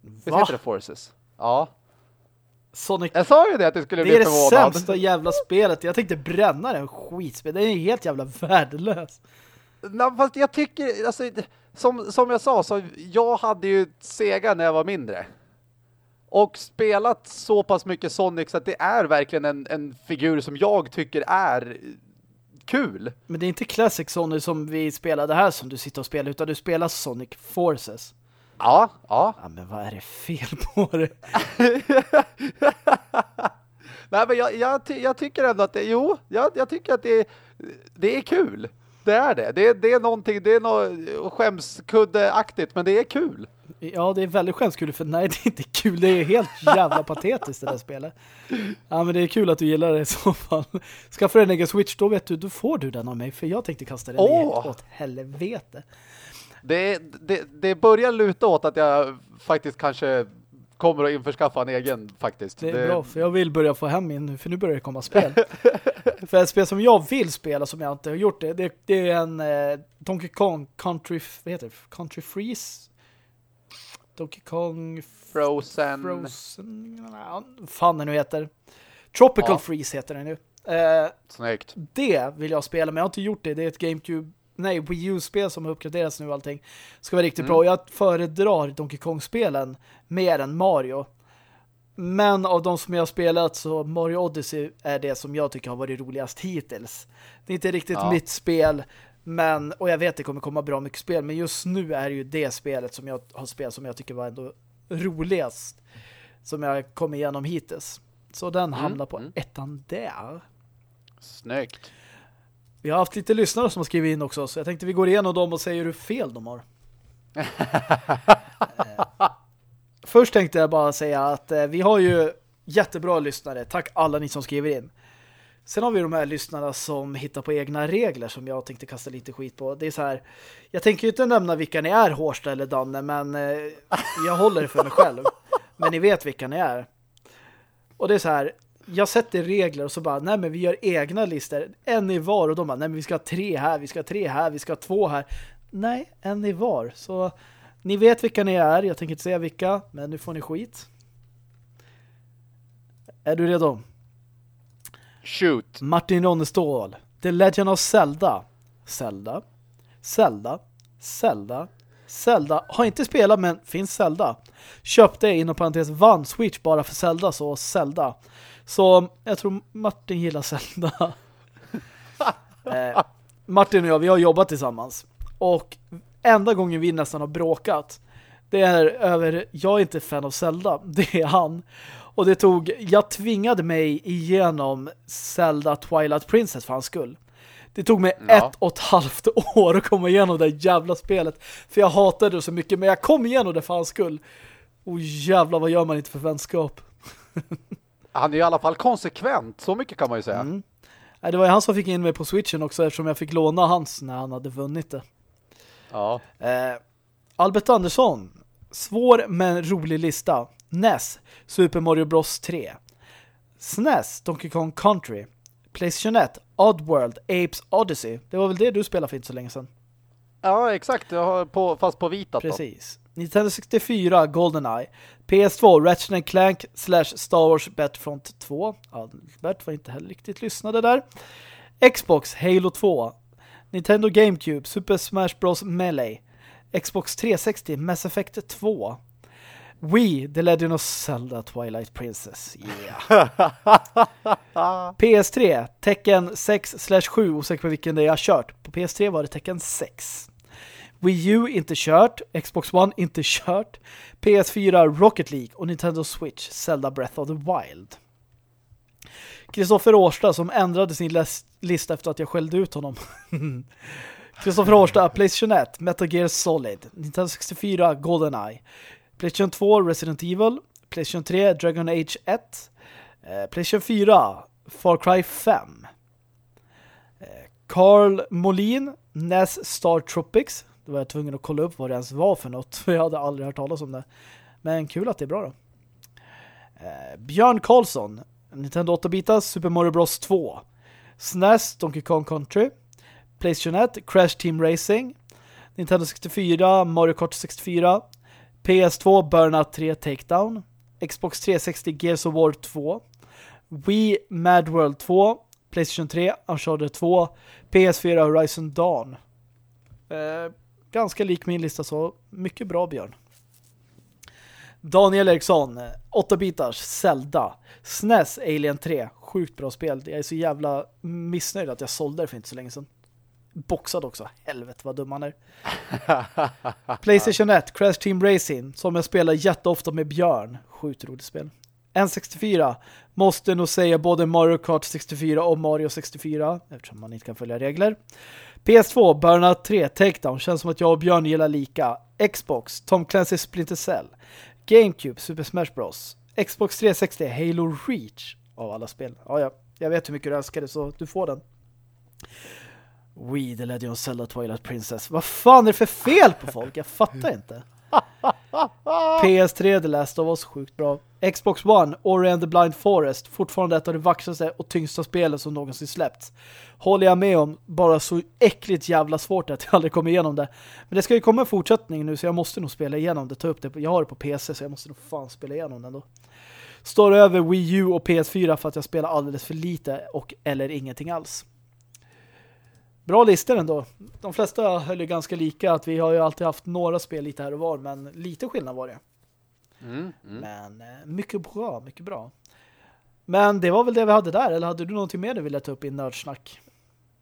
Visst heter det Forces? Ja. Sonic... Jag sa ju det att det skulle det bli förvånad. Det är det sämsta jävla spelet. Jag tänkte bränna den skitspel. Det är helt jävla värdelös. Nej, fast jag tycker, alltså, som, som jag sa, så jag hade ju Sega när jag var mindre och spelat så pass mycket Sonic så att det är verkligen en, en figur som jag tycker är kul. Men det är inte Classic Sonic som vi spelade här som du sitter och spelar utan du spelar Sonic Forces. Ja, ja. Ja, men vad är det fel på det? Nej, men jag, jag, jag, tycker ändå att det, jo, jag, jag tycker att det, det är kul. Det är det. Det, det är någonting, det är något skämskuddeaktigt, men det är kul. Ja, det är väldigt skämskul för nej, det är inte kul. Det är helt jävla patetiskt det där spelet. Ja, men det är kul att du gillar det i så fall. Skaffa en egen Switch, då vet du, då får du den av mig. För jag tänkte kasta den oh. åt helvete. Det, det, det börjar luta åt att jag faktiskt kanske kommer att införskaffa en egen faktiskt. Det är det... bra, för jag vill börja få hem min nu, för nu börjar det komma spel. för ett spel som jag vill spela, som jag inte har gjort det, det, det är en eh, Donkey Kong Country, vad heter det? Country Freeze? Donkey Kong Frozen. Frozen. Ja, fan den nu heter. Tropical ja. Freeze heter den nu. Eh, Snyggt. Det vill jag spela, men jag har inte gjort det. Det är ett GameCube, nej, Wii U-spel som har uppgraderats nu och allting. Ska vara riktigt mm. bra. Jag föredrar Donkey Kong-spelen mer än Mario. Men av de som jag har spelat så Mario Odyssey är det som jag tycker har varit roligast hittills. Det är inte riktigt ja. mitt spel, men, och jag vet att det kommer komma bra mycket spel, men just nu är det ju det spelet som jag har spelat som jag tycker var ändå roligast. Som jag kom igenom hittills. Så den mm. hamnar på mm. ettan där. Snyggt. Vi har haft lite lyssnare som har skrivit in också, så jag tänkte vi går igenom dem och säger hur fel de har. först tänkte jag bara säga att eh, vi har ju jättebra lyssnare. Tack alla ni som skriver in. Sen har vi de här lyssnarna som hittar på egna regler som jag tänkte kasta lite skit på. Det är så här, jag tänker ju inte nämna vilka ni är, Hårsta eller Danne, men eh, jag håller det för mig själv. Men ni vet vilka ni är. Och det är så här, jag sätter regler och så bara, nej men vi gör egna listor. En i var och de bara, nej men vi ska ha tre här, vi ska ha tre här, vi ska ha två här. Nej, en i var. Så ni vet vilka ni är, jag tänker inte säga vilka, men nu får ni skit. Är du redo? Shoot. Martin Ronnestål. The Legend of Zelda. Zelda. Zelda. Zelda. Zelda. Har inte spelat men finns Zelda. Köpte inom parentes vann Switch bara för Zelda så Zelda. Så jag tror Martin gillar Zelda. eh, Martin och jag, vi har jobbat tillsammans. Och enda gången vi nästan har bråkat det är över, jag är inte fan av Zelda, det är han. Och det tog, jag tvingade mig igenom Zelda Twilight Princess för hans skull. Det tog mig ja. ett och ett halvt år att komma igenom det jävla spelet. För jag hatade det så mycket, men jag kom igenom det för hans skull. Och jävla vad gör man inte för vänskap? Han är i alla fall konsekvent, så mycket kan man ju säga. Mm. Det var ju han som fick in mig på Switchen också eftersom jag fick låna hans när han hade vunnit det. Ja. Eh, Albert Andersson. Svår men rolig lista. NES, Super Mario Bros 3. SNES, Donkey Kong Country. PlayStation 1, Oddworld, Apes Odyssey. Det var väl det du spelade för inte så länge sedan? Ja, exakt. Jag har på, fast på vita. Precis. Då. Nintendo 64, GoldenEye. PS2, Ratchet Clank slash Star Wars Battlefront 2. Albert var inte heller riktigt lyssnade där. Xbox, Halo 2. Nintendo GameCube, Super Smash Bros. Melee. Xbox 360, Mass Effect 2. Wii, The Legend of Zelda Twilight Princess. Yeah. PS3, Tekken 6-7, osäker på vilken det är jag kört. På PS3 var det Tekken 6. Wii U inte kört, Xbox One inte kört, PS4 Rocket League och Nintendo Switch Zelda Breath of the Wild. Kristoffer Årsta som ändrade sin lista efter att jag skällde ut honom. Kristoffer Årsta, PlayStation 1, Metal Gear Solid, Nintendo 64, GoldenEye, PlayStation 2 Resident Evil, PlayStation 3 Dragon Age 1, eh, PlayStation 4 Far Cry 5, eh, Carl Molin NES Star Tropics. Då var jag tvungen att kolla upp vad det ens var för något, för jag hade aldrig hört talas om det. Men kul att det är bra då. Eh, Björn Karlsson Nintendo 8-bitar Super Mario Bros 2 SNES Donkey Kong Country. PlayStation 1 Crash Team Racing. Nintendo 64 Mario Kart 64 PS2 Burnout 3 Takedown. Xbox 360 Gears of War 2 Wii Mad World 2 Playstation 3 Uncharted 2 PS4 Horizon Dawn. Eh, Ganska lik min lista så mycket bra Björn. Daniel Eriksson 8-bitars Zelda. SNES Alien 3 Sjukt bra spel. Jag är så jävla missnöjd att jag sålde det för inte så länge sedan boxad också. Helvete vad dum han är. Playstation 1, Crash Team Racing, som jag spelar jätteofta med Björn. Sjukt roligt spel. N64, måste nog säga både Mario Kart 64 och Mario 64, eftersom man inte kan följa regler. PS2, Burnout 3, Takedown, känns som att jag och Björn gillar lika. Xbox, Tom Clancy Splinter Cell. GameCube, Super Smash Bros. Xbox 360, Halo Reach av alla spel. Ja, ja. Jag vet hur mycket du älskar det så du får den. We, The Legend of Zelda Twilight Princess. Vad fan är det för fel på folk? Jag fattar inte. PS3 The Last of Us, sjukt bra. Xbox One, Ori and the Blind Forest, fortfarande ett av de vackraste och tyngsta spelen som någonsin släppts. Håller jag med om, bara så äckligt jävla svårt att jag aldrig kommer igenom det. Men det ska ju komma en fortsättning nu så jag måste nog spela igenom det, ta upp det. Jag har det på PC så jag måste nog fan spela igenom den då. Står över Wii U och PS4 för att jag spelar alldeles för lite och eller ingenting alls. Bra listor ändå. De flesta höll ju ganska lika. att Vi har ju alltid haft några spel lite här och var. Men lite skillnad var det. Mm, mm. Men eh, mycket bra, mycket bra. Men det var väl det vi hade där. Eller hade du någonting mer du ville ta upp i nördsnack?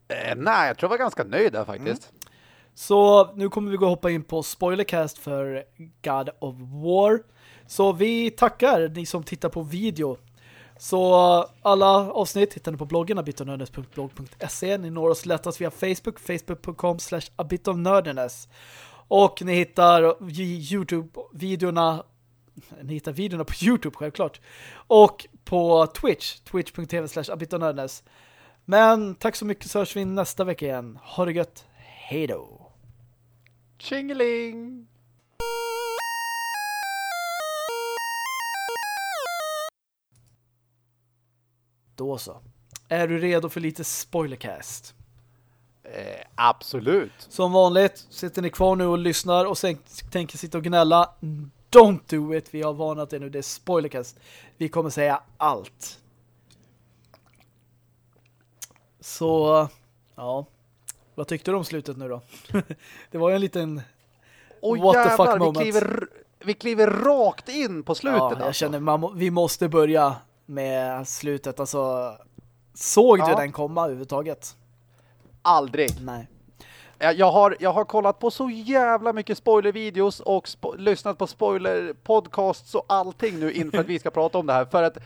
Eh, nej, jag tror jag var ganska nöjd där faktiskt. Mm. Så nu kommer vi gå och hoppa in på spoilercast för God of War. Så vi tackar ni som tittar på video. Så alla avsnitt hittar ni på bloggen abitofnördenes.blog.se. Ni når oss lättast via Facebook, facebook.com slash abitofnördenes. Och ni hittar Youtube-videorna ni hittar videorna på Youtube självklart. Och på Twitch, twitch.tv slash Men tack så mycket så hörs vi nästa vecka igen. Ha det gött. Hej då. Tjingeling! Då så. Är du redo för lite spoilercast? Eh, absolut. Som vanligt, sitter ni kvar nu och lyssnar och sen tänker sitta och gnälla. Don't do it. Vi har varnat er nu. Det är spoilercast. Vi kommer säga allt. Så, ja. Vad tyckte du om slutet nu då? det var ju en liten oh, what jävlar, the fuck moment. Vi kliver, vi kliver rakt in på slutet. Ja, jag alltså. känner man, vi måste börja med slutet. Alltså, såg ja. du den komma överhuvudtaget? Aldrig. Nej. Jag har, jag har kollat på så jävla mycket spoilervideos och spo lyssnat på spoilerpodcasts och allting nu inför att vi ska prata om det här. För att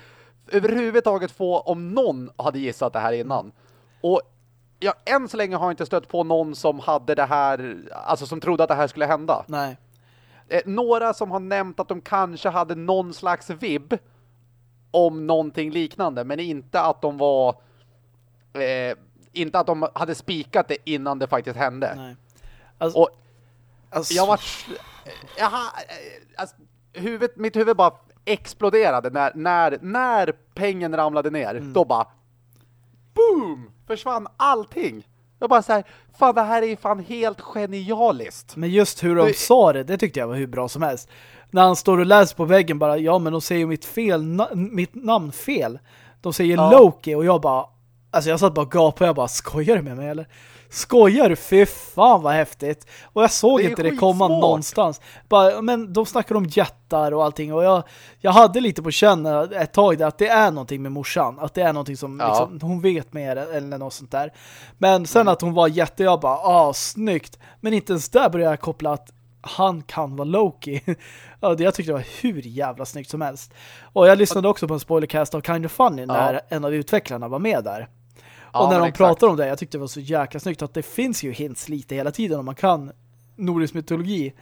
överhuvudtaget få om någon hade gissat det här innan. Och jag än så länge har inte stött på någon som hade det här, alltså som trodde att det här skulle hända. Nej. Eh, några som har nämnt att de kanske hade någon slags vibb om någonting liknande, men inte att de var eh, inte att de hade spikat det innan det faktiskt hände. Nej. Alltså, och alltså... jag var jag, alltså, huvudet, mitt huvud bara exploderade när, när, när pengen ramlade ner. Mm. Då bara boom! Försvann allting. Jag bara så här, fan det här är fan helt genialiskt. Men just hur de det... sa det, det tyckte jag var hur bra som helst. När han står och läser på väggen bara, ja men de säger mitt fel, na mitt namn fel. De säger ja. Loki och jag bara, alltså jag satt bara och gapade och jag bara, skojar du med mig eller? Skojar du? Fy fan vad häftigt. Och jag såg det inte det komma någonstans. Bara, men de snackar om jättar och allting. Och jag, jag hade lite på känna ett tag där att det är någonting med morsan. Att det är någonting som ja. liksom, hon vet mer eller något sånt där. Men sen mm. att hon var jätte, jag bara, ah, snyggt. Men inte ens där började jag koppla att han kan vara Loki. ja, jag tyckte det var hur jävla snyggt som helst. Och jag lyssnade också på en spoilercast av Kind of Funny när ja. en av utvecklarna var med där. Ja, och när de exakt. pratar om det, jag tyckte det var så jäkla snyggt att det finns ju hints lite hela tiden om man kan nordisk mytologi.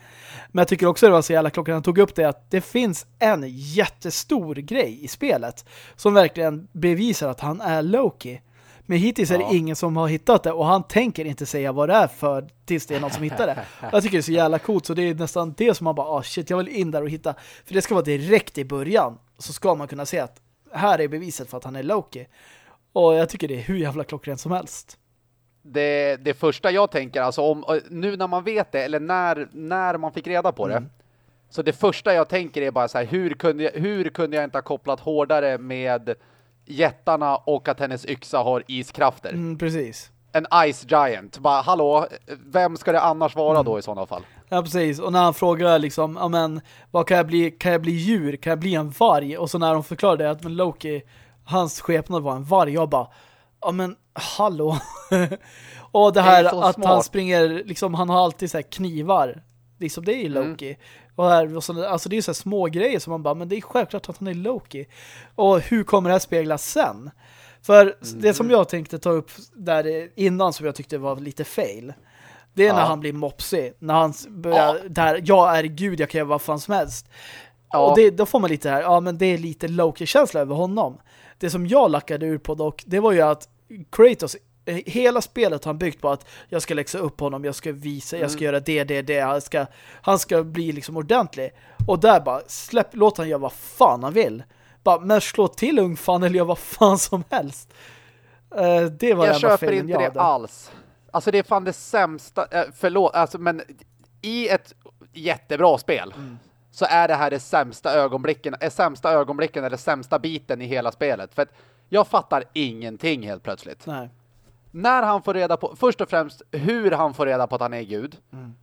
Men jag tycker också det var så jävla klockan han tog upp det att det finns en jättestor grej i spelet som verkligen bevisar att han är Loki. Men hittills är det ingen som har hittat det och han tänker inte säga vad det är för tills det är någon som hittar det. Jag tycker det är så jävla coolt så det är nästan det som man bara, ah oh shit, jag vill in där och hitta. För det ska vara direkt i början så ska man kunna se att här är beviset för att han är Loki. Och jag tycker det är hur jävla klockrent som helst. Det, det första jag tänker, alltså om, nu när man vet det, eller när, när man fick reda på det, mm. så det första jag tänker är bara så här, hur kunde, jag, hur kunde jag inte ha kopplat hårdare med jättarna och att hennes yxa har iskrafter? Mm, precis. En Ice Giant. Bara, hallå, vem ska det annars vara mm. då i sådana fall? Ja, precis. Och när han frågar liksom, ja men, vad kan jag bli? Kan jag bli djur? Kan jag bli en varg? Och så när de förklarar det, att men Loki hans skepnad var en varg. Jag bara, ja men hallå. och det här det att smart. han springer, liksom han har alltid så knivar. Liksom det är ju mm. Loki. Mm. Och här, och så, alltså det är så små grejer som man bara, men det är självklart att han är Loki. Och hur kommer det här speglas sen? För mm. det som jag tänkte ta upp där innan som jag tyckte var lite fail. Det är ja. när han blir mopsig. När han börjar, ja. där, jag är gud, jag kan göra vad fan som helst. Ja. Och det, då får man lite här, ja men det är lite Loki-känsla över honom. Det som jag lackade ur på dock, det var ju att Kratos hela spelet har han byggt på att jag ska läxa upp honom, jag ska visa, mm. jag ska mm. göra det, det, det. Han ska, han ska bli liksom ordentlig. Och där bara, släpp, låt han göra vad fan han vill. Bara, men slå till ungfan eller göra vad fan som helst. Uh, det var jag köper inte jag det hade. alls. Alltså det är fan det sämsta, uh, förlåt, alltså men i ett jättebra spel mm så är det här det sämsta ögonblicken, är sämsta ögonblicken eller sämsta biten i hela spelet. För att jag fattar ingenting helt plötsligt. Nej. När han får reda på, först och främst hur han får reda på att han är Gud. Mm.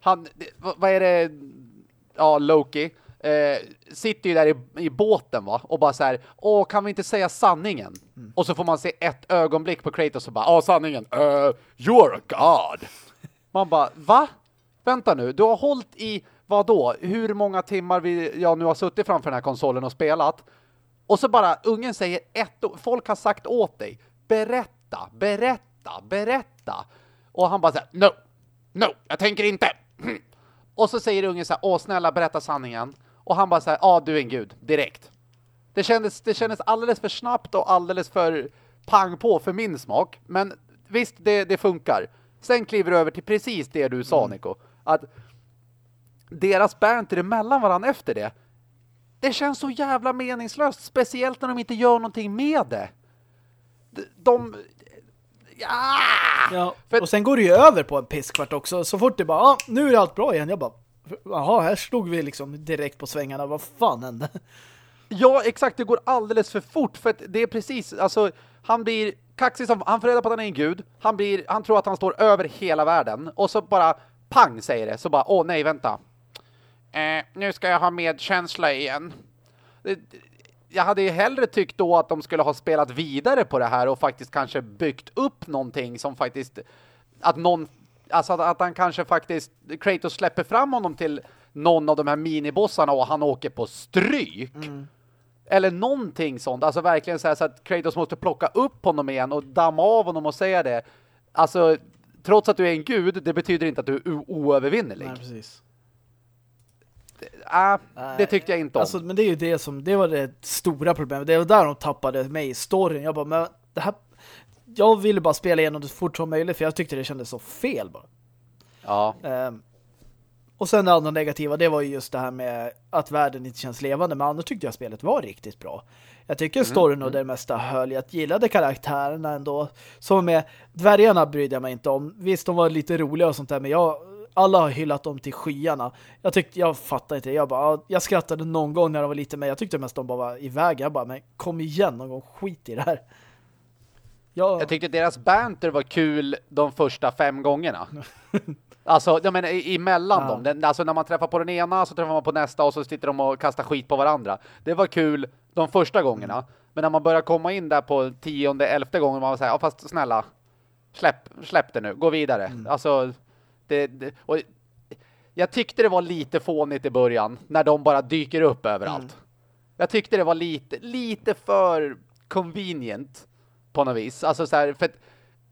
Han, vad är det, ja Loki, eh, sitter ju där i, i båten va, och bara så här, åh kan vi inte säga sanningen? Mm. Och så får man se ett ögonblick på Kratos och bara, ja sanningen, uh, you're a god. Man bara, va? Vänta nu, du har hållit i vad då? Hur många timmar vi, jag nu har suttit framför den här konsolen och spelat. Och så bara, ungen säger ett Folk har sagt åt dig, berätta, berätta, berätta. Och han bara säger, no, no, jag tänker inte. Och så säger ungen så här, åh snälla berätta sanningen. Och han bara säger, ja ah, du är en gud, direkt. Det kändes, det kändes alldeles för snabbt och alldeles för pang på för min smak. Men visst, det, det funkar. Sen kliver du över till precis det du sa, mm. Nico. Att deras banter emellan varandra efter det, det känns så jävla meningslöst. Speciellt när de inte gör någonting med det. De... ja för... Och sen går det ju över på en pisskvart också. Så fort det bara, ah, nu är allt bra igen. Jag bara, jaha, här slog vi liksom direkt på svängarna. Vad fan hände? Ja, exakt. Det går alldeles för fort. För att det är precis, alltså, han blir kaxig som, han får reda på att han är en gud. Han blir, han tror att han står över hela världen. Och så bara, pang säger det. Så bara, åh nej, vänta. Eh, nu ska jag ha medkänsla igen. Jag hade ju hellre tyckt då att de skulle ha spelat vidare på det här och faktiskt kanske byggt upp någonting som faktiskt, att någon, alltså att, att han kanske faktiskt, Kratos släpper fram honom till någon av de här minibossarna och han åker på stryk. Mm. Eller någonting sånt. Alltså verkligen så, här, så att Kratos måste plocka upp honom igen och damma av honom och säga det. Alltså, trots att du är en gud, det betyder inte att du är oövervinnerlig. Nej, precis. Äh, det tyckte jag inte om. Alltså, men det är ju det som, det var det stora problemet. Det var där de tappade mig i storyn. Jag bara, men det här, jag ville bara spela igenom det så fort som möjligt för jag tyckte det kändes så fel bara. Ja. Um, och sen det andra negativa, det var ju just det här med att världen inte känns levande. Men annars tyckte jag spelet var riktigt bra. Jag tycker mm, storyn och mm. det mesta höll. Jag gillade karaktärerna ändå. Som med dvärgarna brydde jag mig inte om. Visst, de var lite roliga och sånt där. Men jag, alla har hyllat dem till skyarna. Jag tyckte, jag fattar inte. Jag bara, jag skrattade någon gång när de var lite med. Jag tyckte mest de bara var iväg. Jag bara, men kom igen någon gång. Skit i det här. Jag, jag tyckte deras banter var kul de första fem gångerna. Alltså, jag menar, emellan ja. dem. Den, alltså när man träffar på den ena så träffar man på nästa och så sitter de och kastar skit på varandra. Det var kul de första gångerna. Mm. Men när man börjar komma in där på tionde, elfte gången man säger, ja fast snälla, släpp, släpp det nu, gå vidare. Mm. Alltså, det, det, och jag tyckte det var lite fånigt i början när de bara dyker upp överallt. Mm. Jag tyckte det var lite, lite för convenient på något vis. Alltså så här, för att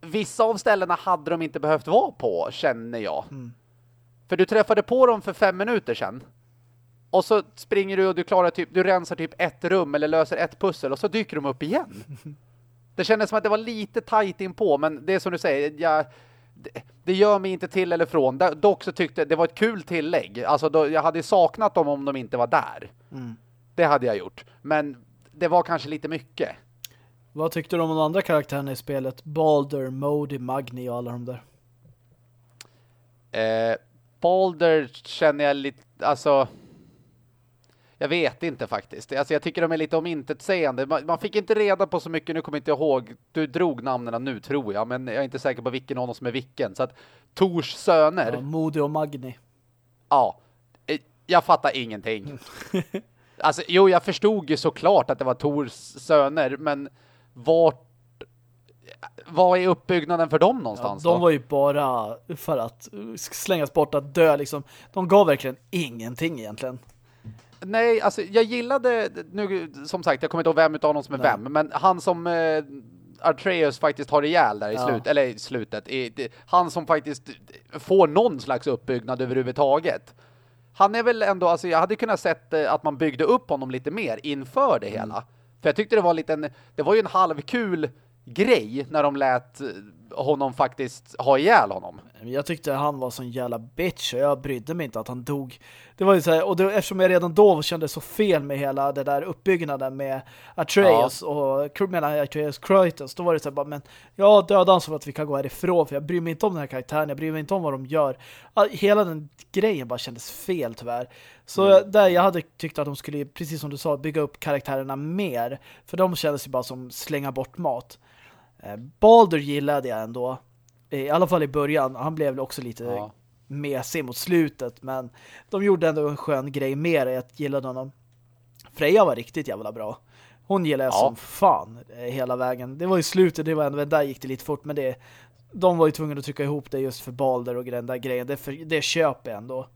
vissa av ställena hade de inte behövt vara på, känner jag. Mm. För du träffade på dem för fem minuter sedan. Och så springer du och du klarar typ, du rensar typ ett rum eller löser ett pussel och så dyker de upp igen. Det kändes som att det var lite tajt in på, men det är som du säger, jag, det, det, gör mig inte till eller från. Dock så tyckte jag det var ett kul tillägg. Alltså då, jag hade saknat dem om de inte var där. Mm. Det hade jag gjort. Men det var kanske lite mycket. Vad tyckte du om de andra karaktärerna i spelet? Balder, Modi, Magni och alla de där. Eh, Balder känner jag lite, alltså... Jag vet inte faktiskt. Alltså jag tycker de är lite omintetsägande. Man, man fick inte reda på så mycket, nu kommer jag inte ihåg. Du drog namnen nu tror jag, men jag är inte säker på vilken av dem som är vilken. Så att Tors söner... Ja, Modi och Magni. Ja, eh, jag fattar ingenting. alltså, jo, jag förstod ju såklart att det var Tors söner, men vart vad är uppbyggnaden för dem någonstans ja, De var ju bara för att slängas bort att dö liksom. De gav verkligen ingenting egentligen. Nej, alltså jag gillade nu som sagt, jag kommer inte ihåg vem utav dem som är Nej. vem, men han som eh, Artreus faktiskt har ihjäl där i ja. slut, eller i slutet, i, han som faktiskt får någon slags uppbyggnad överhuvudtaget. Han är väl ändå, alltså jag hade kunnat sett eh, att man byggde upp honom lite mer inför det mm. hela. För jag tyckte det var lite en, det var ju en halvkul grej när de lät honom faktiskt ha ihjäl honom. Jag tyckte han var sån jävla bitch och jag brydde mig inte att han dog. Det var ju så här, och det, eftersom jag redan då kände så fel med hela det där uppbyggnaden med Atreus ja. och mellan Atreus Kratos, då var det så här bara, men jag dödar han så att vi kan gå härifrån för jag bryr mig inte om den här karaktären, jag bryr mig inte om vad de gör. Hela den grejen bara kändes fel tyvärr. Så mm. där jag hade tyckt att de skulle, precis som du sa, bygga upp karaktärerna mer. För de kändes ju bara som slänga bort mat. Eh, Baldur gillade jag ändå. I alla fall i början. Han blev också lite ja. mesig mot slutet. Men de gjorde ändå en skön grej mer. Jag gillade honom. Freja var riktigt jävla bra. Hon gillade jag ja. som fan eh, hela vägen. Det var i slutet, det var ändå, där gick det lite fort. Men det, de var ju tvungna att trycka ihop det just för Balder och den där grejen. Det, för, det köper jag ändå.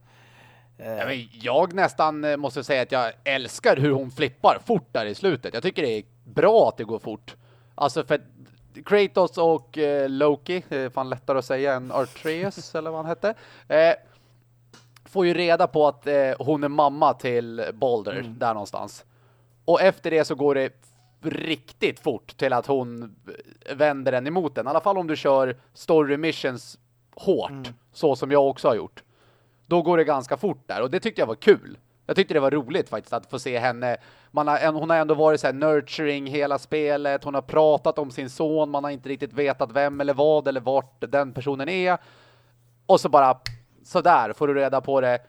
Ja, jag nästan måste säga att jag älskar hur hon flippar fort där i slutet. Jag tycker det är bra att det går fort. Alltså för Kratos och eh, Loki, är fan lättare att säga än Artreus eller vad han hette. Eh, får ju reda på att eh, hon är mamma till Boulder, Mm. där någonstans. Och efter det så går det riktigt fort till att hon vänder den emot den. I alla fall om du kör story missions hårt, Mm. så som jag också har gjort. Då går det ganska fort där. Och det tyckte jag var kul. Jag tyckte det var roligt faktiskt att få se henne. Man har, hon har ändå varit så här nurturing hela spelet. Hon har pratat om sin son. Man har inte riktigt vetat vem eller vad eller vart den personen är. Och så bara så där får du reda på det.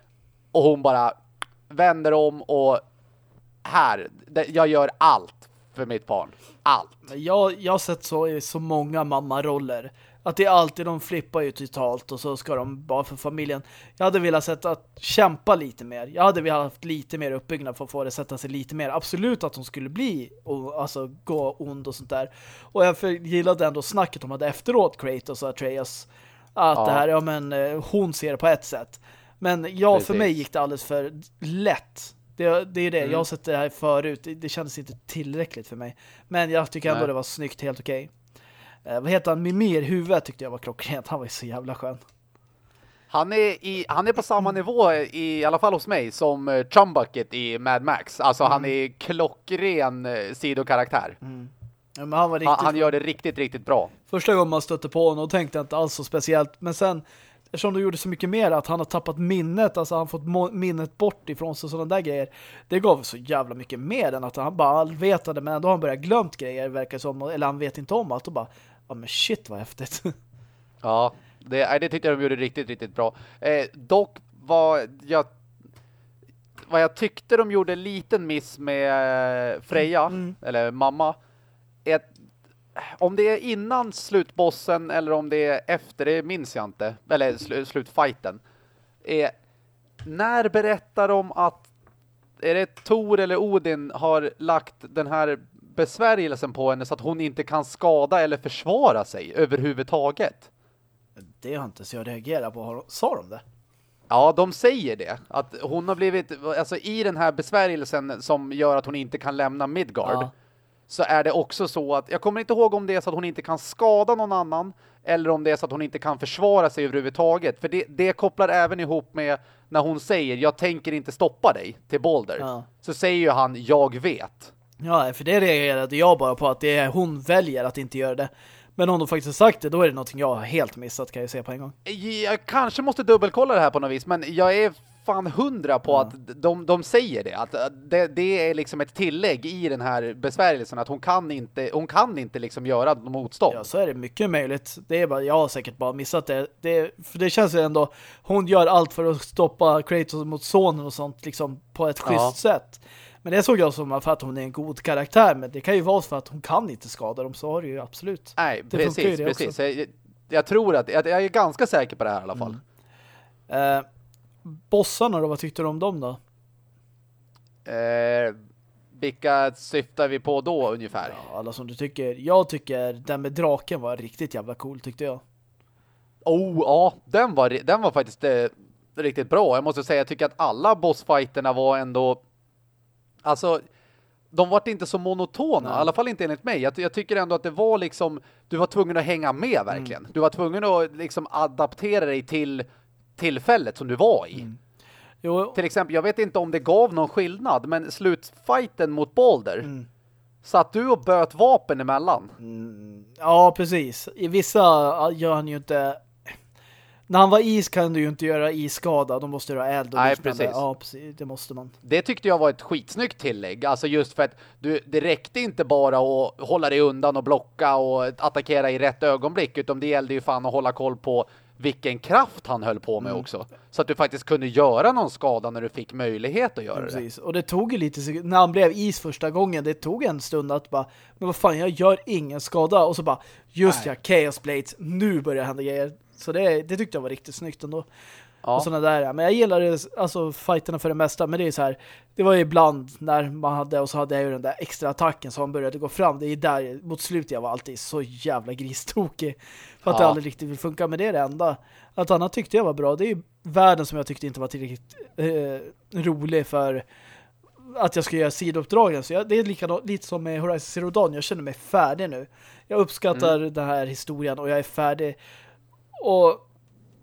Och hon bara vänder om och här, jag gör allt för mitt barn. Allt. Jag, jag har sett så i så många mammaroller. Att det är alltid, de flippar ju totalt och så ska de bara för familjen. Jag hade velat sett att kämpa lite mer. Jag hade velat haft lite mer uppbyggnad för att få det sätta sig lite mer. Absolut att hon skulle bli och alltså gå ond och sånt där. Och jag för, gillade ändå snacket de hade efteråt Kratos och Atreus. Att Ja. det här, ja men eh, hon ser det på ett sätt. Men ja, för Precis. mig gick det alldeles för lätt. Det, det är det. Mm. Jag har sett det här förut. Det, det kändes inte tillräckligt för mig. Men jag tycker ändå Nej. det var snyggt, helt okej. Eh, vad heter han? Mimir huvudet tyckte jag var klockrent. Han var ju så jävla skön. Han är, i, han är på samma nivå, i, alla fall hos mig, som uh, Chumbucket i Mad Max. Alltså han är klockren uh, sidokaraktär. Ja, men han Han, han gör det riktigt, riktigt bra. Första gången man stötte på honom tänkte jag inte alls så speciellt. Men sen, eftersom du gjorde så mycket mer att han har tappat minnet, alltså han fått minnet bort ifrån sig och sådana där grejer. Det gav så jävla mycket mer än att han bara allvetade men ändå har han börjat glömt grejer verkar som. Eller han vet inte om allt och bara, ja men shit vad häftigt. Ja, det, det tyckte jag de gjorde riktigt, riktigt bra. Eh, dock var jag vad jag tyckte de gjorde en liten miss med eh, Freja, Mm. eller mamma, är att om det är innan slutbossen eller om det är efter, det minns jag inte. Eller sl slutfighten. Är, när berättar de att är det Tor eller Odin har lagt den här besvärjelsen på henne så att hon inte kan skada eller försvara sig överhuvudtaget? det har inte så jag reagerar på. Sa de det? Ja, de säger det. Att hon har blivit, alltså i den här besvärjelsen som gör att hon inte kan lämna Midgard. Ja. Så är det också så att, jag kommer inte ihåg om det är så att hon inte kan skada någon annan. Eller om det är så att hon inte kan försvara sig överhuvudtaget. För det, det kopplar även ihop med när hon säger, jag tänker inte stoppa dig till Boulder. Ja. Så säger ju han, jag vet. Ja, för det reagerade jag bara på att det är hon väljer att inte göra det. Men om de faktiskt sagt det, då är det någonting jag har helt missat kan jag säga på en gång. Jag kanske måste dubbelkolla det här på något vis, men jag är fan hundra på att de, de säger det. Att det, det är liksom ett tillägg i den här besvärjelsen att hon kan inte, hon kan inte liksom göra motstånd. Ja, så är det mycket möjligt. Det är bara, jag har säkert bara missat det. det för det känns ju ändå, hon gör allt för att stoppa Kratos mot sonen och sånt liksom på ett schysst Ja. sätt. Men det såg jag som för att hon är en god karaktär, men det kan ju vara för att hon kan inte skada dem, så har det ju absolut. Nej, Det precis, det precis. Jag, jag tror att, jag, jag är ganska säker på det här i alla fall. Eh, bossarna då, vad tyckte du om dem då? Eh, vilka syftar vi på då ungefär? Ja, alla som du tycker. Jag tycker den med draken var riktigt jävla cool tyckte jag. Oh, ja, den var, den var faktiskt eh, riktigt bra. Jag måste säga, jag tycker att alla bossfighterna var ändå, alltså, de var inte så monotona, Nej. i alla fall inte enligt mig. Jag, jag tycker ändå att det var liksom, du var tvungen att hänga med verkligen. Du var tvungen att liksom adaptera dig till tillfället som du var i. Jo, Till exempel, jag vet inte om det gav någon skillnad, men slutfighten mot Boulder, Mm. satt du och böt vapen emellan? ja precis. I vissa gör han ju inte... När han var is kan du ju inte göra isskada. De måste göra eld och Nej, precis. Ja, precis. Det måste man. Det tyckte jag var ett skitsnyggt tillägg. Alltså just för att du, det räckte inte bara att hålla dig undan och blocka och attackera i rätt ögonblick, utan det gällde ju fan att hålla koll på vilken kraft han höll på med Mm. också. Så att du faktiskt kunde göra någon skada när du fick möjlighet att göra det. Precis. Och det tog ju lite när han blev is första gången, det tog en stund att bara, men vad fan, jag gör ingen skada. Och så bara, just Nej. ja, Chaos Blades, nu börjar hända grejer. Så det, det tyckte jag var riktigt snyggt ändå. Ja. Och sådana där. Men jag gillade alltså fighterna för det mesta. Men det är så här, det var ju ibland när man hade, och så hade jag ju den där extra attacken som började gå fram. Det är där, mot slutet jag var alltid så jävla gristokig. För att det Ja. aldrig riktigt vill funka. Men det är det enda. Allt annat tyckte jag var bra. Det är ju världen som jag tyckte inte var tillräckligt eh, rolig för att jag ska göra sidouppdragen. Så jag, det är likadant, lite som med Horizon Zero Dawn. Jag känner mig färdig nu. Jag uppskattar den här historien och jag är färdig. Och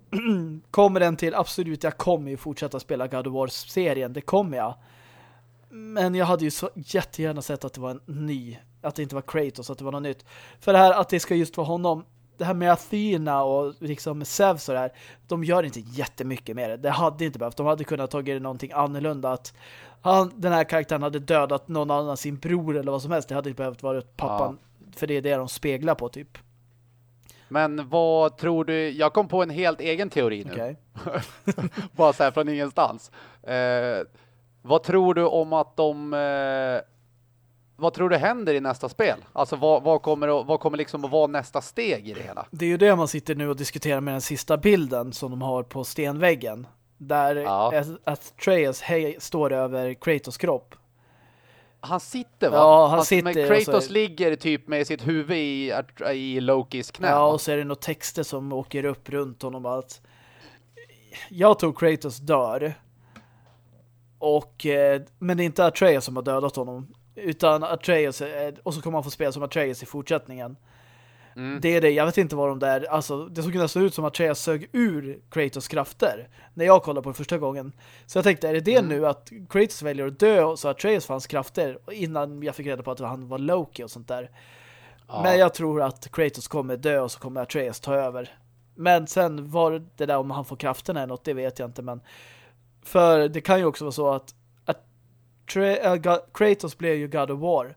kommer den till absolut, jag kommer ju fortsätta spela God of War-serien, det kommer jag. Men jag hade ju så jättegärna sett att det var en ny, att det inte var Kratos, att det var något nytt. För det här, att det ska just vara honom, det här med Athena och liksom Zeus och det här, de gör inte jättemycket med det. Det hade inte behövt. De hade kunnat ta det någonting annorlunda. Att han, den här karaktären hade dödat någon annan, sin bror eller vad som helst. Det hade inte behövt vara pappan. Ja. För det är det de speglar på typ. Men vad tror du? Jag kom på en helt egen teori nu. Okay. Bara så här från ingenstans. Eh, vad tror du om att de... Eh, vad tror du händer i nästa spel? Alltså vad, vad kommer, vad kommer liksom att vara nästa steg i det hela? Det är ju det man sitter nu och diskuterar med den sista bilden som de har på stenväggen. Där ja. Atreus står över Kratos kropp. Han sitter va? Ja, han alltså, sitter. Kratos så... ligger typ med sitt huvud i, i Lokis knä. Ja, och så är det några texter som åker upp runt honom. Att jag tror Kratos dör. Och, eh, men det är inte Atreus som har dödat honom. Utan Atreus, och så kommer man få spela som Atreus i fortsättningen. Mm. Det är det, jag vet inte vad de där, alltså det såg nästan ut som att Atreus sög ur Kratos krafter när jag kollade på det första gången. Så jag tänkte, är det det mm. nu att Kratos väljer att dö så Atreus fanns krafter innan jag fick reda på att han var Loki och sånt där. Ja. Men jag tror att Kratos kommer dö och så kommer Atreus ta över. Men sen var det där om han får krafterna eller något, det vet jag inte. Men för det kan ju också vara så att, att äh, Kratos blev ju God of War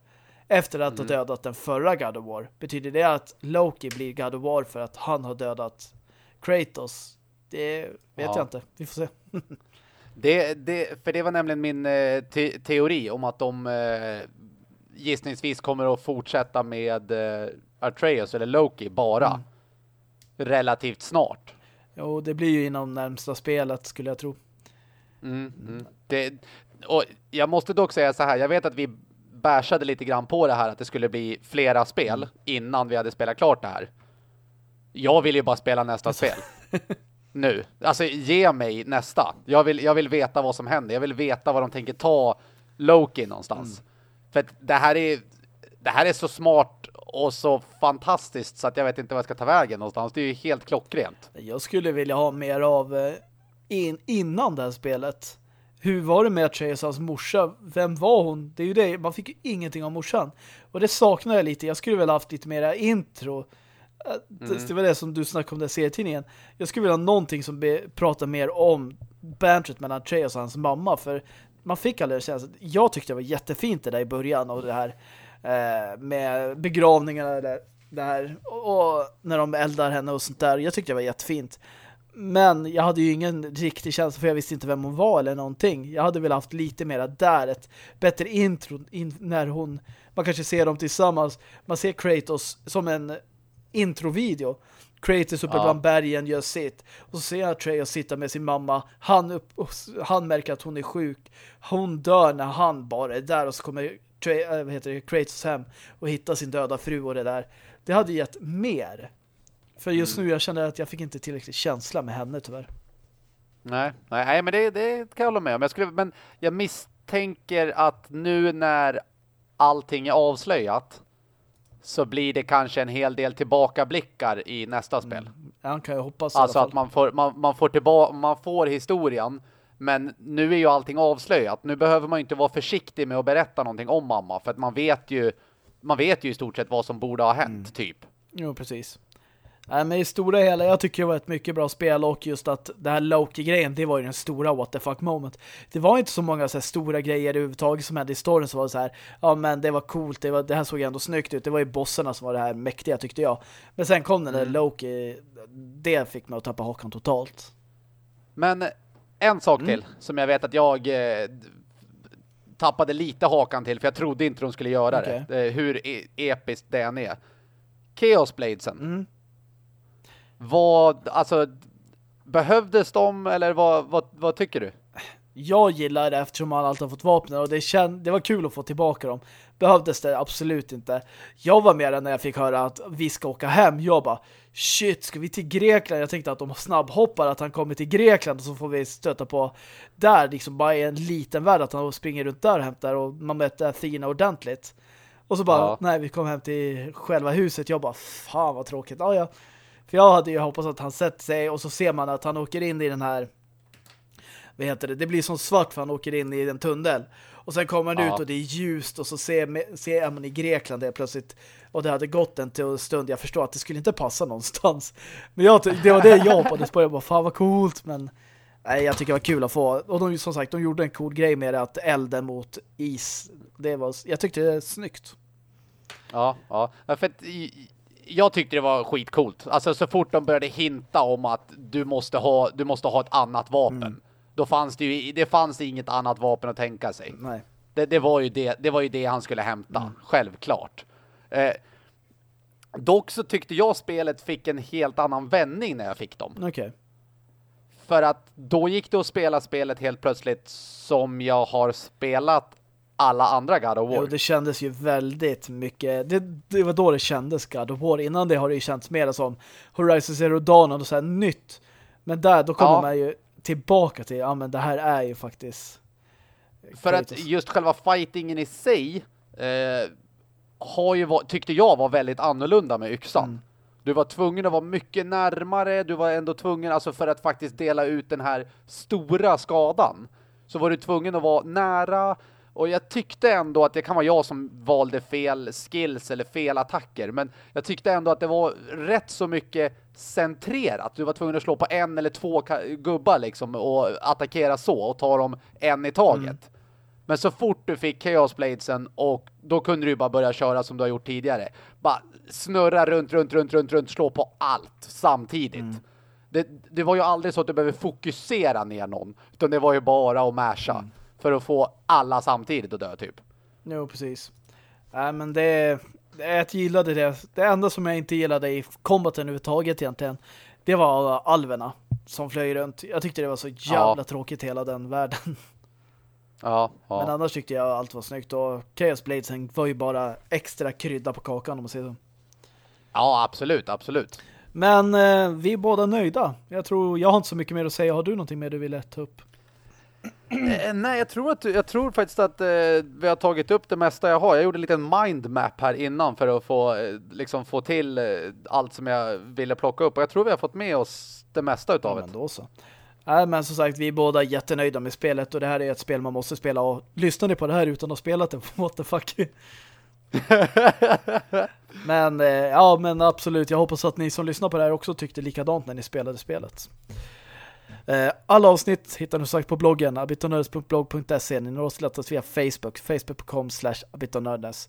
efter att mm. ha dödat den förra God of War. Betyder det att Loki blir God of War för att han har dödat Kratos? Det vet ja. jag inte. Vi får se. det, det, för det var nämligen min eh, te teori om att de eh, gissningsvis kommer att fortsätta med eh, Atreus eller Loki bara mm. relativt snart. Jo, det blir ju inom närmsta spelet skulle jag tro. Mm, mm. Det, och jag måste dock säga så här, jag vet att vi bärsade lite grann på det här att det skulle bli flera spel innan vi hade spelat klart det här. Jag vill ju bara spela nästa alltså. spel. Nu. Alltså ge mig nästa. Jag vill, jag vill veta vad som händer. Jag vill veta vad de tänker ta Loki någonstans. Mm. För det här är det här är så smart och så fantastiskt så att jag vet inte vad jag ska ta vägen någonstans. Det är ju helt klockrent. Jag skulle vilja ha mer av eh, in, innan det här spelet hur var det med hans morsa? Vem var hon? Det är ju det, man fick ju ingenting av morsan. Och det saknar jag lite. Jag skulle väl haft lite mer intro. Äh, mm. Det var det som du snackade om den serietidningen. Jag skulle vilja ha någonting som pratar mer om bantret mellan Atreus och hans mamma. För man fick aldrig känna Jag tyckte det var jättefint det där i början av det här eh, med begravningarna där, där och, och när de eldar henne och sånt där. Jag tyckte det var jättefint. Men jag hade ju ingen riktig känsla för jag visste inte vem hon var eller någonting. Jag hade väl haft lite mera där, ett bättre intro in, när hon, man kanske ser dem tillsammans. Man ser Kratos som en introvideo. Kratos uppe ja. bland bergen gör sitt. Och så ser jag Atreus sitta med sin mamma. Han, upp, han märker att hon är sjuk. Hon dör när han bara är där och så kommer Trey, äh, heter det, Kratos hem och hittar sin döda fru och det där. Det hade gett mer för just mm. nu jag kände att jag fick inte tillräckligt känsla med henne tyvärr. Nej, nej men det, det kan jag hålla med om. Jag skulle, men jag misstänker att nu när allting är avslöjat så blir det kanske en hel del tillbakablickar i nästa mm. spel. Ja, kan jag hoppas. Alltså att man får, man, man, får tillbaka, man får historien men nu är ju allting avslöjat. Nu behöver man inte vara försiktig med att berätta någonting om mamma för att man vet ju man vet ju i stort sett vad som borde ha hänt, mm. typ. Jo, precis. Nej, men i stora hela, jag tycker det var ett mycket bra spel och just att det här Loki-grejen, det var ju den stora what the fuck moment. Det var inte så många så här stora grejer överhuvudtaget som hände i storyn som var så här, ja men det var coolt, det, var, det här såg ändå snyggt ut. Det var ju bossarna som var det här mäktiga tyckte jag. Men sen kom den där mm. Loki, det fick mig att tappa hakan totalt. Men en sak mm. till som jag vet att jag eh, tappade lite hakan till för jag trodde inte de skulle göra okay. det. Hur e episkt det än är. Chaos Bladesen. Mm vad, alltså, behövdes de eller vad, vad, vad tycker du? Jag gillar det eftersom han alltid har fått vapen och det, känd, det var kul att få tillbaka dem. Behövdes det absolut inte. Jag var med när jag fick höra att vi ska åka hem. Jag bara, shit, ska vi till Grekland? Jag tänkte att de snabbhoppar, att han kommer till Grekland och så får vi stöta på där, liksom bara i en liten värld, att han springer runt där och hämtar och man möter Athena ordentligt. Och så bara, ja. nej, vi kom hem till själva huset. Jag bara, fan vad tråkigt. Ja, ja. För jag hade ju hoppats att han sätter sig och så ser man att han åker in i den här vad heter det? Det blir som svart för han åker in i en tunnel. Och sen kommer han ja. ut och det är ljust och så ser, ser man i Grekland det plötsligt och det hade gått en till stund. Jag förstår att det skulle inte passa någonstans. Men jag, det var det jag hoppades på. Jag bara, fan vad coolt. Men nej, jag tycker det var kul att få. Och de, som sagt, de gjorde en cool grej med det att elden mot is. Det var, jag tyckte det var snyggt. Ja, ja. För att, jag tyckte det var skitcoolt. Alltså så fort de började hinta om att du måste ha, du måste ha ett annat vapen. Mm. Då fanns det ju det fanns inget annat vapen att tänka sig. Nej. Det, det, var ju det, det var ju det han skulle hämta, mm. självklart. Eh, dock så tyckte jag spelet fick en helt annan vändning när jag fick dem. Okej. Okay. För att då gick det att spela spelet helt plötsligt som jag har spelat alla andra God of War. Jo, det kändes ju väldigt mycket. Det, det, var då det kändes God of War. Innan det har det ju känts mer som Horizon Zero Dawn och så här nytt. Men där, då kommer ja. man ju tillbaka till, ja men det här är ju faktiskt för att just själva fightingen i sig eh, har ju tyckte jag var väldigt annorlunda med yxan. Mm. Du var tvungen att vara mycket närmare, du var ändå tvungen, alltså för att faktiskt dela ut den här stora skadan. Så var du tvungen att vara nära, och jag tyckte ändå att det kan vara jag som valde fel skills eller fel attacker. Men jag tyckte ändå att det var rätt så mycket centrerat. Du var tvungen att slå på en eller två gubbar liksom och attackera så och ta dem en i taget. Mm. Men så fort du fick Chaos Bladesen och då kunde du bara börja köra som du har gjort tidigare. Bara snurra runt, runt, runt, runt, runt, slå på allt samtidigt. Mm. Det, det var ju aldrig så att du behöver fokusera ner någon. Utan det var ju bara att masha. Mm. För att få alla samtidigt att dö typ. Jo, precis. Nej, men det, jag gillade det. Det enda som jag inte gillade i kombaten överhuvudtaget egentligen, det var alverna som flög runt. Jag tyckte det var så jävla ja. tråkigt hela den världen. Ja, ja. Men annars tyckte jag allt var snyggt och Chaos Bladesen var ju bara extra krydda på kakan om man säger så. Ja, absolut, absolut. Men eh, vi är båda nöjda. Jag tror, jag har inte så mycket mer att säga. Har du någonting mer du vill ta upp? Eh, nej, jag tror, att, jag tror faktiskt att eh, vi har tagit upp det mesta jag har. Jag gjorde en liten mindmap här innan för att få, eh, liksom, få till eh, allt som jag ville plocka upp. Och jag tror vi har fått med oss det mesta utav ja, det. då så. Nej, men som sagt, vi är båda jättenöjda med spelet och det här är ett spel man måste spela. Och lyssnar ni på det här utan att ha spelat det, what the fuck? men eh, ja, men absolut. Jag hoppas att ni som lyssnar på det här också tyckte likadant när ni spelade spelet. Eh, alla avsnitt hittar ni sagt på bloggen abitonördes.blog.se. Ni når oss lättast via Facebook, facebook.com slash abitonördes.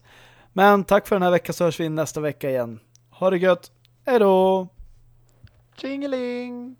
Men tack för den här veckan så hörs vi nästa vecka igen. Ha det gött. Hej då! Tjingeling!